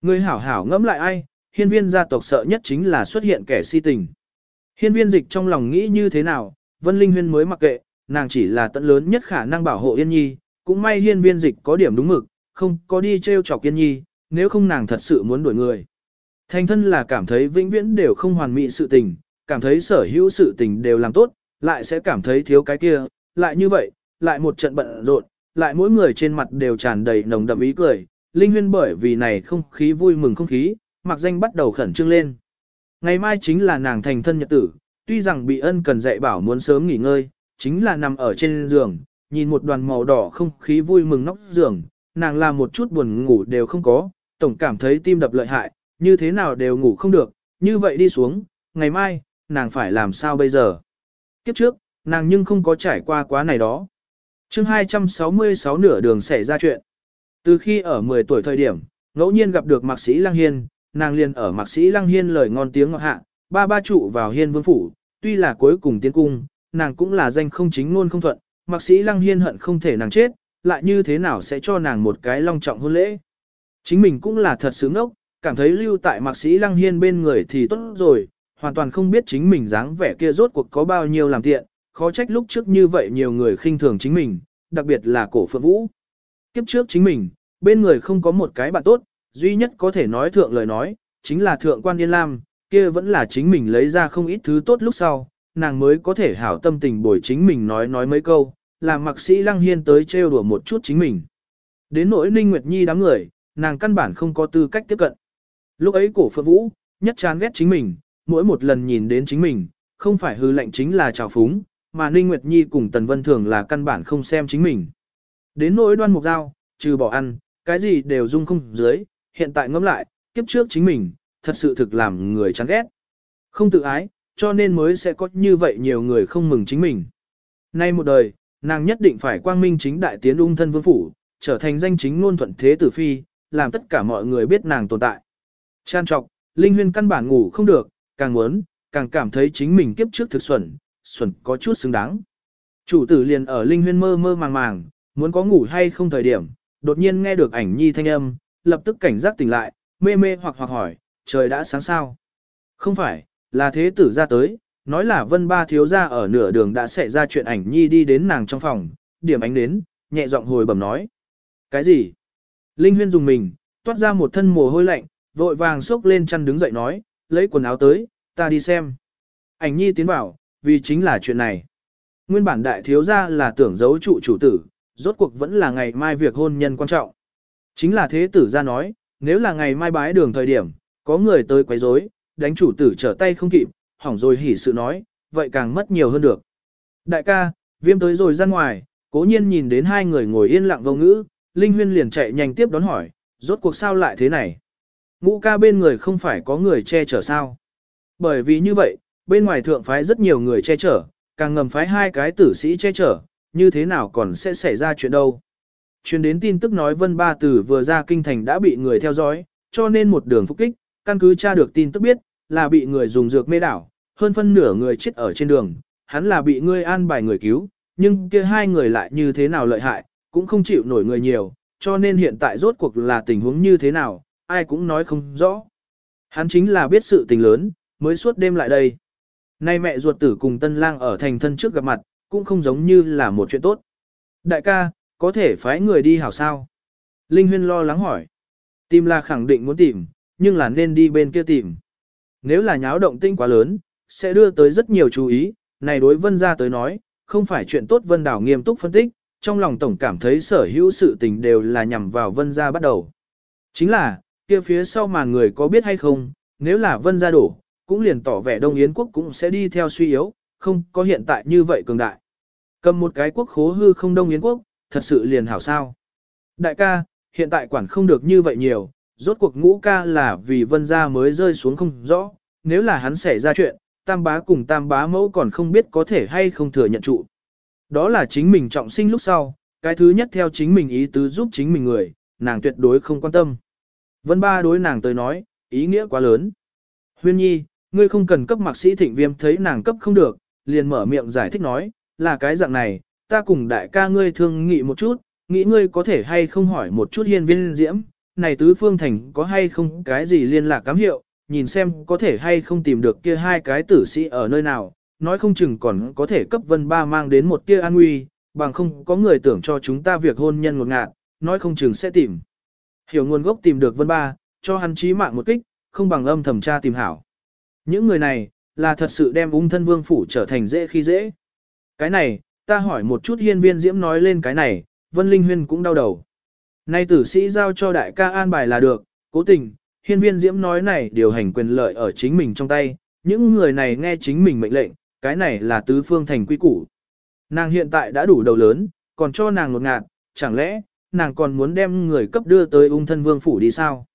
Ngươi hảo hảo ngẫm lại ai, hiên viên gia tộc sợ nhất chính là xuất hiện kẻ si tình. Hiên viên dịch trong lòng nghĩ như thế nào, Vân Linh Huyên mới mặc kệ, nàng chỉ là tận lớn nhất khả năng bảo hộ Yên Nhi, cũng may hiên viên dịch có điểm đúng mực, không có đi treo chọc Yên Nhi, nếu không nàng thật sự muốn đuổi người. Thành thân là cảm thấy vĩnh viễn đều không hoàn mỹ sự tình, cảm thấy sở hữu sự tình đều làm tốt, lại sẽ cảm thấy thiếu cái kia, lại như vậy, lại một trận bận rộn, lại mỗi người trên mặt đều tràn đầy nồng đậm ý cười, Linh Huyên bởi vì này không khí vui mừng không khí, mặc danh bắt đầu khẩn trương lên. Ngày mai chính là nàng thành thân nhật tử, tuy rằng bị ân cần dạy bảo muốn sớm nghỉ ngơi, chính là nằm ở trên giường, nhìn một đoàn màu đỏ không khí vui mừng nóc giường, nàng làm một chút buồn ngủ đều không có, tổng cảm thấy tim đập lợi hại, như thế nào đều ngủ không được, như vậy đi xuống, ngày mai, nàng phải làm sao bây giờ? Kiếp trước, nàng nhưng không có trải qua quá này đó. chương 266 nửa đường xảy ra chuyện. Từ khi ở 10 tuổi thời điểm, ngẫu nhiên gặp được mạc sĩ Lăng Hiên, nàng liền ở mạc sĩ Lăng Hiên lời ngon tiếng ngọt hạ, ba ba trụ vào Hiên Vương Phủ, tuy là cuối cùng tiến cung, nàng cũng là danh không chính luôn không thuận, mạc sĩ Lăng Hiên hận không thể nàng chết, lại như thế nào sẽ cho nàng một cái long trọng hôn lễ. Chính mình cũng là thật sướng ốc, cảm thấy lưu tại mạc sĩ Lăng Hiên bên người thì tốt rồi, hoàn toàn không biết chính mình dáng vẻ kia rốt cuộc có bao nhiêu làm tiện, khó trách lúc trước như vậy nhiều người khinh thường chính mình, đặc biệt là cổ phượng vũ. Kiếp trước chính mình, bên người không có một cái bạn tốt, duy nhất có thể nói thượng lời nói, chính là thượng quan Yên Lam, kia vẫn là chính mình lấy ra không ít thứ tốt lúc sau, nàng mới có thể hảo tâm tình bồi chính mình nói nói mấy câu, làm mặc sĩ Lăng Hiên tới trêu đùa một chút chính mình. Đến nỗi Ninh Nguyệt Nhi đám người, nàng căn bản không có tư cách tiếp cận. Lúc ấy cổ phượng vũ, nhất chán ghét chính mình, mỗi một lần nhìn đến chính mình, không phải hư lệnh chính là trào phúng, mà Ninh Nguyệt Nhi cùng Tần Vân Thường là căn bản không xem chính mình. Đến nỗi đoan mục dao, trừ bỏ ăn, cái gì đều dung không dưới, hiện tại ngẫm lại, kiếp trước chính mình, thật sự thực làm người chán ghét. Không tự ái, cho nên mới sẽ có như vậy nhiều người không mừng chính mình. Nay một đời, nàng nhất định phải quang minh chính đại tiến ung thân vương phủ, trở thành danh chính ngôn thuận thế tử phi, làm tất cả mọi người biết nàng tồn tại. Chan trọc, Linh Huyên căn bản ngủ không được, càng muốn, càng cảm thấy chính mình kiếp trước thực xuẩn, xuẩn có chút xứng đáng. Chủ tử liền ở Linh Huyên mơ mơ màng màng, muốn có ngủ hay không thời điểm, đột nhiên nghe được ảnh nhi thanh âm, lập tức cảnh giác tỉnh lại, mê mê hoặc hoặc hỏi, trời đã sáng sao? Không phải, là thế tử ra tới, nói là vân ba thiếu ra ở nửa đường đã xảy ra chuyện ảnh nhi đi đến nàng trong phòng, điểm ánh đến, nhẹ giọng hồi bẩm nói. Cái gì? Linh huyên dùng mình, toát ra một thân mồ hôi lạnh, vội vàng xốc lên chăn đứng dậy nói, lấy quần áo tới, ta đi xem. Ảnh nhi tiến vào, vì chính là chuyện này. Nguyên bản đại thiếu ra là tưởng giấu trụ chủ tử, rốt cuộc vẫn là ngày mai việc hôn nhân quan trọng. Chính là thế tử ra nói, nếu là ngày mai bái đường thời điểm, có người tới quấy rối, đánh chủ tử trở tay không kịp, hỏng rồi hỉ sự nói, vậy càng mất nhiều hơn được. Đại ca, viêm tới rồi ra ngoài, cố nhiên nhìn đến hai người ngồi yên lặng vô ngữ, Linh Huyên liền chạy nhanh tiếp đón hỏi, rốt cuộc sao lại thế này? Ngũ ca bên người không phải có người che chở sao? Bởi vì như vậy, bên ngoài thượng phái rất nhiều người che chở, càng ngầm phái hai cái tử sĩ che chở, như thế nào còn sẽ xảy ra chuyện đâu? Truyền đến tin tức nói Vân Ba Tử vừa ra kinh thành đã bị người theo dõi, cho nên một đường phục kích, căn cứ tra được tin tức biết, là bị người dùng dược mê đảo, hơn phân nửa người chết ở trên đường, hắn là bị ngươi an bài người cứu, nhưng kia hai người lại như thế nào lợi hại, cũng không chịu nổi người nhiều, cho nên hiện tại rốt cuộc là tình huống như thế nào, ai cũng nói không rõ. Hắn chính là biết sự tình lớn, mới suốt đêm lại đây. Nay mẹ ruột tử cùng tân lang ở thành thân trước gặp mặt, cũng không giống như là một chuyện tốt. Đại ca, có thể phái người đi hảo sao? Linh Huyên lo lắng hỏi. Tìm là khẳng định muốn tìm, nhưng là nên đi bên kia tìm. Nếu là nháo động tinh quá lớn, sẽ đưa tới rất nhiều chú ý, này đối vân ra tới nói, không phải chuyện tốt vân đảo nghiêm túc phân tích, trong lòng tổng cảm thấy sở hữu sự tình đều là nhằm vào vân ra bắt đầu. Chính là, kia phía sau mà người có biết hay không, nếu là vân ra đổ, cũng liền tỏ vẻ Đông Yến quốc cũng sẽ đi theo suy yếu, không có hiện tại như vậy cường đại. Cầm một cái quốc khố hư không Đông Yến quốc, thật sự liền hảo sao. Đại ca, hiện tại quản không được như vậy nhiều, rốt cuộc ngũ ca là vì vân gia mới rơi xuống không rõ, nếu là hắn xảy ra chuyện, tam bá cùng tam bá mẫu còn không biết có thể hay không thừa nhận trụ. Đó là chính mình trọng sinh lúc sau, cái thứ nhất theo chính mình ý tứ giúp chính mình người, nàng tuyệt đối không quan tâm. Vân ba đối nàng tới nói, ý nghĩa quá lớn. Huyên nhi, ngươi không cần cấp mạc sĩ thịnh viêm thấy nàng cấp không được, liền mở miệng giải thích nói, là cái dạng này, ta cùng đại ca ngươi thương nghị một chút, nghĩ ngươi có thể hay không hỏi một chút hiên viên diễm, này tứ phương thành có hay không cái gì liên lạc cám hiệu, nhìn xem có thể hay không tìm được kia hai cái tử sĩ ở nơi nào, nói không chừng còn có thể cấp vân ba mang đến một kia an nguy, bằng không có người tưởng cho chúng ta việc hôn nhân một ngạt, nói không chừng sẽ tìm. Hiểu nguồn gốc tìm được vân ba, cho hắn trí mạng một kích, không bằng âm thầm tra tìm hảo. Những người này, là thật sự đem ung thân vương phủ trở thành dễ khi dễ. Cái này, ta hỏi một chút hiên viên diễm nói lên cái này, Vân Linh Huyên cũng đau đầu. Nay tử sĩ giao cho đại ca an bài là được, cố tình, hiên viên diễm nói này điều hành quyền lợi ở chính mình trong tay, những người này nghe chính mình mệnh lệnh, cái này là tứ phương thành quy củ. Nàng hiện tại đã đủ đầu lớn, còn cho nàng lột ngạt, chẳng lẽ, nàng còn muốn đem người cấp đưa tới ung thân vương phủ đi sao?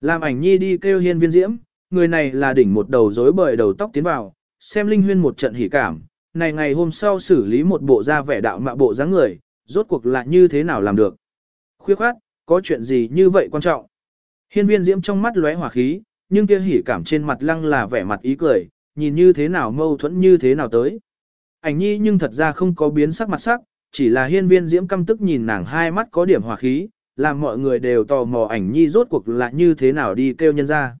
Làm ảnh nhi đi kêu hiên viên diễm, người này là đỉnh một đầu rối bời đầu tóc tiến vào, xem linh huyên một trận hỉ cảm, này ngày hôm sau xử lý một bộ da vẻ đạo mạ bộ dáng người, rốt cuộc là như thế nào làm được. Khuyết khoát, có chuyện gì như vậy quan trọng? Hiên viên diễm trong mắt lóe hỏa khí, nhưng kia hỉ cảm trên mặt lăng là vẻ mặt ý cười, nhìn như thế nào mâu thuẫn như thế nào tới. Ảnh nhi nhưng thật ra không có biến sắc mặt sắc, chỉ là hiên viên diễm căm tức nhìn nàng hai mắt có điểm hỏa khí, làm mọi người đều tò mò ảnh nhi rốt cuộc là như thế nào đi kêu nhân ra.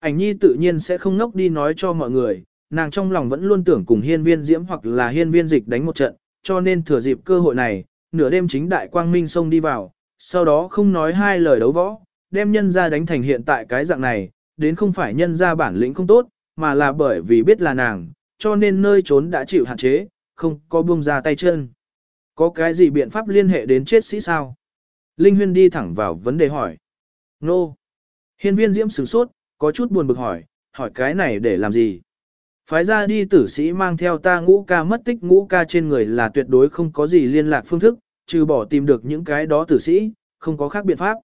Ảnh nhi tự nhiên sẽ không ngốc đi nói cho mọi người, nàng trong lòng vẫn luôn tưởng cùng hiên viên diễm hoặc là hiên viên dịch đánh một trận, cho nên thừa dịp cơ hội này, nửa đêm chính đại quang minh xông đi vào, sau đó không nói hai lời đấu võ, đem nhân ra đánh thành hiện tại cái dạng này, đến không phải nhân ra bản lĩnh không tốt, mà là bởi vì biết là nàng, cho nên nơi trốn đã chịu hạn chế, không có buông ra tay chân. Có cái gì biện pháp liên hệ đến chết sĩ sao? Linh Huyên đi thẳng vào vấn đề hỏi. Nô. No. Hiên viên diễm sửng sốt, có chút buồn bực hỏi, hỏi cái này để làm gì? Phái ra đi tử sĩ mang theo ta ngũ ca mất tích ngũ ca trên người là tuyệt đối không có gì liên lạc phương thức, trừ bỏ tìm được những cái đó tử sĩ, không có khác biện pháp.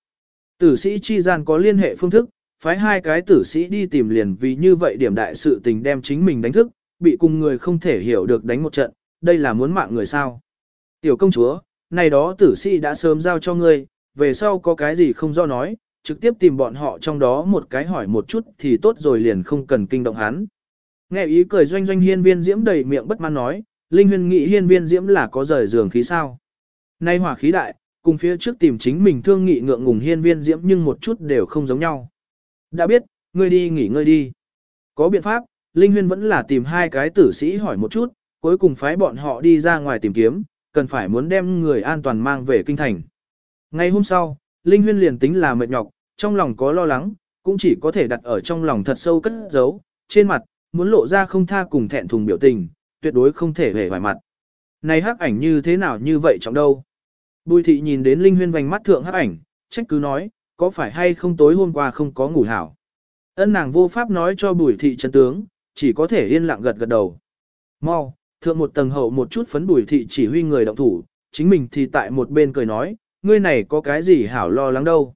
Tử sĩ chi gian có liên hệ phương thức, phái hai cái tử sĩ đi tìm liền vì như vậy điểm đại sự tình đem chính mình đánh thức, bị cùng người không thể hiểu được đánh một trận, đây là muốn mạng người sao. Tiểu công chúa, này đó tử sĩ đã sớm giao cho ngươi, về sau có cái gì không do nói, trực tiếp tìm bọn họ trong đó một cái hỏi một chút thì tốt rồi liền không cần kinh động hắn. Nghe ý cười doanh doanh hiên viên diễm đầy miệng bất mãn nói, Linh Huyên nghĩ hiên viên diễm là có rời giường khí sao. Nay hỏa khí đại, cùng phía trước tìm chính mình thương nghị ngượng ngùng hiên viên diễm nhưng một chút đều không giống nhau. Đã biết, ngươi đi nghỉ ngơi đi. Có biện pháp, Linh Huyên vẫn là tìm hai cái tử sĩ hỏi một chút, cuối cùng phái bọn họ đi ra ngoài tìm kiếm, cần phải muốn đem người an toàn mang về kinh thành. Ngày hôm sau, Linh Huyên liền tính là mệt nhọc, trong lòng có lo lắng, cũng chỉ có thể đặt ở trong lòng thật sâu cất giấu, trên mặt, muốn lộ ra không tha cùng thẹn thùng biểu tình, tuyệt đối không thể hề hoài mặt. Này hắc ảnh như thế nào như vậy trọng đâu? Bùi thị nhìn đến Linh Huyên vành mắt thượng hắc ảnh, trách cứ nói, có phải hay không tối hôm qua không có ngủ hảo? Ân nàng vô pháp nói cho bùi thị chân tướng, chỉ có thể yên lặng gật gật đầu. Mau, thượng một tầng hậu một chút phấn bùi thị chỉ huy người động thủ, chính mình thì tại một bên cười nói, ngươi này có cái gì hảo lo lắng đâu.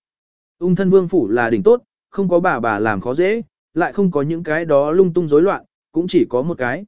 Ung thân vương phủ là đỉnh tốt, không có bà bà làm khó dễ, lại không có những cái đó lung tung rối loạn, cũng chỉ có một cái.